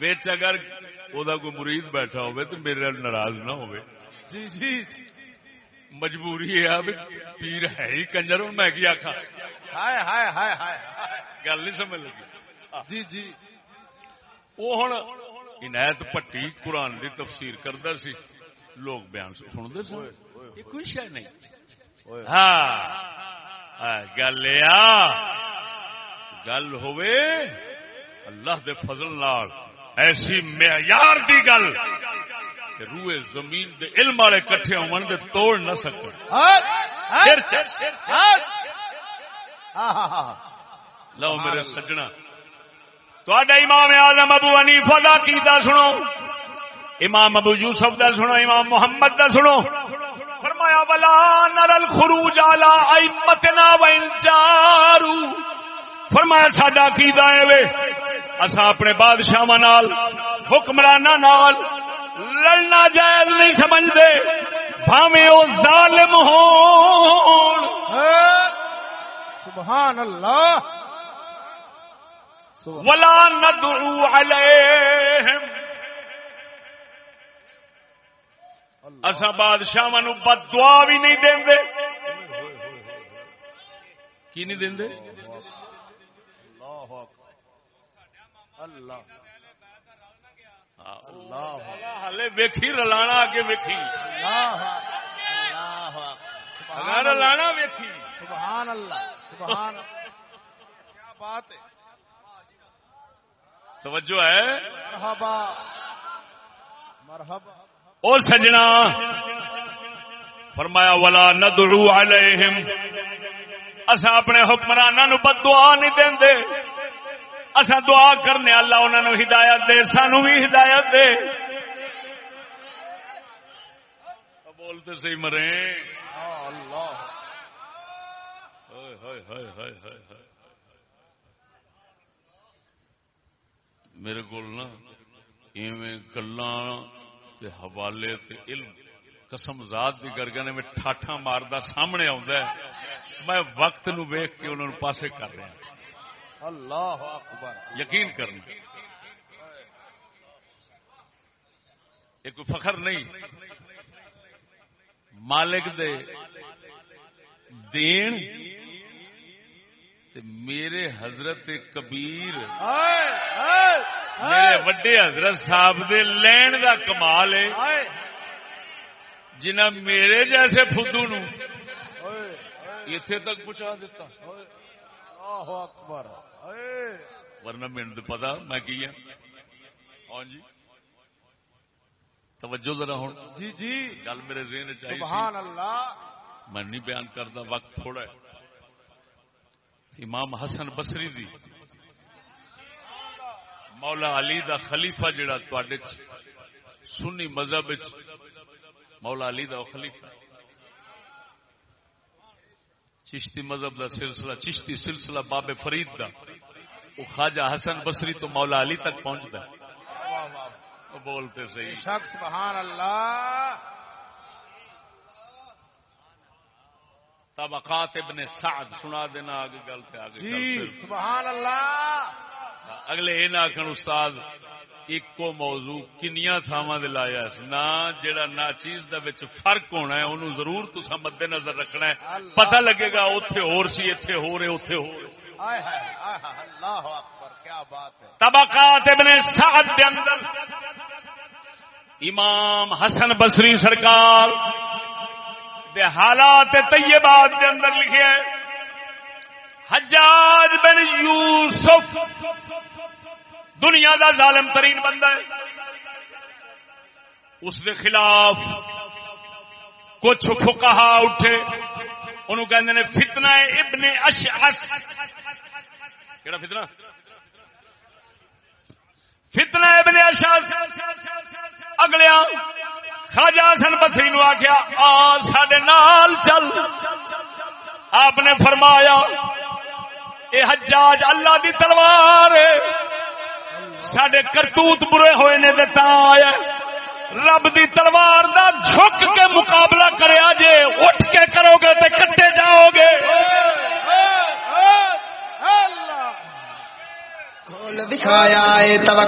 بچ اگر وہ کوئی مرید بیٹھا ہوئے تو میرے ناراض نہ ہوئے۔ جی جی۔ مجبوری ہے پیر ہے ہی کنجر ہوں میں کی آخا ہائے ہائے ہائے ہائے۔ گل نہیں سمجھ لگی۔ جی جی۔ وہ ہوں عنایت پٹی قرآن کی تفسیر کرتا سی۔ لوگ بیان سنتے سن؟ یہ کوئی شہ نہیں۔ ہاں۔ گل گل ہوئے اللہ دے فضل نال۔ ایسی معیار دی گل کہ روئے زمین دے علم والے کٹھے ہون دے توڑ نہ سکن۔ لو میرے سجنا تھوڑا امام اعظم ابو حنیفہ دا کیتا سنو؟ امام ابو یوسف دا سنو امام محمد دا سنو۔ فرمایا ولا نر الخروج علی ائمتنا وان جارو فرمایا ساڈا کیتا ہے وے؟ اسا اپنے بادشاہاں نال حکمراناں نال لڑنا جائز نہیں سمجھدے بھاویں او ظالم ہون۔ ہائے، سبحان اللہ۔ سبحان- ولا ندعو علیہم۔ اسا بادشاہ بد دعا بھی نہیں دیں دے کی نہیں دیں دے اللہ اکبر اللہ اللہ ہلے ویکھی رلانا ویکھی۔ رلانا ویکھی۔ سبحان اللہ۔ سبحان کیا بات ہے؟ توجہ ہے۔ مرحبا۔ مرحبا۔ او سجنا۔ فرمایا ولا ندعو علیہم۔ اسا اپنے حکمراناں نو بد دعا نہیں دیندے۔ اسا دعا کرنے اللہ انہاں نو ہدایت دے، سانو بھی ہدایت دے۔ بولتے صحیح مرے۔ اللہ میرے کو نا ایویں گلاں تے حوالے تے علم، قسم ذات دی کر میں ٹھاٹھا ماردا سامنے آوندا ہے۔ میں وقت نو ویکھ کے انہاں نو پاسے کر رہا ہوں۔ اللہ اکبر۔ یقین کرنا۔ یہ کوئی فخر نہیں۔ مالک دے دین تے میرے حضرت کبیر میرے وڈے حضرت صاحب دے لین دا کمال ہے۔ جنہ میرے جیسے فدو نو اتنے تک پہنچا دیتا۔ اللہ اکبر۔ ورنہ میرے تو پتا میں کی ہوں ہاں جی۔ توجہ ذرا ہوں جی جی۔ گل میرے ذہن چاہیے سبحان اللہ۔ میں نہیں بیان کرتا وقت تھوڑا ہے۔ امام حسن بصری دی۔ مولا علی دا خلیفہ جڑا تے سنی مذہب مولا علی دا خلیفہ۔ چشتی مذہب دا سلسلہ چشتی سلسلہ باب فرید دا۔ وہ خواجہ حسن بصری تو مولا علی تک پہنچتا ہے۔ بولتے صحیح۔ شک سبحان اللہ۔ طبقات ابن سعد سنا دینا آگے گل پہ آگے جی۔ سبحان اللہ۔ اگلے یہ نہ آخر استاد ایکو موضوع کنیا تھاواں دے لایا اس نہ جیڑا نا چیز دا وچ فرق ہونا ہے انہوں ضرور تسا مد نظر رکھنا ہے۔ پتہ لگے گا اوتھے اور سی ایتھے ہو رہے اوتھے ہو رہے آئے ہائے آئے ہائے اللہ اکبر کیا بات ہے طبقات ابن سعد دے اندر امام حسن بصری سرکار دے حالات طیبات دے اندر لکھے حجاج بن یوسف دنیا دا ظالم ترین بندہ ہے۔ اس دے خلاف کچھ فقہا اٹھے۔ انہوں کہندے نے، فتنہ ابن اشعث. کیڑا فتنہ؟ فتنہ ابن اشعث۔ اگلیا خواجہ حسن بسری نو آخیا آ سڈے نال چل۔ آپ نے فرمایا، اے حجاج اللہ دی تلوار ہے۔ سڈے کرتوت برے ہوئے نے تے تاں آیا رب دی تلوار دا جھک کے مقابلہ کریا جے اٹھ کے کرو گے تے کٹے جاؤ گے۔ کھول دکھایا ہے تب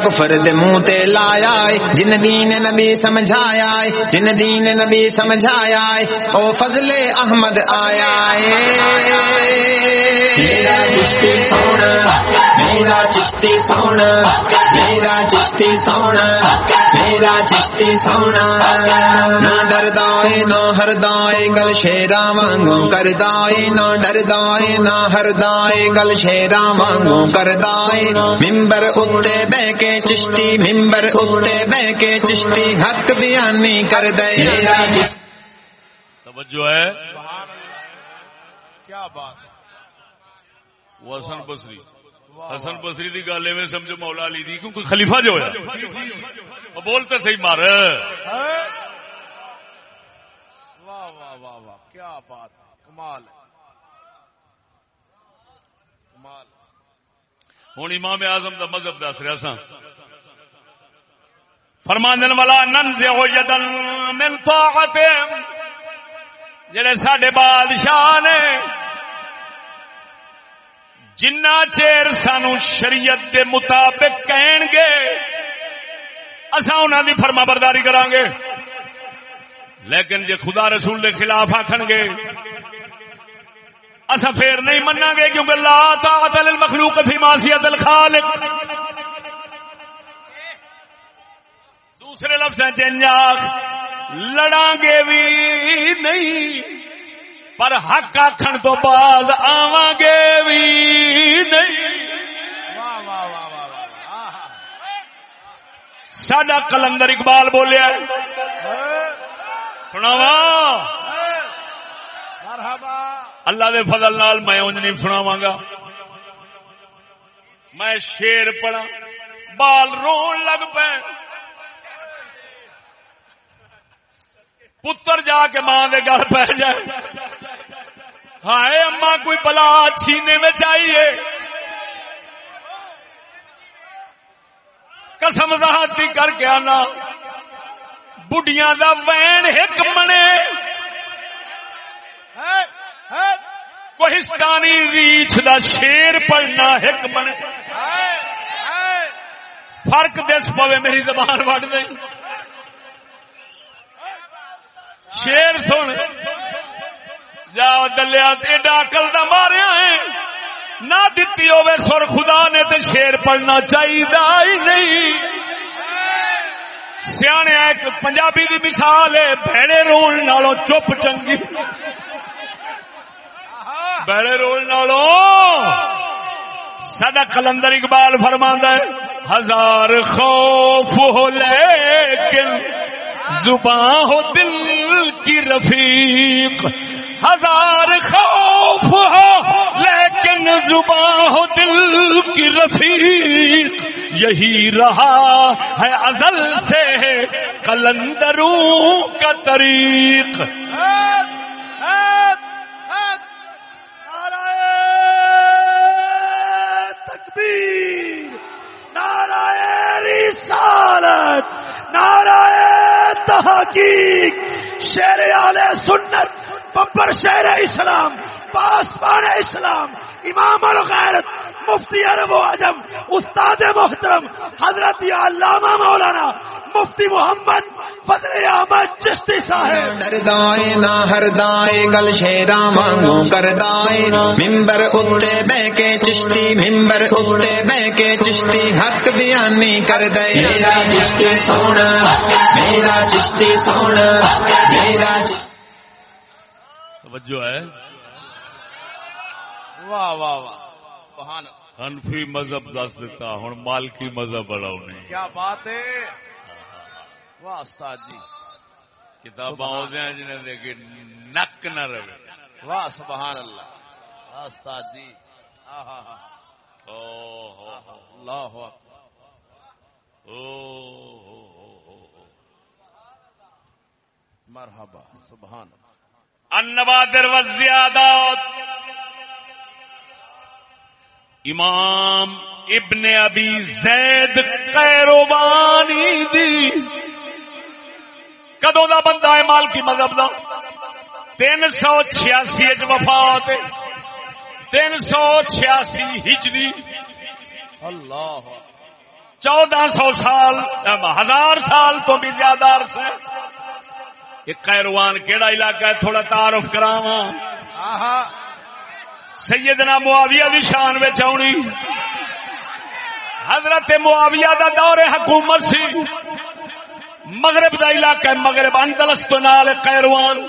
دے منہ تے لایا ہے جن دین نبی سمجھایا ہے جن دین نبی سمجھایا ہے او فضل احمد آیا ہے میرا چشتی سونا۔ میرا چشتی سونا میرا چشتی سونا میرا چشتی سونا نہ ڈردا ہے نہ ہردا ہے گل شیرا وانگوں کردا ہے نہ ڈردا ہے نہ ہردا ہے گل شیرا وانگوں کردا ہے ممبر اتے بہ کے چشتی ممبر اتے بہ کے چشتی حق بیانی کر دے میرا توجہ ہے سبحان اللہ کیا بات حسن بصری حسن بصری دی گل میں سمجھو مولا علی دی کیونکہ خلیفہ جو ہے وہ بولتے صحیح مار۔ ہائے۔ واہ واہ واہ واہ کیا بات کمال کمال ہوں امام اعظم دا مذہب دس رہا سا فرماندن والا ہو یدن من طاعت جڑے ساڈے بادشاہ نے جنہ چیر سانو شریعت دے مطابق کہن گے اسا دی فرما برداری کران گے لیکن جے خدا رسول دے خلاف آکھن گے اصا پھر نہیں منا گے کیونکہ لا طاعت للمخلوق فی معصیت الخالق۔ دوسرے لفظ چنجاک لڑا گے بھی نہیں۔ پر حق آخر تو بعد آواں گے بھی نہیں۔ سڈا کلندر اقبال بولیا سناوا اللہ دے فضل نال میں انج نہیں سناواں گا۔ میں شیر پڑا بال رون لگ پے پتر جا کے ماں دے گھر پہ جائے۔ ہائے اما کوئی بلا چھینے میں چاہیے قسم ذاتی کر کے آنا۔ بڑھیاں دا وین ایک منے۔ کوہستانی ریچھ دا شیر پڑھنا ایک بنے فرق دس پوے میری زبان وڈ دے۔ شیر سن۔ جا دلیا ایڈا اکل دا ماریا ہے۔ نہ دتی ہوے سر خدا نے تے شیر پڑھنا چاہیے ہی نہیں۔ سیانے ایک پنجابی دی مثال ہے بھڑے رون نالوں چپ چنگی۔ بھڑے رون نالوں۔ سڈا کلندر اقبال فرماندا ہے، ہزار خوف ہو لیکن زباں ہو دل کی رفیق۔ ہزار خوف ہو، لیکن زباں ہو دل کی رفیق یہی رہا ہے ازل سے کلندروں کا طریق۔ نعرہ تکبیر نعرہ رسالت نعرہ تحقیق شیر آل سنت ببر شیر اسلام، پاسبان اسلام، امام الغیرت، مفتی عرب و عجم، استاد محترم، حضرت علامہ مولانا مفتی محمد فضل احمد چشتی صاحب۔ ڈردائے نہ، ہر دائے گل شیرا مانگو کر دائے ممبر اتے بہ کے چشتی ممبر اتے بہ کے چشتی، حق بیانی کر دے۔ میرا چشتی سونا، میرا چشتی سونا، میرا چشتی توجہ ہے۔ واہ واہ واہ حنفی مذہب دس دیتا ہوں مالکی مذہب نہیں کیا بات ہے؟ واہ استاد جی۔ کتاباں آدھے جنہیں نک نہ رہے۔ واہ سبحان اللہ۔ استاد جی۔ اللہ مرحبا سبحان اللہ۔ النوادر والزیادات. امام ابن ابی زید قیروانی دی. کدو دا بندہ ہے مالکی مذہب دا؟ تین سو چھیاسی وفات۔ تین سو چھیاسی ہجری. اللہ چودہ سو سال ہزار سال تو بھی زیادہ عرصہ ہے. یہ قیروان کیڑا علاقہ ہے؟ تھوڑا تعارف کراواں۔ سیدنا معاویہ دی شان وچ آونی۔ حضرت معاویہ دا دور حکومت سی۔ مغرب دا علاقہ ہے مغرب اندلس تو نال قیروان۔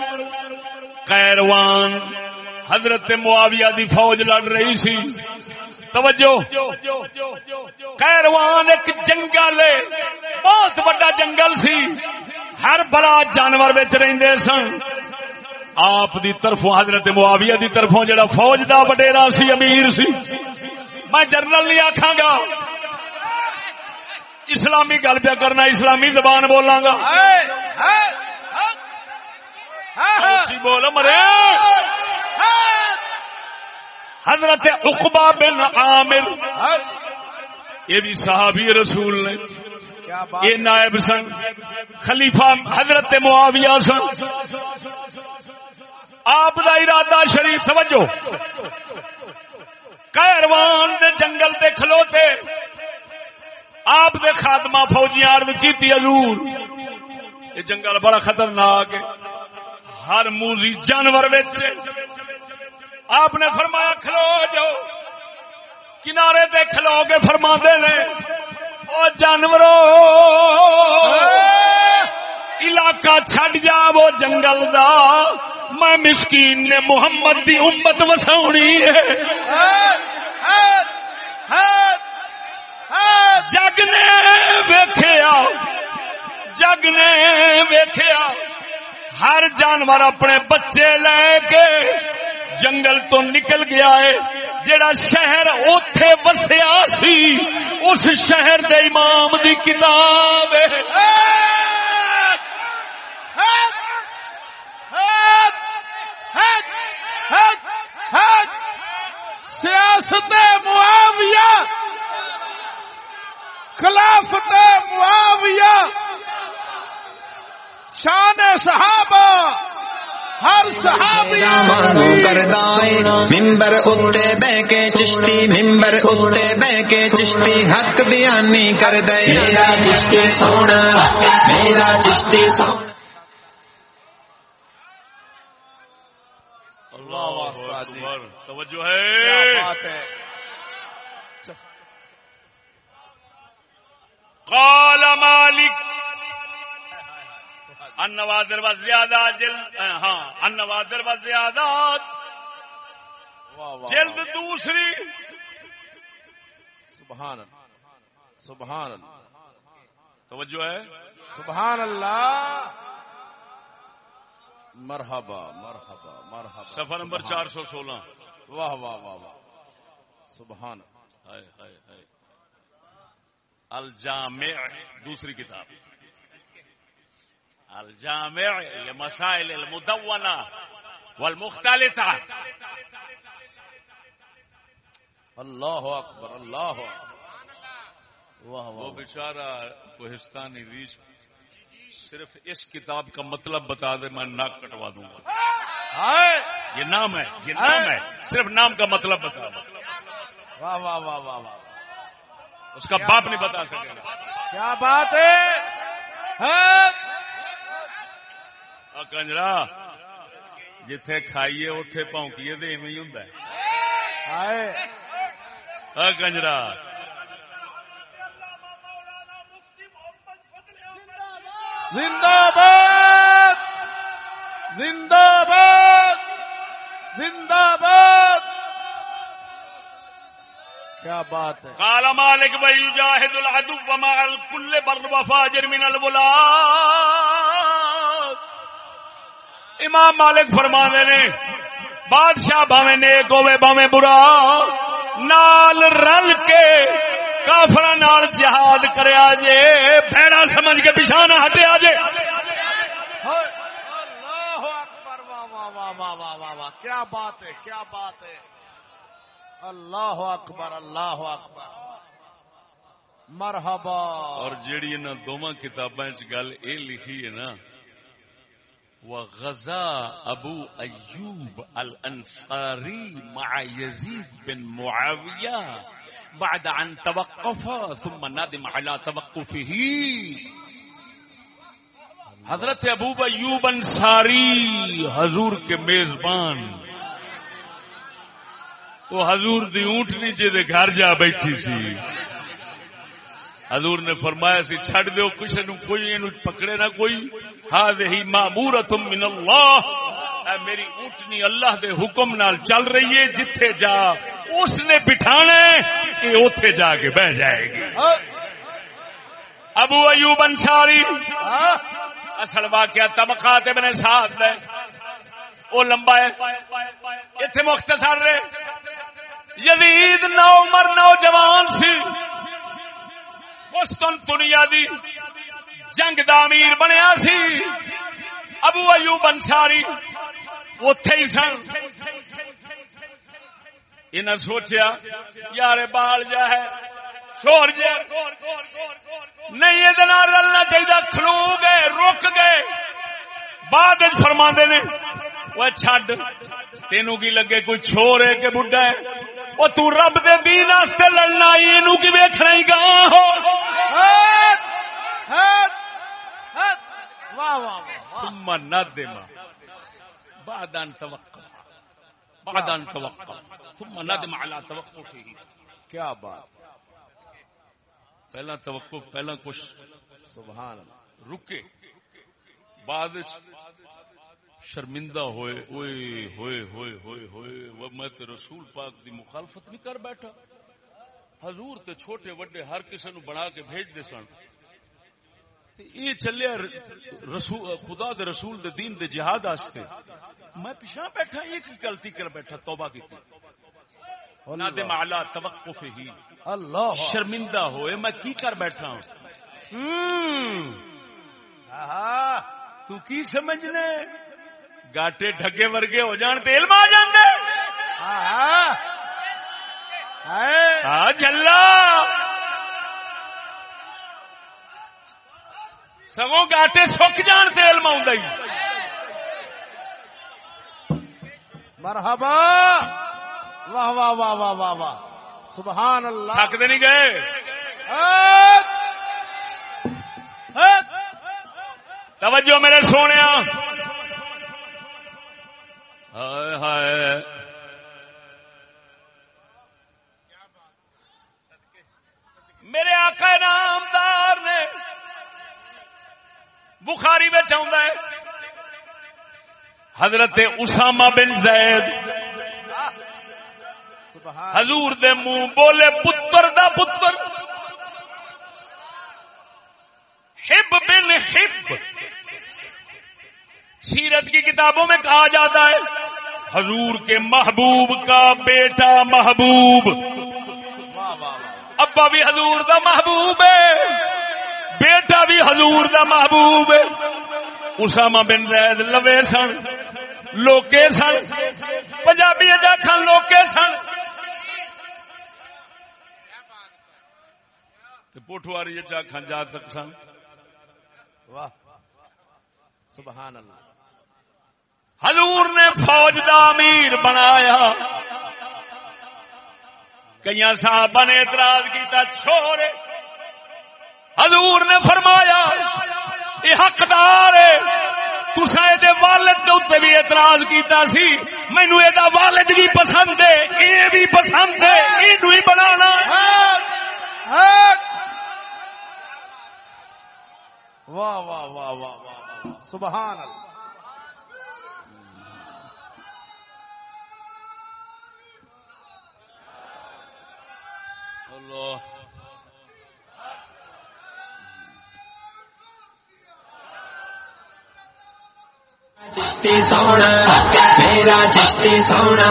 قیروان حضرت معاویہ دی فوج لڑ رہی سی۔ توجہ قیروان ایک جنگل بہت بڑا جنگل سی ہر بڑا جانور بچ رہندے سن آپ دی طرفوں حضرت معاویہ دی طرفوں جڑا فوج دا وڈیرا سی امیر سی میں جنرل نہیں آکھاں گا اسلامی گل پہ کرنا اسلامی زبان بولاں گا اچھی بول مرے حضرت عقبہ بن عامر یہ بھی صحابی رسول نے یہ نائب سن خلیفہ حضرت معاویہ سن۔ آپ دا ارادہ شریف توجہ۔ کیروان دے جنگل دے کھلوتے آپ دے خاتمہ فوجیاں عرض کیتی حضور یہ جنگل بڑا خطرناک ہے۔ ہر موزی جانور وچ آپ نے فرمایا کھلو جو کنارے تے کھلو کے فرما نے۔ او جانوروں علاقہ چھڈ جا وہ جنگل دا۔ میں مسکین نے محمد دی امت وساونی ہے۔ جگ نے ویکھیا۔ جگ نے ویکھیا۔ ہر جانور اپنے بچے لے کے جنگل تو نکل گیا ہے۔ جڑا شہر اوتھے وسیا سی، اس شہر دے امام دی کتاب سیاست معاویہ، خلافت معاویہ، شان صحابہ ہر صحابی مانو کردائے ممبر اتے بہ کے چشتی ممبر اتے بہ کے چشتی حق بیانی کر دے میرا چشتی سونا میرا چشتی سونا۔ توجہ ہے۔ بات قال مالک ان نوادر و زیادہ جلد ہاں ان نوادر و واہ جلد۔ دوسری۔ سبحان اللہ سبحان اللہ۔ توجہ ہے؟ سبحان اللہ۔ مرحبا مرحبا مرحبا صفحہ نمبر چار سو سولہ۔ واہ واہ واہ واہ۔ سبحان الجامع دوسری کتاب۔ الجامع لمسائل المدونہ والمختلطہ اللہ اکبر اللہ وہ بیچارہ کوہستانی ریچ صرف اس کتاب کا مطلب بتا دے میں ناک کٹوا دوں گا۔ یہ نام ہے یہ نام ہے صرف نام کا مطلب بتا دے واہ واہ واہ واہ واہ۔ اس کا باپ نہیں بتا سکے۔ کیا بات ہے؟ ہاں؟ کنجرا جتھے کھائیے اتے پونکیے تو ایویں ہی ہوں کنجرا۔ زندہ باد۔ زندہ باد۔ زندہ باد۔ کیا بات ہے۔ قال مالک بھائی جاہد العدو مع الكل بر وفاجر من الولاد امام مالک فرمانے نے بادشاہ باویں نیک ہوے باویں برا نال رل کے کافر نال جہاد کریا جے بھڑا سمجھ کے پیچھا نہ ہٹیا جے۔ اللہ اکبر واہ واہ واہ واہ واہ واہ واہ کیا بات ہے کیا بات ہے۔ اللہ اکبر اللہ اکبر۔ مرحبا۔ اور جیڑی انہاں دوواں کتاباں وچ گل اے لکھی ہے نا وغزا ابو ایوب الانصاری مع يزيد بن معاویہ بعد ان توقف ثم ندم على توقفه. حضرت ابو ایوب انصاری، حضور کے میزبان. وہ حضور دی اونٹنی جے دے گھر جا بیٹھی سی حضور نے فرمایا سی چھڑ دیو کسی نو کوئی اینو پکڑے نہ کوئی۔ ہذہ مامورۃ من اللہ۔ اے میری اونٹنی اللہ دے حکم نال چل رہی ہے، جتھے جا، اس نے بٹھانا ہے، کہ اوتھے جا کے بہ جائے گی۔ ابو ایوب انصاری، اصل واقعہ طبقات ابن سعد ہے۔ وہ لمبا ہے۔ اتنے مختصر رہے یزید نو عمر نوجوان سی۔ قسطنطنیہ دی جنگ دا امیر بنیا سی۔ ابو ایوب انصاری اتے ہی سن۔ انہیں سوچیا، یار بال جا ہے، شور جا نہیں، یہ رلنا چاہیے کھلو گئے، رک گئے۔ بعد فرما نے وہ چڈ تینوں کی لگے کوئی چھوڑ ہے کہ بڈھا ہے؟ وہ تو رب دے دین واسطے لڑنا یہ کی ویکھنا ہی گا ہو؟ واہ واہ واہ ثم ندم بعد ان توقف بعد ان توقف ثم ندم على توقفه کیا بات۔ پہلا توقف پہلا کچھ۔ سبحان اللہ۔ رکے۔ بعد شرمندہ ہوئے ہوئے ہوئے ہوئے ہوئے ہوئے وہ میں تے رسول پاک دی مخالفت نہیں کر بیٹھا۔ حضور تے چھوٹے وڈے ہر کسی نو بنا کے بھیج دے سن۔ تے یہ چلیا رسول خدا دے رسول دے دین دے جہاد واسطے میں پیچھے بیٹھا کی غلطی کر بیٹھا توبہ کی نادم اعلی توقف ہی۔ اللہ۔ شرمندہ ہوئے میں کی کر بیٹھا ہوں؟ تو کی سمجھنے؟ گاٹے ڈھگے ورگے ہو جان تے علم آ جاندے۔ ہاں، ہاں۔ ہاں، جلا سگوں گاٹے سک جان تے علم آؤں مرحبا۔ واہ واہ واہ واہ واہ واہ۔ سبحان اللہ تھک نہیں گئے۔ توجہ میرے سونے ہائے ہائے۔ میرے آقا نامدار نے بخاری میں چاہتا ہے۔ حضرت اسامہ بن زید۔ حضور دے منہ بولے پتر دا پتر۔ ہب بن ہب سیرت کی کتابوں میں کہا جاتا ہے۔ حضور کے محبوب کا بیٹا محبوب۔ ابا بھی حضور دا محبوب ہے، بیٹا بھی حضور دا محبوب ہے۔ اسامہ بن زید لوے سن، لوکے سن، پنجابی جاخن لوکے سن۔ پوٹواری جاخن جا تک سن۔ واہ۔ سبحان اللہ۔ حضور نے فوج دا امیر بنایا کئی صاحب نے اعتراض کیتا چھوڑے حضور نے فرمایا یہ حقدار ہے تسا یہ والد کے اتنے بھی اعتراض کیتا سی مینو یہ والد بھی پسند ہے یہ بھی پسند ہے یہ بھی بنانا واہ واہ واہ واہ واہ سبحان اللہ اللہ چشتی سونا میرا چشتی سونا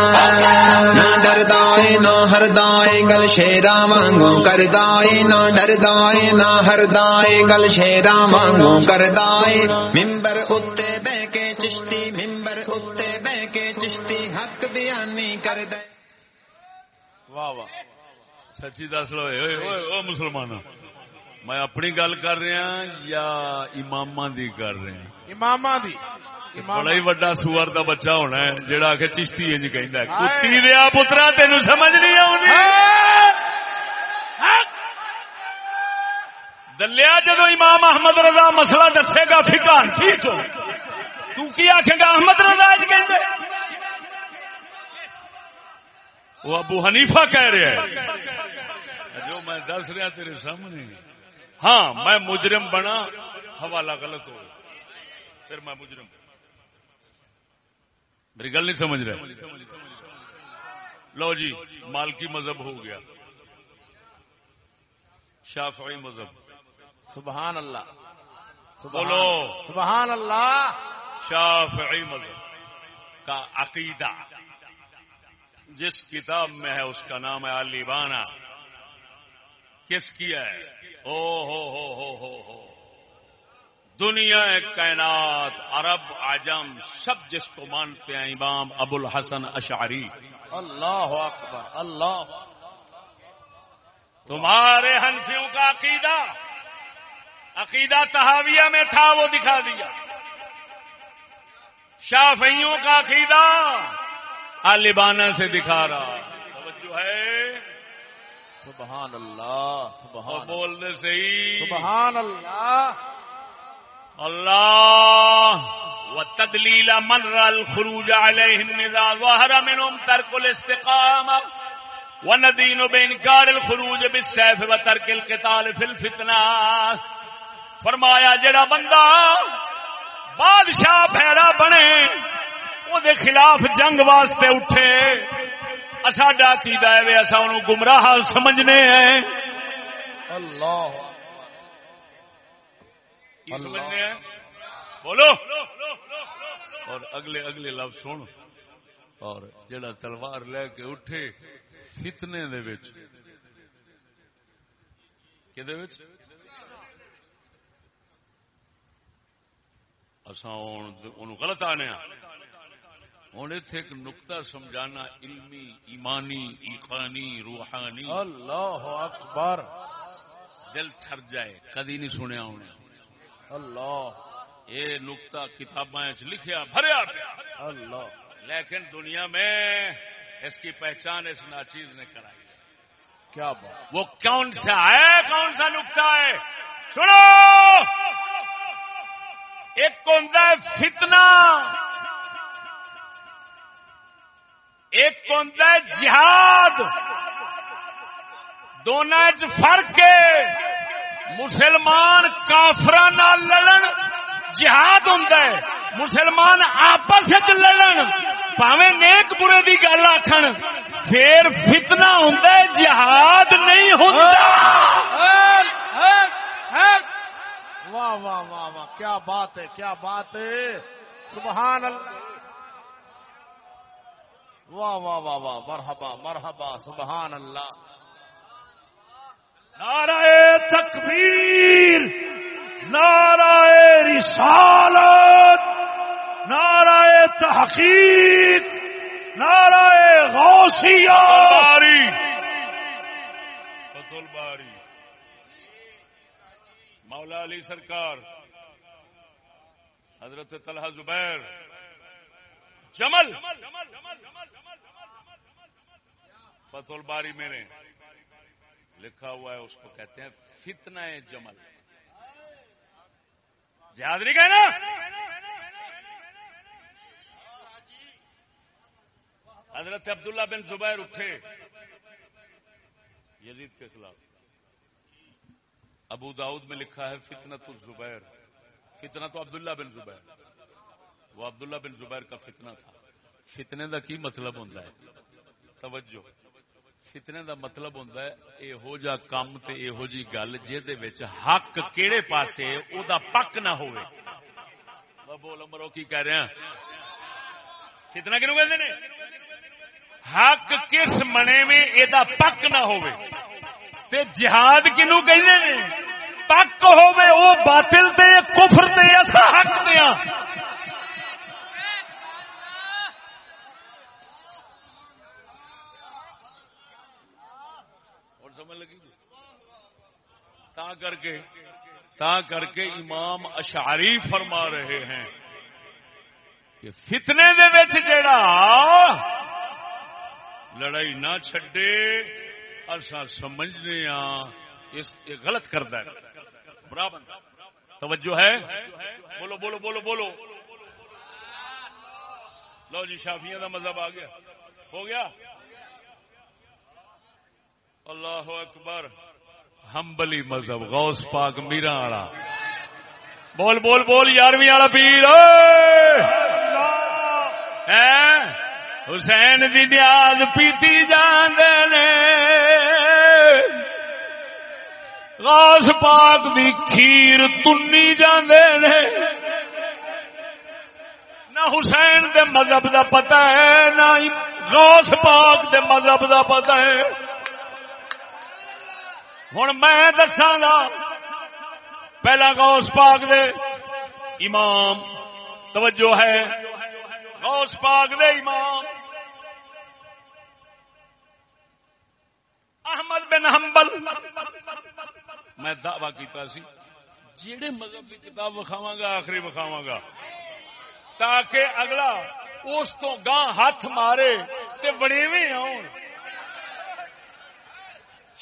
نہ ڈردائے نہ ہردائے گل شیرا وانگو کردائے نہ ڈردائے نہ ہردائے گل شیرا وانگو کردائے ممبر اتے بہ کے چشتی ممبر اتے بہ کے چشتی حق بیانی کر دے واہ واہ سچی دس لو او مسلمان میں اپنی گل کر رہا یا امام دی کر رہا؟ دی امامہ بڑا ہی وڈا سور دا بچہ ہونا ہے جڑا آ کے چشتی انج کہندا ہے۔ کتی دیا پترا تینو سمجھ نہیں آونی دلیا جدو امام احمد رضا مسئلہ دسے گا فکان ہو تو کی آخے گا احمد رضا اج کہندے وہ ابو حنیفہ کہہ رہا ہے جو میں دس رہا تیرے سامنے۔ ہاں میں مجرم بنا حوالہ غلط ہو۔ پھر میں مجرم۔ میری گل نہیں سمجھ رہے۔ لو جی مالکی مذہب ہو گیا۔ شافعی مذہب۔ سبحان اللہ۔ سبحان بولو۔ سبحان اللہ۔ شافعی مذہب کا عقیدہ۔ جس کتاب میں ہے اس کا نام ہے علیبانہ کس کی ہے؟ او ہو ہو ہو ہو ہو۔ دنیا کائنات عرب عجم سب جس کو مانتے ہیں امام ابو الحسن اشعری۔ اللہ اکبر اللہ۔ تمہارے ہنفیوں کا عقیدہ عقیدہ تحاویہ میں تھا وہ دکھا دیا۔ شافعیوں کا عقیدہ عالبانہ سے دکھا رہا۔ توجہ ہے۔ سبحان اللہ سبحان بولنے سے ہی۔ سبحان اللہ۔ اللہ وتدليل من رأى الخروج عليهم إذا ظهر منهم ترك الاستقامة وندين بإنكار الخروج بالسيف وترك القتال في الفتنة۔ فرمایا جڑا بندہ بادشاہ بھیڑا بنے وہ دے خلاف جنگ واسطے اٹھے۔ عقیدہ ہے وے اسا انہوں گمراہ سمجھنے ہیں۔ اللہ۔ سمجھنے ہیں؟ بولو۔ اور اگلے اگلے لفظ سن۔ اور جڑا تلوار لے کے اٹھے فتنے دے وچ۔ کدے وچ؟ اساں اونوں غلط آنے ہوں اتنے ایک نقطہ سمجھانا علمی ایمانی ایقانی روحانی۔ اللہ اکبر۔ دل ٹھر جائے کدی نہیں سنیا انہیں اللہ۔ یہ نقطہ کتابیں لکھیا بھریا۔ اللہ۔ لیکن دنیا میں اس کی پہچان اس ناچیز نے کرائی۔ کیا بات۔ وہ کون سا ہے کون سا نقطہ ہے؟ سنو! ایک ہوتا ہے فتنہ۔ ایک ہوتا ہے جہاد۔ دونوں چ فرق ہے۔ مسلمان کافر لڑن جہاد ہوں مسلمان آپس لڑن پاوے نیک برے کی گل آخر پھر فتنہ ہوں جہاد نہیں ہوتا واہ واہ واہ واہ، کیا بات ہے، کیا بات ہے۔ سبحان اللہ۔ واہ واہ واہ واہ مرحبا مرحبا سبحان اللہ نعرہ تکبیر نعرہ رسالت نعرہ تحقیق نعرہ غوثیہ. باری مولا علی سرکار حضرت طلحہ زبیر جمل۔ فتح الباری میں نے لکھا ہوا ہے، اس کو کہتے ہیں فتنہ جمل۔ جہاد نہیں کہنا؟ حضرت عبداللہ بن زبیر اٹھے۔ یزید کے خلاف۔ ابو داؤد میں لکھا ہے فتنت الزبیر۔ فتنہ تو عبداللہ بن زبیر۔ وہ عبداللہ بن زبیر کا فتنہ تھا۔ فتنے دا کی مطلب ہوتا ہے؟ توجہ۔ فتنے دا مطلب ہوتا ہے یہو جا کام تے یہو جی گل جہد حق کہڑے پاسے او دا پک نہ ہوئے۔ بول مرو کی کہہ رہے ہیں؟ فتنہ کنو کہتے ہیں حق کس منے میں یہ پک نہ ہوئے۔ تے جہاد کنو کہتے ہیں پک ہوئے، او باطل تے، کفر تے اصا حق دیا اور سمجھ لگی تا کر کے، تا کر کے امام اشعری فرما رہے ہیں کہ فتنے دے وچ جیڑا لڑائی نہ چھڈے اسا سمجھنے ہاں اس یہ غلط کرتا ہے۔ برابر۔ توجہ ہے؟ بولو بولو بولو بولو۔ لو جی شافیاں دا مذہب آ گیا۔ ہو گیا؟ اللہ اکبر۔ ہمبلی مذہب، غوث پاک میرا والا۔ بول بول بول، یارویں والا پیر حسین دی نیاز پیتی جان نے۔ غوث پاک دی کھیر تنی جاندے نے۔ نہ حسین دے مذہب دا پتہ ہے، نہ غوث پاک دے مذہب دا پتہ ہے۔ ہوں میں دساگا پہلا غوث پاک دے امام، توجہ ہے۔ غوث پاک دے امام۔ احمد بن حنبل۔ میں دعوی کیتا سی، جیڑے مذہب کی کتاب وکھاواں گا، آخری وکھاواں گا۔ تاکہ اگلا اس تو گاں ہاتھ مارے تے بڑےویں آن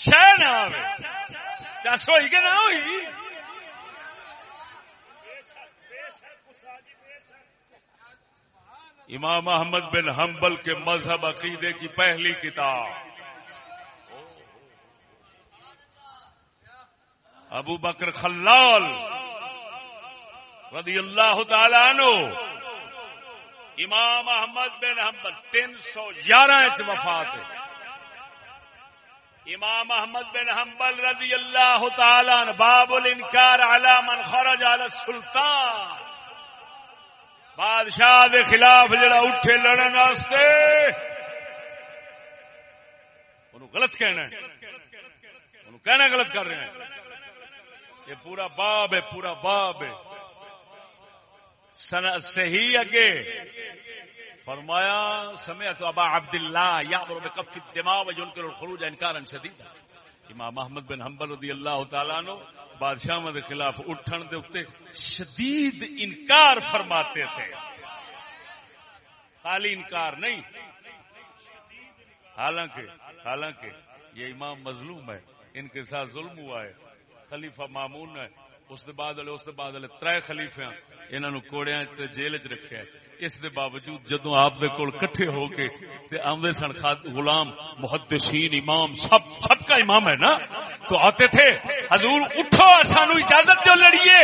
شہ نہ آئے چس ہوئی کہ نہ ہوئی۔ امام احمد بن حنبل کے مذہب عقیدے کی پہلی کتاب۔ ابو بکر خلال رضی اللہ تعالی عنہ۔ امام احمد بن حنبل تین سو گیارہ وفات ہے۔ امام احمد بن حنبل رضی اللہ تعالی باب الانکار علی من خرج علی السلطان. بادشاہ دے خلاف جڑا اٹھے لڑن واسطے، انہوں غلط کہنا ہے۔ انہوں کہنا غلط کر رہے ہیں۔ یہ پورا باب ہے، پورا باب ہے۔ صحیح اگے۔ فرمایا سمے تو ابا عبد اللہ یا کف دماغ ينكر الخروج انکارا شدید امام محمد بن حنبل رضی اللہ تعالیٰ نو بادشاہ کے خلاف اٹھن دے اتے شدید انکار فرماتے تھے۔ خالی انکار نہیں۔ حالانکہ حالانکہ یہ امام مظلوم ہے، ان کے ساتھ ظلم ہوا ہے، خلیفہ مامون ہے۔ اس دے بعد والے، اس دے بعد والے تر خلیفے انہوں کوڑیا جیل چ رکھا ہے اس دے باوجود جدو آپ دے کول کٹھے ہو کے تے آمدے سن غلام، محدثین، امام، سب سب کا امام ہے نا؟ تو آتے تھے، حضور اٹھو، سانو اجازت جو لڑیے۔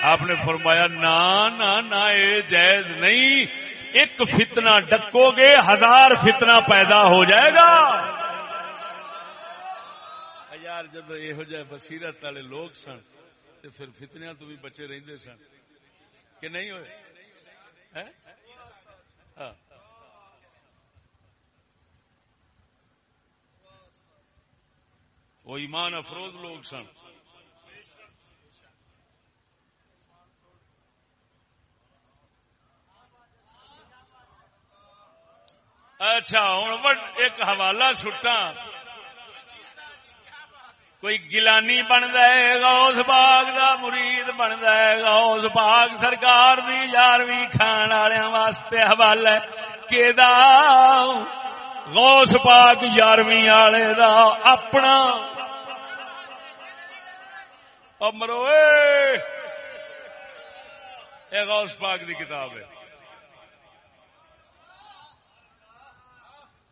آپ نے فرمایا، نا نا نا یہ جائز نہیں۔ ایک فتنہ ڈکو گے، ہزار فتنہ پیدا ہو جائے گا۔ یار، جب یہ جہ بصیرت والے لوگ سن تو پھر فتنیا تو بھی بچے رہتے سن۔ کہ نہیں ہوئے؟ ہاں۔ وہ ایمان افروز لوگ سن۔ اچھا ہوں ایک حوالہ سٹا کوئی گلانی بنتا ہے غوث باغ دا مرید بنتا ہے غوث باغ سرکار دی یارویں کھان والوں واسطے حوالہ کہ غوث پاک یارویں والے دا اپنا امرو یہ غوث پاک دی کتاب ہے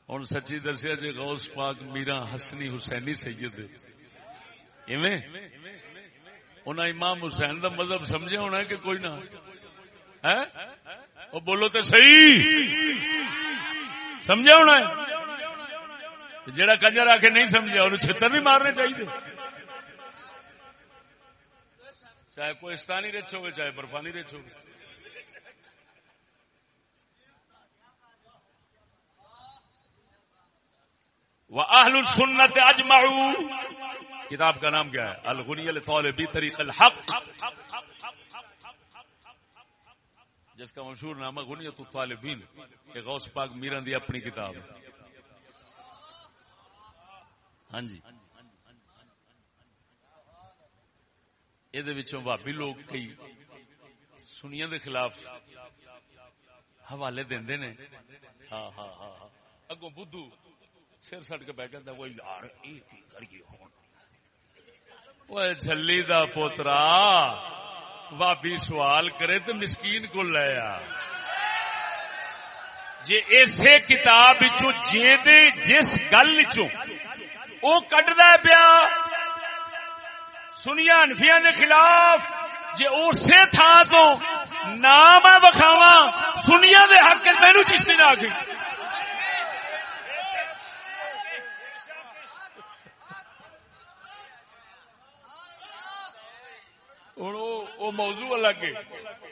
ہوں سچی دسیا جی غوث پاک میرا حسنی حسینی سید انہیں امام حسین دا مذہب سمجھا ہونا کہ کوئی نہ۔ وہ بولو تو صحیح۔ سمجھا ہونا جڑا کنجر آ کے نہیں سمجھا انہوں چھتر بھی مارنے چاہیے چاہے کوئستانی رچ ہوگی چاہے برفانی رچ ہوگی وہ اہل سنت اجمعو کتاب کا نام کیا ہے؟ الغنی الطالبی طریق الحق۔ جس کا مشہور نام ہے غنیت الطالبین۔ کہ غوث پاک میران دی اپنی کتاب ہاں جی۔ یہ بھابی لوگ کئی سنیا دے خلاف حوالے دے ہاں ہاں ہاں ہاں۔ اگوں بدھو سر سٹ کے بہ گیا وہ یار، یہ کریے ہوں جلی دا پوترا بابی سوال کرے تو مسکین کو لیا جی اسے کتاب جس گل وہ پیا سنیا انفیا کے خلاف جی اسی تھان تو نام بکھاوا سنیا دے حق مینو چیشتی نہ آ گئی موضوع الگ ہے۔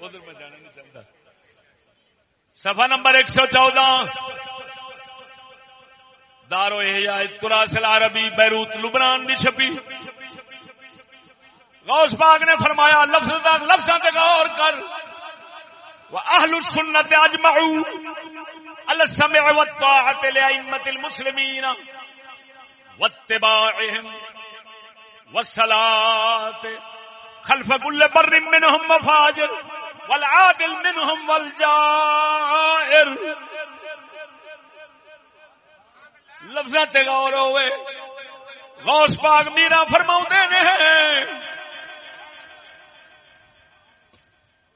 ادھر میں جانا نہیں چاہتا۔ سفا نمبر ایک سو چودہ۔ دارو تراسل عربی بیروت لبنان بھی چھپی۔ غوث باغ نے فرمایا، لفظ لفظ غور کر۔ وہ اہل السنت اجمعو السمع والطاعت لائمت المسلمین واتباعهم والصلاة خلف كل بر منهم وفاجر والعادل منهم والجائر. لفظ غور ہوئے، غوث پاک میرا فرما نے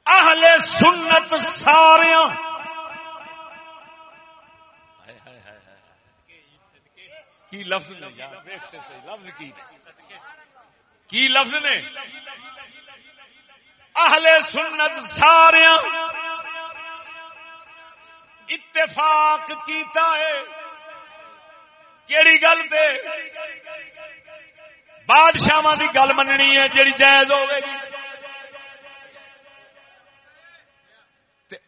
اہل سنت سارا کی لفظ نے لفظ کی؟ کی لفظ نے؟ اہل سنت سارا اتفاق کیتا ہے۔ کیڑی گل پہ بادشاہ کی گل مننی ہے جیڑی جائز ہوگی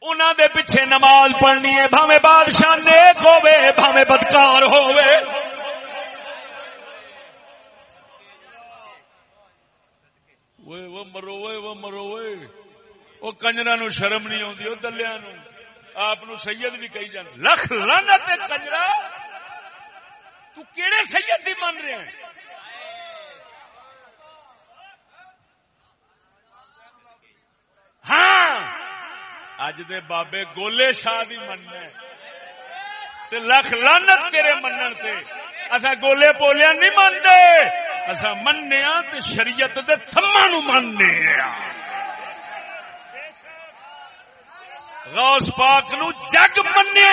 انہوں دے پیچھے نماز پڑھنی ہے بھاوے بادشاہ نیک ہوے بھاوے بدکار ہوے وہ مرو وہ مرو وہ کنجرا نو شرم نہیں آتی وہ دلیا آپ سید بھی کہی جان لکھ لانا کنجرا تیڑے سید بھی من رہے ہیں ہاں اج دے بابے گولے شاہ بھی مننا لکھ لانت تیرے منن تے اصا گولے بولیا نہیں منتے اصا منیا تو شریعت دے تھما نو مننے غوث پاک نو جگ منے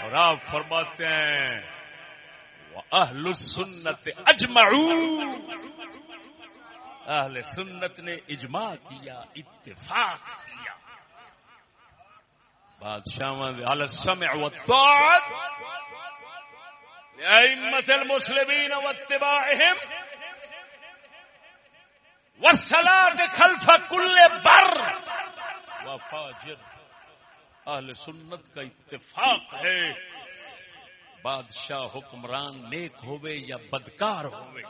اور آپ فرماتے ہیں اہل السنت اجمعو اہل سنت نے اجماع کیا، اتفاق کیا۔ بادشاہ السمع والطاعت لأئمة المسلمين واتباعهم والصلاة خلف كل بر وفاجر. اہل سنت کا اتفاق ہے. بادشاہ حکمران نیک ہوئے یا بدکار ہوئے؟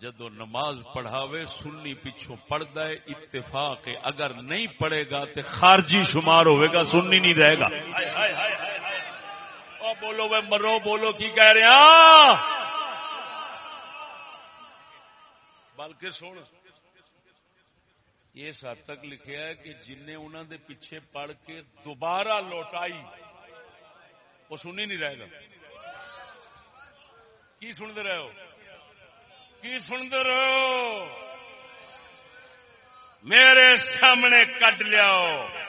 جدو نماز پڑھاوے، سنی پیچھوں پڑھتا ہے اتفاق ہے، اگر نہیں پڑھے گا تو خارجی شمار ہوئے گا سننی نہیں رہے گا۔ بولو وہ مرو، بولو، کی کہہ رہے ہیں؟ بلکہ سن اس حد تک لکھیا ہے کہ جن نے انہوں دے پیچھے پڑھ کے دوبارہ لوٹائی، وہ سنی نہیں رہے گا۔ کی سنتے رہے ہو؟ کی سنتے رہو میرے سامنے کٹ لیاؤ۔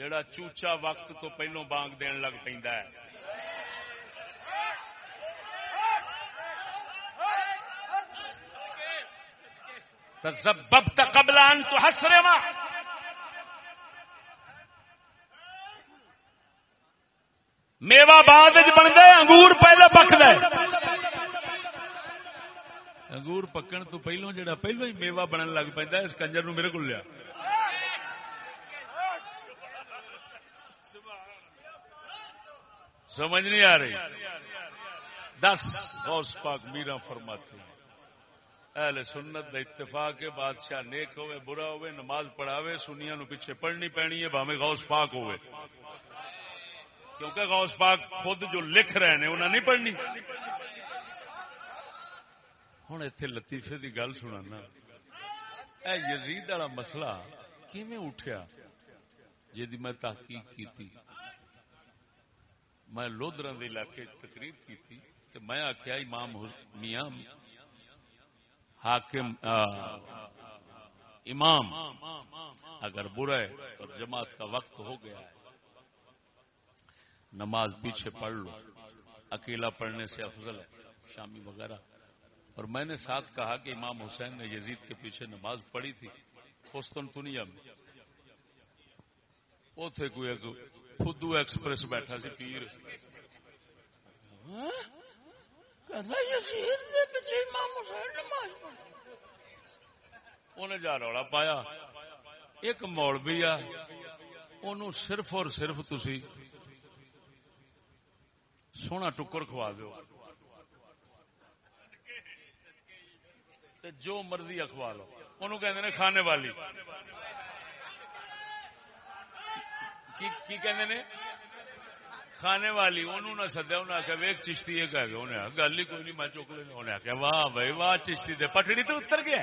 جڑا چوچا وقت تو پہلو بانگ دین لگ پہ تسببت قبل ان تحسرم میوا بعد بنتا ہے، انگور پہلے پکد انگور پکن تو پہلو جڑا پہلو ہی میوا بنن لگ پہ اس کنجر نو میرے کو لیا۔ سمجھ نہیں آ رہی۔ دس غوث پاک میرا فرماتے ہیں۔ اہل سنت دا اتفاق ہے، بادشاہ نیک ہوئے، برا ہوئے، نماز پڑھاوے سنیا نو پیچھے پڑھنی پینی ہے بھاوے غوث پاک ہوئے۔ کیونکہ غوث پاک خود جو لکھ رہے ہیں انہیں نہیں پڑھنی۔ ہوں اتنے لطیفے دی گل سنا اے یزید والا مسئلہ کیویں اٹھیا؟ جی میں تحقیق کی تھی میں لودرا کے علاقے تقریر کی تھی تو میں آخیا امام میاں حاکم امام اگر برا ہے اور جماعت کا وقت ہو گیا ہے، نماز پیچھے پڑھ لو، اکیلا پڑھنے سے افضل ہے، شامی وغیرہ۔ اور میں نے ساتھ کہا کہ امام حسین نے یزید کے پیچھے نماز پڑھی تھی خوستن دنیا میں وہ تھے کوئی ایک فدو ایکسپریس بیٹھا سی پیر انہیں جا رولا پایا ایک مولوی آ صرف اور صرف تسی سونا ٹکر کھوا دو جو مرضی اخوا لو انہوں کہ کھانے والی کی کہ کھانے والی انہوں نے سدیا انہیں آخیا ویک چشتی یہ کہہ گیا انہیں گل ہی کوئی نہیں، میں چک لے انہیں آخیا واہ بھائی، واہ چشتی دے پٹڑی تو اتر گیا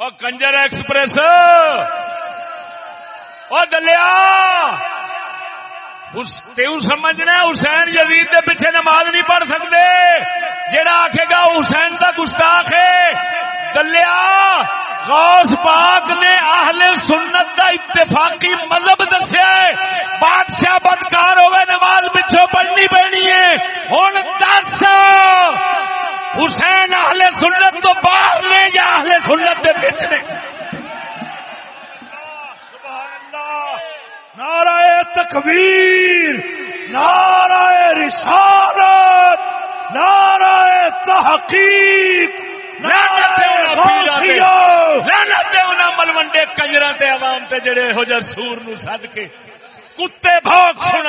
اور کنجر ایکسپریس اور دلیا! سمجھنا حسین یزید کے پیچھے نماز نہیں پڑھ سکتے جہاں آخے گا، حسین کا گستاخ ہے۔ دلیا غوث پاک نے اہل سنت کا اتفاقی مذہب دسیا بادشاہ بدکار ہوئے، نماز پچھو پڑھنی پڑنی ہے۔ ہوں دس۔ حسین اہل سنت تو باہر لے یا اہل سنت دے کے پچھنے نعرہ تکبیر، نعرہ رسالت، نعرہ تحقیق۔ ملوڈے کنجر عوام تے جڑے ہو جا سور نو سد کے۔ کتے بھوک سن۔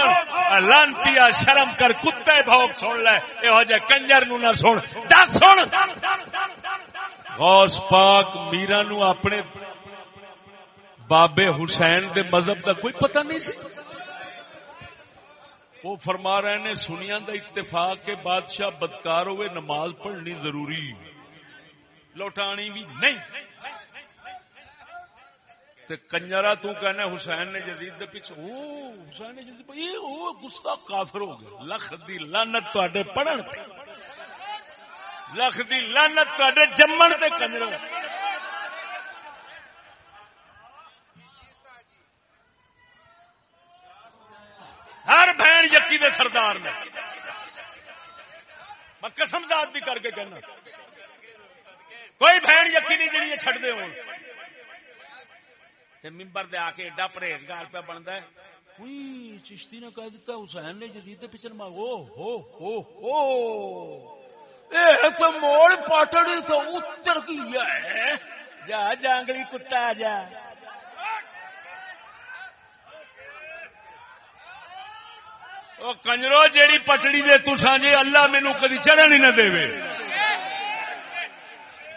لانتی شرم کر۔ کتے بھوک سن لے۔ یہ جہ کنجر نو نہ سن۔ دس سن۔ غوث پاک میرا نو اپنے بابے حسین دے مذہب کا کوئی پتہ نہیں سی۔ وہ فرما رہے نے سنیا دا اتفاق کے بادشاہ بدکار ہوئے نماز پڑھنی ضروری۔ لوٹانی بھی نہیں۔ کنجرا تو کہنا حسین نے جزید پیچھے او حسین نے جزید او گستا کافر ہو گیا۔ لکھ دی لانت تے پڑھن لکھ دی لانت تے جمن تے کنجر ہر بہن یقی دے سردار نے۔ میں قسم ذات بھی کر کے کہنا۔ کوئی بہن یقی نہیں جی چڈ دے ہوں ممبر دے آ کے ایڈا پرہیزگار پہ بنتا ہے۔ کوئی چشتی نے کہہ دیتا حسین نے جدید پچھل مانگو ہو ہو ہو۔ تو موڑ پاٹڑی تو اتر کیا ہے۔ جا جانگلی کتا جا۔ کنجرو جیڑی پٹڑی دے تو سانجے اللہ مینو کدی چڑھن ہی نہ دے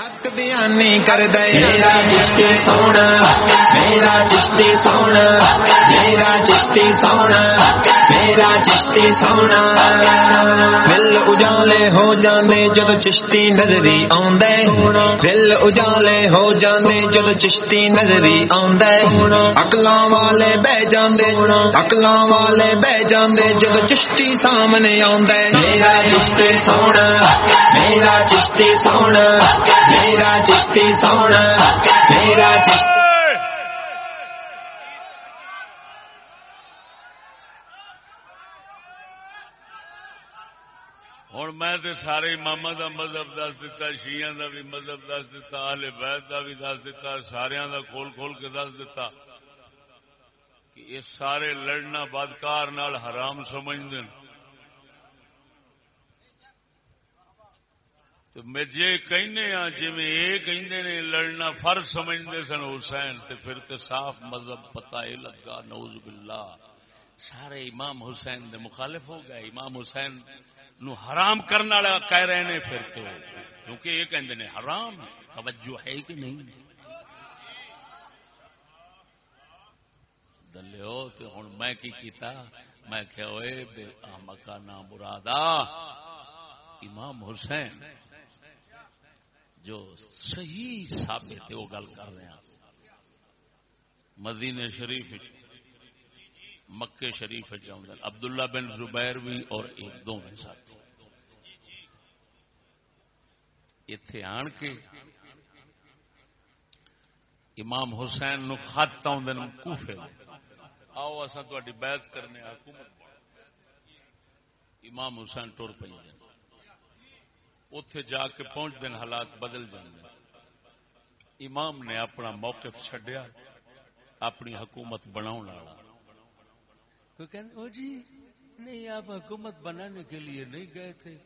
حق بیانی کر دے میرا چشتی سونا میرا چشتی سونا میرا چشتی سونا میرا چشتی سونا دل اجالے ہو جاندے جدو چشتی نظری آندے دل اجالے ہو جاندے جدو چشتی نظری آندے اکلاں والے بہ جاندے اکلاں والے بہ جاندے جدو چشتی سامنے آندے میرا چشتی سونا میرا چشتی سونا میرا چشتی سونا میرا چشتی ہوں میں تے سارے امام دا مذہب دس دیتا شیعہ دا بھی مذہب دس دیتا اہل بیت دا بھی دس دیتا سارا دا کھول کھول کے دس دیتا کہ یہ سارے لڑنا بدکار حرام سمجھتے تو میں جے کہنے ہاں جی میں یہ کہندے نے لڑنا فرض سمجھتے سن حسین، تے پھر تے صاف مذہب پتہ یہ لگا، نعوذ باللہ۔ سارے امام حسین دے مخالف ہو گئے۔ امام حسین نو حرام کرنے والا کہہ رہے ہیں پھر تو، کیونکہ یہ کہندے نے حرام، توجہ ہے کہ نہیں؟ دلو تو ہوں میں کی کیتا؟ میں کہ ہوئے بے احمقہ مرادا امام حسین جو صحیح ثابت ہے، وہ گل کر رہے ہیں۔ مدینہ شریف مکے شریف عبداللہ بن زبیر بھی اور ایک دو میں ساتھ اتے آن کے امام حسین نو خط آدھے کوفے آؤ اصا تاری بیعت کرنے حکومت امام حسین ٹور پہ اتے جا کے پہنچ دن حالات بدل جانے امام نے اپنا موقف چڈیا اپنی حکومت بناؤ جی نہیں آپ حکومت بنانے کے لیے نہیں گئے تھے۔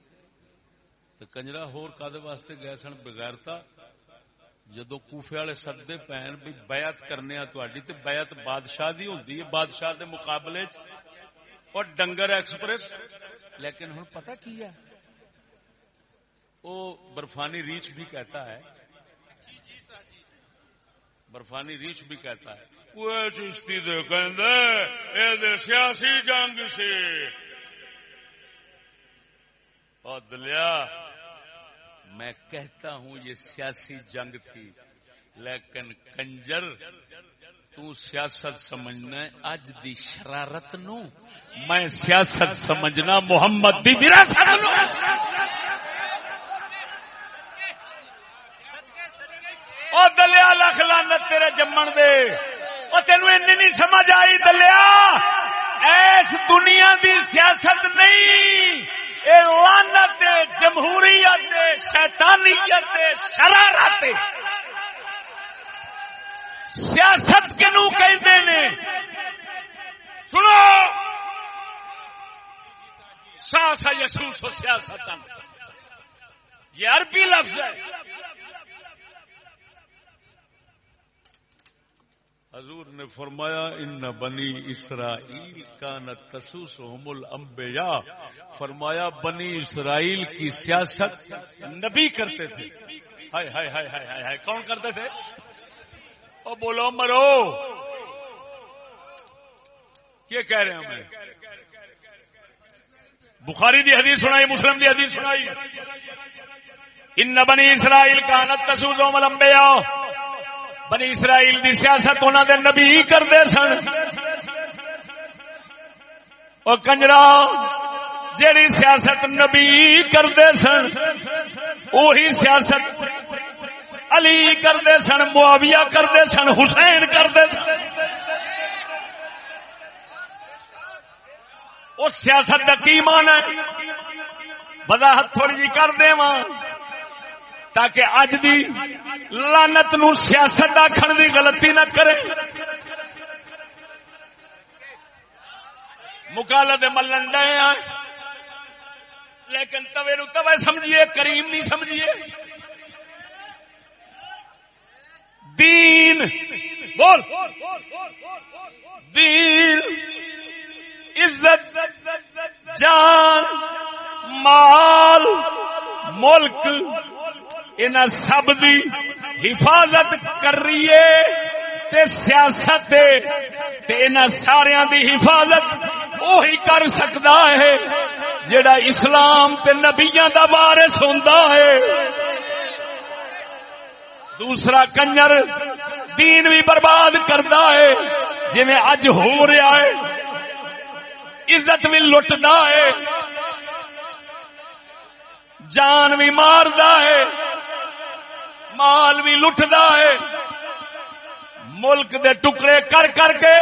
تو کنجرا ہور کدے واسطے گئے سن بغیرتا؟ جدو کوفے والے سدے پہن بھی بیعت کرنے تھی تو بیعت بادشاہ دی ہوتی ہے بادشاہ دے مقابلے اور ڈنگر ایکسپریس۔ لیکن ہوں پتہ کی ہے وہ برفانی ریچ بھی کہتا ہے۔ برفانی ریچ بھی کہتا ہے۔ وہ چشتی دے سیاسی جنگ سے اور دلیا، میں کہتا ہوں یہ سیاسی جنگ تھی، لیکن کنجر، تو سیاست سمجھنا اج دی شرارت نو۔ میں سیاست سمجھنا محمد دی وراثت نو۔ دلیا لانت تیرے جمن دے۔ او تینو اینی نہیں سمجھ آئی دلیا ایس دنیا دی سیاست نہیں۔ اے لانت جمہوریت شیطانیت شرارت سیاست کنو کہتے ہیں سنو۔ سا سا یسوس سیاست یہ عربی لفظ ہے۔ حضور نے فرمایا، ان بنی اسرائیل کا نہ تسوس حمل امبیا فرمایا، بنی اسرائیل کی سیاست نبی کرتے تھے۔ ہائے ہائے ہائے ہائے ہائے کون کرتے تھے؟ او بولو، مرو۔ کیا کہہ رہے ہیں ہمیں بخاری دی حدیث سنائی، مسلم دی حدیث سنائی۔ ان بنی اسرائیل کا نہ تسوس حمل امبیا بنی اسرائیل دی سیاست انہوں دے نبی کرتے سن۔ وہ کنجرا، جیڑی سیاست نبی کرتے سن وہی سیاست علی کرتے سن، معاویہ کرتے سن، حسین کرتے سن۔ اس سیاست کا کی مان ہے؟ وضاحت تھوڑی جی کر دے تاکہ اج دی لانت نو سیاست آخر دی غلطی نہ کرے۔ مکالا دے ملن ڈے لیکن توے نو توے سمجھیے، کریم نہیں سمجھیے۔ دین، بول۔ دین، عزت، جان، مال، ملک ان سب دی حفاظت کر رہی ہے سیاست ان سارا دی حفاظت وہی کر سکتا ہے جڑا اسلام تے نبیاں دا وارث ہوندا ہے۔ دوسرا کنجر دین بھی برباد کرتا ہے جی اج ہو رہا ہے، عزت بھی لٹتا ہے، جان بھی ماردا ہے۔ مال بھی لٹتا ہے۔ ملک دے ٹکڑے کر کر کے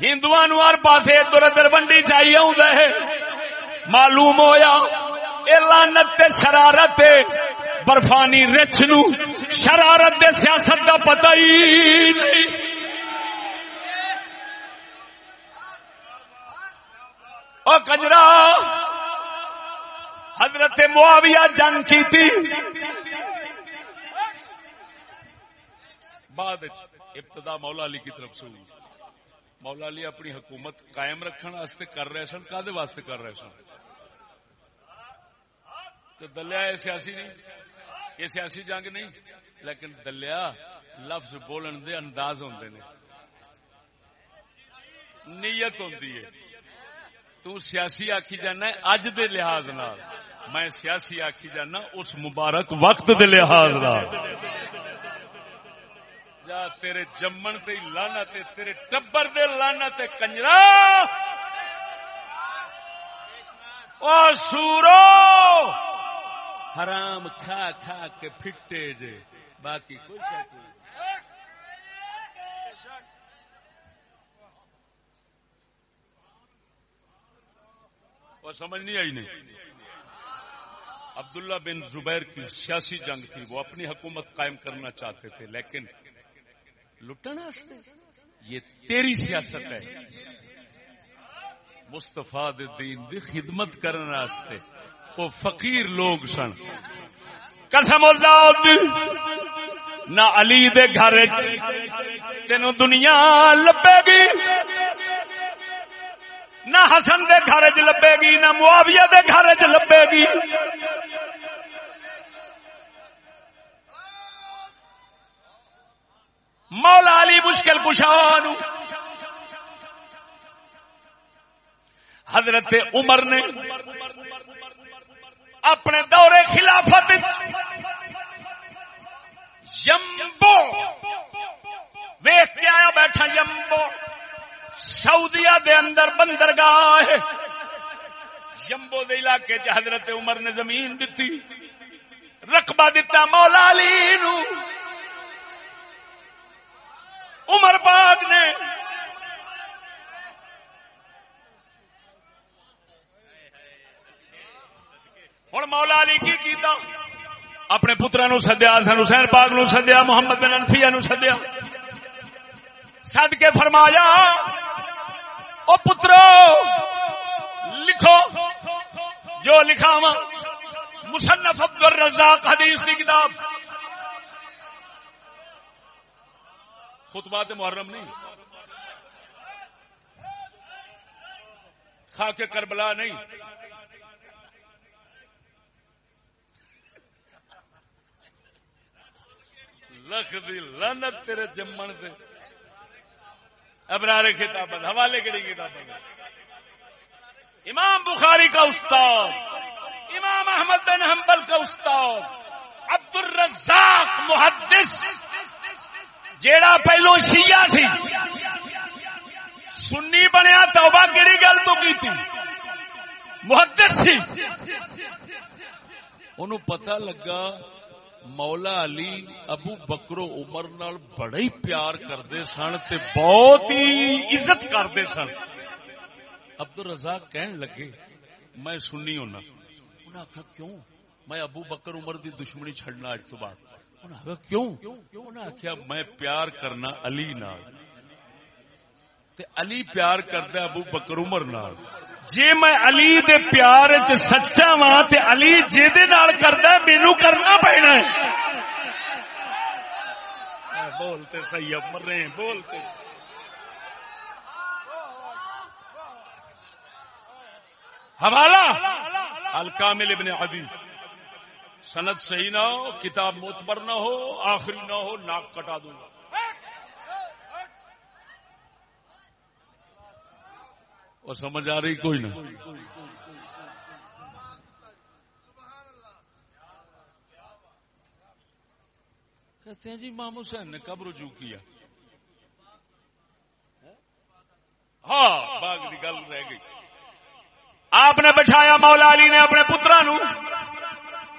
ہندو ہر پاس ادھر ادھر ونڈی چاہیے ہے۔ معلوم ہویا اے لانت تے شرارت برفانی رچ نو، شرارت دے سیاست کا پتہ ہی نہیں۔ او کجرا حضرت معاویہ جنگ کی تھی۔ بعد ابتدا مولا علی کی طرف سے ہوئی۔ مولا علی اپنی حکومت قائم رکھنے کر رہے سن کا واسطے کر رہے سن؟ تو دلیا یہ سیاسی نہیں، یہ سیاسی جنگ نہیں، لیکن دلیا لفظ بولن دے انداز ہوتے ہیں نیت ہوتی ہے۔ تو سیاسی آخی جانا اج دے لحاظ نال۔ میں سیاسی آخی جانا اس مبارک وقت دے لحاظ نال جا تیرے جمن تے لانا تے تیرے ٹبر دے لانا تے کنجرا۔ او سورو! حرام کھا کھا کے پھٹے جے۔ باقی کوئی وہ سمجھ نہیں آئی نہیں۔ عبداللہ بن زبیر کی سیاسی جنگ تھی، وہ اپنی حکومت قائم کرنا چاہتے تھے، لیکن لٹن یہ تیری سیاست ہے۔ مستفا دین دی خدمت کرنے وہ فقیر لوگ سن۔ قسم نہ علی دے گھر تینوں دنیا لبے گی، نہ حسن دے گھر چ لبے گی، نہ معاویہ دے گھر چ لبے گی۔ مولا علی مشکل کشان حضرت عمر نے اپنے دورے خلافت یمبو ویخ کے آیا بیٹھا یمبو سعودیا دے اندر بندرگاہ یمبو دے علاقے چ حضرت عمر نے زمین دیتی، رقبہ دیتا مولا علی نو۔ عمر پاک نے ہوں مولا علی کی کیتا اپنے پترا نو سدیا سن حسین پاک نو سدیا، محمد بن انفیا نو سدیا۔ سد کے فرمایا، او پترو، لکھو۔ جو لکھا وا مصنف عبد الرزاق حدیث کی کتاب۔ خطبات محرم نہیں۔ خاک کربلا نہیں۔ لکھ دی لانت تیرے جمن سے ابرارے کتاب حوالے کہڑی کتاب امام بخاری کا استاد، امام احمد بن حنبل کا استاد عبد الرزاق محدث۔ جیڑا پہلو شیعہ سی، سنی بنیا توبہ کہڑی گل تو کی تھی محدث سی۔ انہوں پتہ لگا مولا علی ابو بکرو عمر نال بڑا ہی پیار کرتے سن تے بہت ہی عزت کرتے سن۔ عبد الرزاق کہن لگے، میں سننی ہونا۔ انہیں آخیا کیوں؟ میں ابو بکر عمر دی دشمنی چھڑنا اج تو بعد۔ کیوں؟ انہیں آخیا میں پیار کرنا علی نال. تے علی پیار کرتا ابو بکر عمر نال۔ جے میں علی دے پیار چ سچا وا تے علی جے نال کردا مینوں کرنا پینا ہے۔ بولتے صحیح اب مر رہے ہیں بولتے حوالہ۔ الکامل ابن عدی۔ سند صحیح نہ ہو، کتاب معتبر نہ ہو، آخری نہ ہو، ناک کٹا دوں گا۔ وہ سمجھ آ رہی کوئی نہ۔ کہتے ہیں جی امام حسین نے کب رجوع کیا؟ ہاں باغ کی گل رہ گئی۔ آپ نے بٹھایا مولا علی نے اپنے پترا نو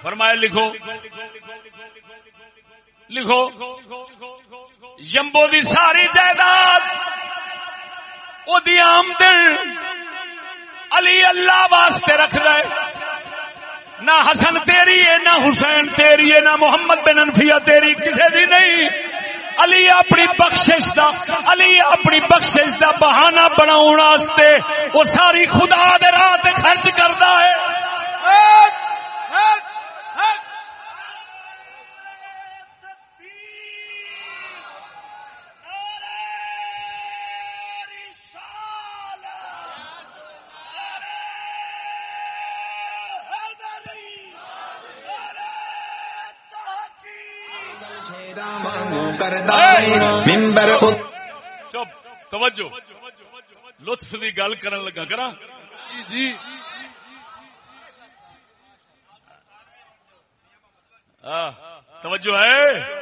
فرمایا لکھو۔ لکھو۔ جمبو دی ساری جائیداد وہ آمدن علی اللہ واسطے رکھ دے نہ حسن تیری ہے، نہ حسین تیری ہے، نہ محمد بن انفیا تیری کسی دی نہیں۔ علی اپنی بخشش دا، علی اپنی بخشش دا بہانہ بناؤ واسطے وہ ساری خدا دے راہ خرچ کرتا ہے۔ ممبر چپ توجہ۔ لطف دی گل کرن لگا کرا۔ جی توجہ ہے!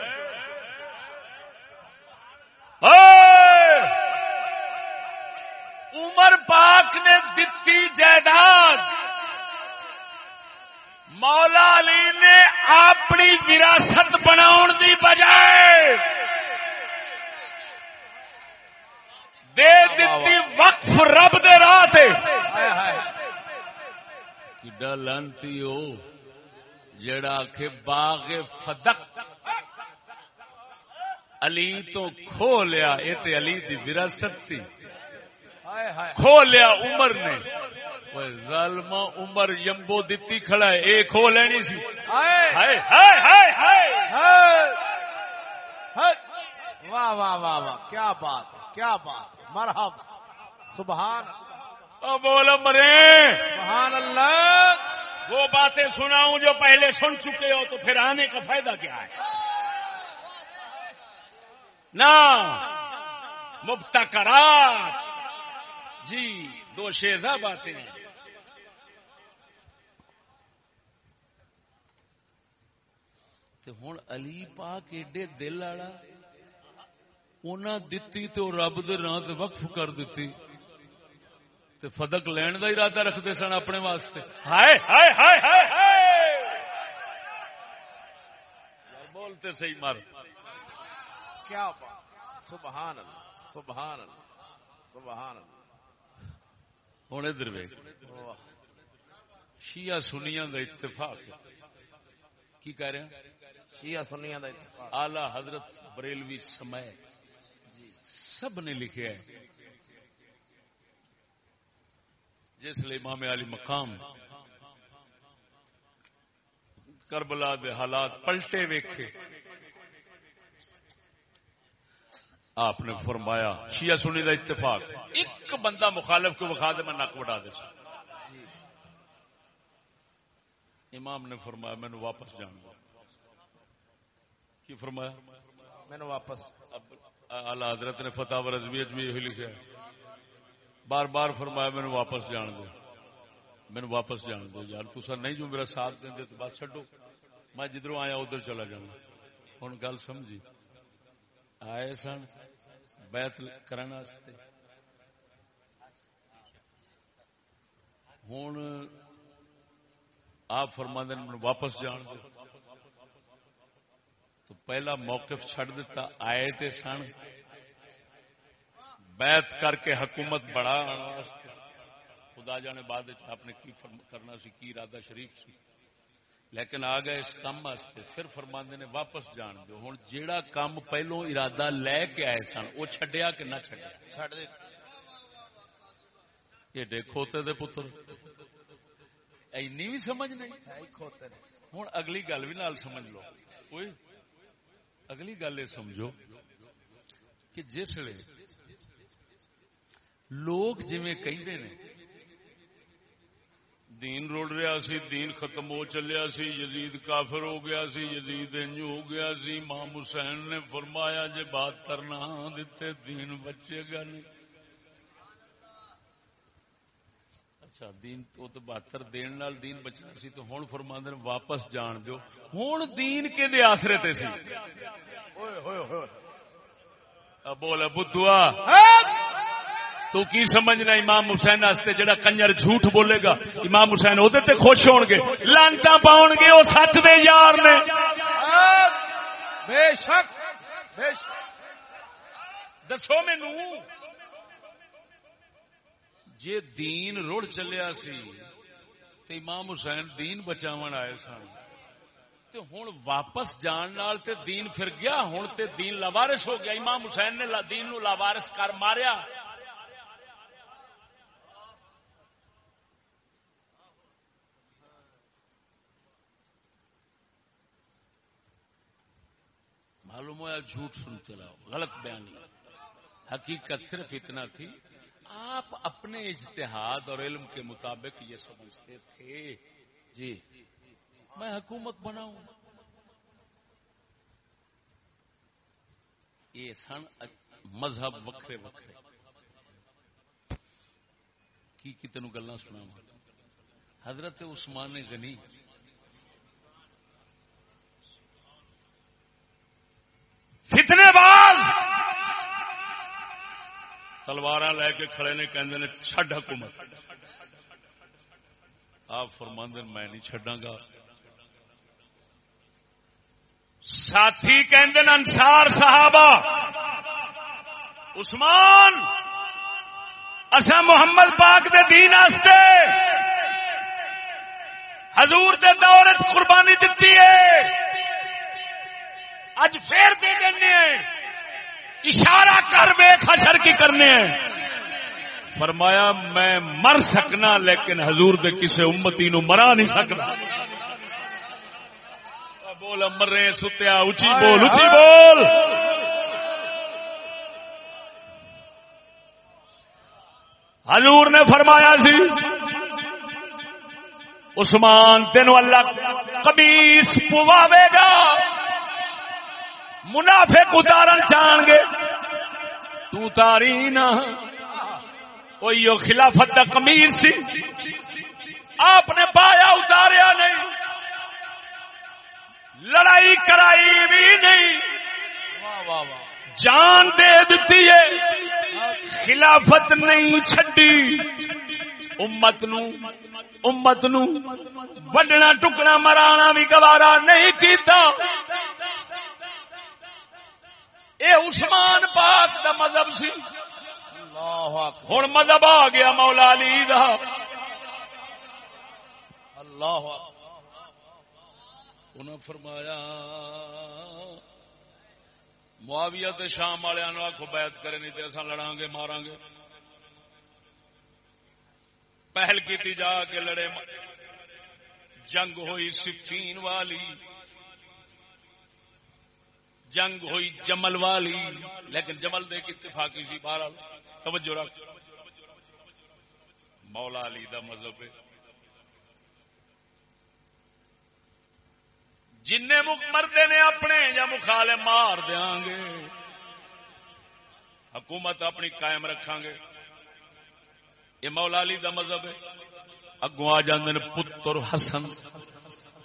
عمر پاک نے دتی جائیداد۔ مولا علی نے اپنی وراثت بناؤ دی بجائے دے دیتی وقف رب دے راہ تے۔ کڈا لانتی ہو جڑا آخ باغ فدق۔ علی تو کھو لیا یہ تے علی دی وراثت سی۔ کھو لیا عمر نے۔ ظالما عمر یمبو دتی کھڑا ہے اے کھو لینی سی۔ ہائے ہائے۔ ہائے۔ ہائے۔ واہ واہ واہ واہ کیا بات کیا بات۔ مرحب. سبحان او بول مرے. سبحان اللہ. وہ باتیں سناؤں جو پہلے سن چکے ہو تو پھر آنے کا فائدہ کیا ہے؟ نہ مبتکرات. جی دو شیزہ باتیں ہوں علی پاک ایڈے دل والا انہیں دتی رب دے راہ تے وقف کر دیتی۔ تے فدق لین دا ارادہ رکھتے سن اپنے واسطے۔ ہائے ہائے ہائے ہائے ہائے۔ بولتے صحیح مار کیا بات۔ سبحان اللہ سبحان اللہ سبحان اللہ۔ ادھر شیعہ سنیاں دا اتفاق۔ کی کہہ رہے ہیں؟ شیعہ سنیاں دا اتفاق۔ آلہ حضرت بریلوی سمے سب نے لکھا ہے جس لیے امام علی مقام کربلا دے حالات پلٹے ویکھے۔ آپ نے فرمایا، شیعہ سنی دا اتفاق۔ ایک بندہ مخالف کو بخا دے، میں نک وڈا دے سا۔ امام نے فرمایا، میں نے واپس جان دو کی فرمایا؟ میں نے واپس۔ اب اعلی حضرت نے فتح و رضویت بھی یہی لکھا بار بار فرمایا میں واپس جان دو۔ میں واپس جان دو۔ یار تو سر نہیں جو میرا ساتھ دیں تو بات چھڈو۔ میں جدھروں آیا، ادھر چلا جاؤں۔ ہوں گل سمجھی۔ آئے سن بیت کرنے ہوں آپ فرما دین واپس جان دو۔ تو پہلا موقف چھڑ دیتا آئے تے سن۔ بیعت کر کے حکومت بڑا خدا جانے بعد آپ نے کی فرم کرنا سی کی ارادہ شریف سی۔ لیکن آ گئے اس کام واسطے۔ پھر فرماندے نے واپس جان دو۔ ہوں جیڑا کام پہلو ارادہ لے کے آئے سن وہ چھڈیا کہ نہ چھڈیا؟ دے۔ ایڈے کھوتے دے پتر۔ اینی بھی سمجھ نہیں؟ ہوں اگلی گل بھی نال سمجھ لو۔ کوئی؟ اگلی گل یہ سمجھو کہ جس ویلے لوگ جویں کہندے نے، دین رڑ رہا سی، دین ختم ہو چلیا سی، یزید کافر ہو گیا سی، یزید انج ہو گیا سی، امام حسین نے فرمایا، جے بات کرنا ہاں دیتے دین بچے گا نہیں۔ اچھا دین تو تو بہتر دین نال دین بچنا سی تو ہوں فرما دین واپس جان دیو ہوں دین کے دے آسرے تے سی اوئے ہوئے ہوئے اب بول بدھوا تو کی سمجھنا امام حسین واسطے جڑا کنجر جھوٹ بولے گا امام حسین وہ خوش ہون گے لانتا پاؤ گے وہ سچ دے یار نے بے شک بے شک دسو مینو جے دین رڑ چلیا سی تے امام حسین دین بچاون آئے سن، تے ہن واپس جان نال تے دین پھر گیا ہن تے دین لاوارث ہو گیا۔ امام حسین نے دین نو لاوارث کر ماریا۔ معلوم ہوا جھوٹ سن چلاؤ غلط بیانی۔ حقیقت صرف اتنا تھی آپ اپنے اجتہاد اور علم کے مطابق یہ سمجھتے تھے۔ جی۔ میں حکومت بناؤں۔ یہ سن مذہب وکھرے وکھرے۔ کی کی تینوں گلا سنا حضرت عثمان غنی۔ فتنے باز تلوار لے کے کھڑے نے کہندے نے، چھڈ حکومت۔ آپ فرماندے میں نہیں چھڈاں گا۔ ساتھی کہندے نے، انصار صحابہ، عثمان اسا محمد پاک دے دین واسطے حضور دے دور قربانی دتی ہے۔ اج پھر دے دینے ہیں۔ اشارہ کر بے خشر کی کرنے ہیں۔ فرمایا میں مر سکنا لیکن حضور دے کسے امتی نو مرا نہیں سکتا بول امر رہے ستیا اچھی بول اچھی بول۔ حضور نے فرمایا سی عثمان تینو اللہ قمیس پواوے گا۔ منافق اتارن چاہن گے۔ تو تاری نہ۔ وہ خلافت کا کمیر سی۔ آپ نے پایا اتاریا نہیں۔ لڑائی کرائی بھی نہیں۔ جان دے دیتی ہے۔ خلافت نہیں چھڈی۔ امت نو امت نو۔ وڈنا ٹکڑا مرانا بھی گوارا نہیں کیتا۔ اے عثمان پاک دا مذہب سی۔ ہوں مذہب آ گیا مولا علی دا۔ اللہ انہوں فرمایا معاویہ تے شام والوں آخو بیعت کرے نہیں تے اصا لڑاں گے ماراں گے پہل کی جا کے لڑے جنگ ہوئی سفین والی۔ جنگ ہوئی جمل والی، لیکن جمل دے کی اتفاقی سی، بہرحال، توجہ رکھ۔ مولا علی دا مذہب ہے۔ جن مردے نے اپنے یا مخالے مار دیا گے، حکومت اپنی قائم رکھا گے۔ یہ مولا علی دا مذہب ہے۔ اگوں آ جاندے نے پتر حسن۔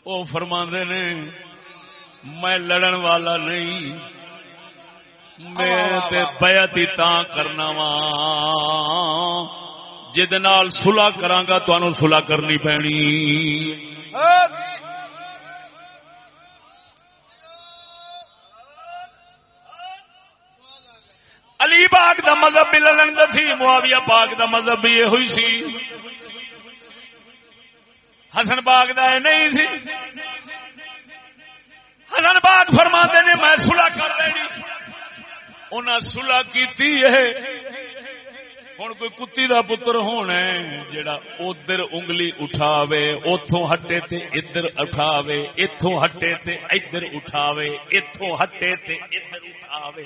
وہ فرما نے میں لڑن والا نہیں۔ میں بیعت ہی تاں کرنا وا جد نال صلح کراں گا تانوں صلح کرنی پینی۔ علی پاک دا مذہب بھی لڑن دا تھی، معاویہ پاک دا مذہب بھی یہ ہوئی سی۔ حسن باغ دا نہیں سی۔ حسن باغ فرما نے میں سلا کر دینی۔ انہیں سلا کی ہوں کوئی کتی دا پتر ہونا جڑا ادھر انگلی اٹھاوے اتوں ہٹے تے ادھر اٹھاوے اتوں ہٹے تے ادھر اٹھاوے اتوں ہٹے تے ادھر اٹھاوے۔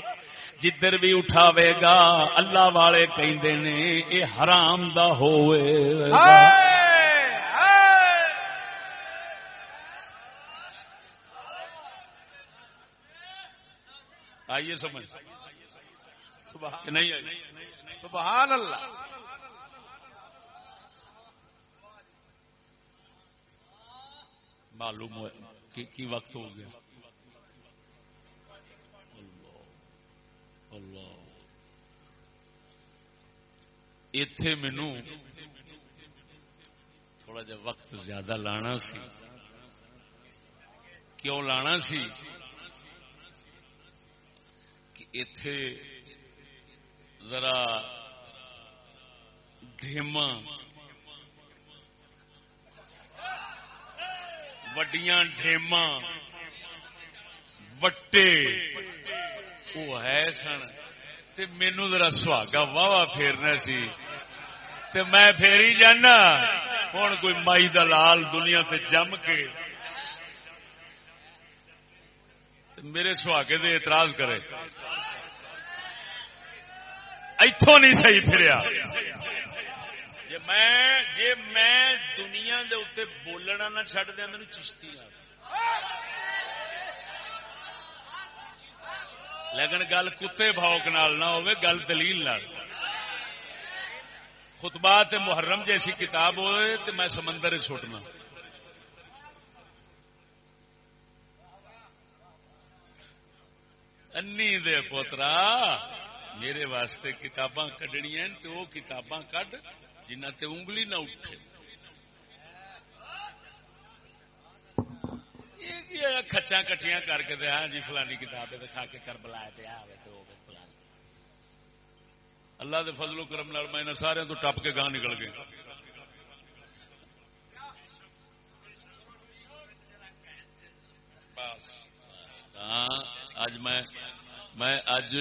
جدھر بھی اٹھاوے گا، اللہ والے کہندے نے، اے حرام دا ہوئے گا آئیے سمجھ۔ نہیں آئی؟ سبحان اللہ۔ معلوم ہوا کی وقت ہو گیا۔ اللہ اللہ۔ اتے مینو تھوڑا جا وقت زیادہ لانا سی۔ کیوں لانا سی؟ اتے ذرا ڈھیما وڈیاں ڈھیما وٹے وہ ہے سن تے مینو ذرا سہاگا واہ واہ پھیرنا سی تے میں پھیری جانا ہوں کوئی مائی دلال دنیا سے جم کے میرے سہاگے دے اعتراض کرے اتوں نہیں صحیح پھریا۔ جی میں جی میں دنیا دے اتنے بولنا نہ چڈ دیا مینو چشتی لیکن گل کتے بھوک نال نہ ہوئے گل دلیل نال۔ خطبات محرم جیسی کتاب ہوئے تو میں سمندر چھوٹنا انی دے پوترا میرے واسطے کتاباں کڈنیا تو وہ کتاباں کڈ جنہ تے انگلی نہ اٹھے۔ کچا کٹیاں کر کے ہاں جی فلانی کتاب ہے کھا کے کر بلایا پہ اللہ دے فضل و کرم لڑ میں سارے تو ٹپ کے گاہ نکل گئے۔ ہاں اج میں میں اج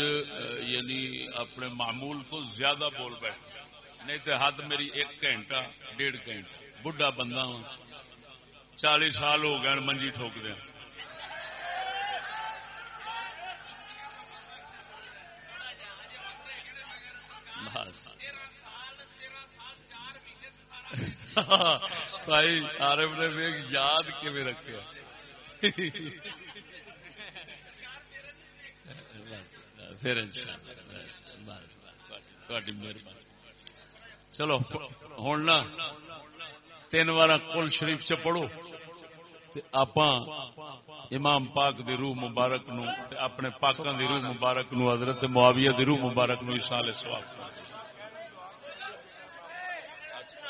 یعنی اپنے معمول تو زیادہ بول بیٹھ نہیں تو حد میری ایک گھنٹہ، ڈیڑھ گھنٹہ بڑھا بندہ ہوں۔ چالیس سال ہو گئے منجی ٹھوک دیا بھائی، عارف نے بھی یاد کیون رکھا پھر مہربانی چلو ہوں نا، تین بار کل شریف چ پڑھو آپ امام پاک دی روح مبارک نو اپنے پاکوں دی روح مبارک نو، حضرت معاویہ دی روح مبارک نو سال سواب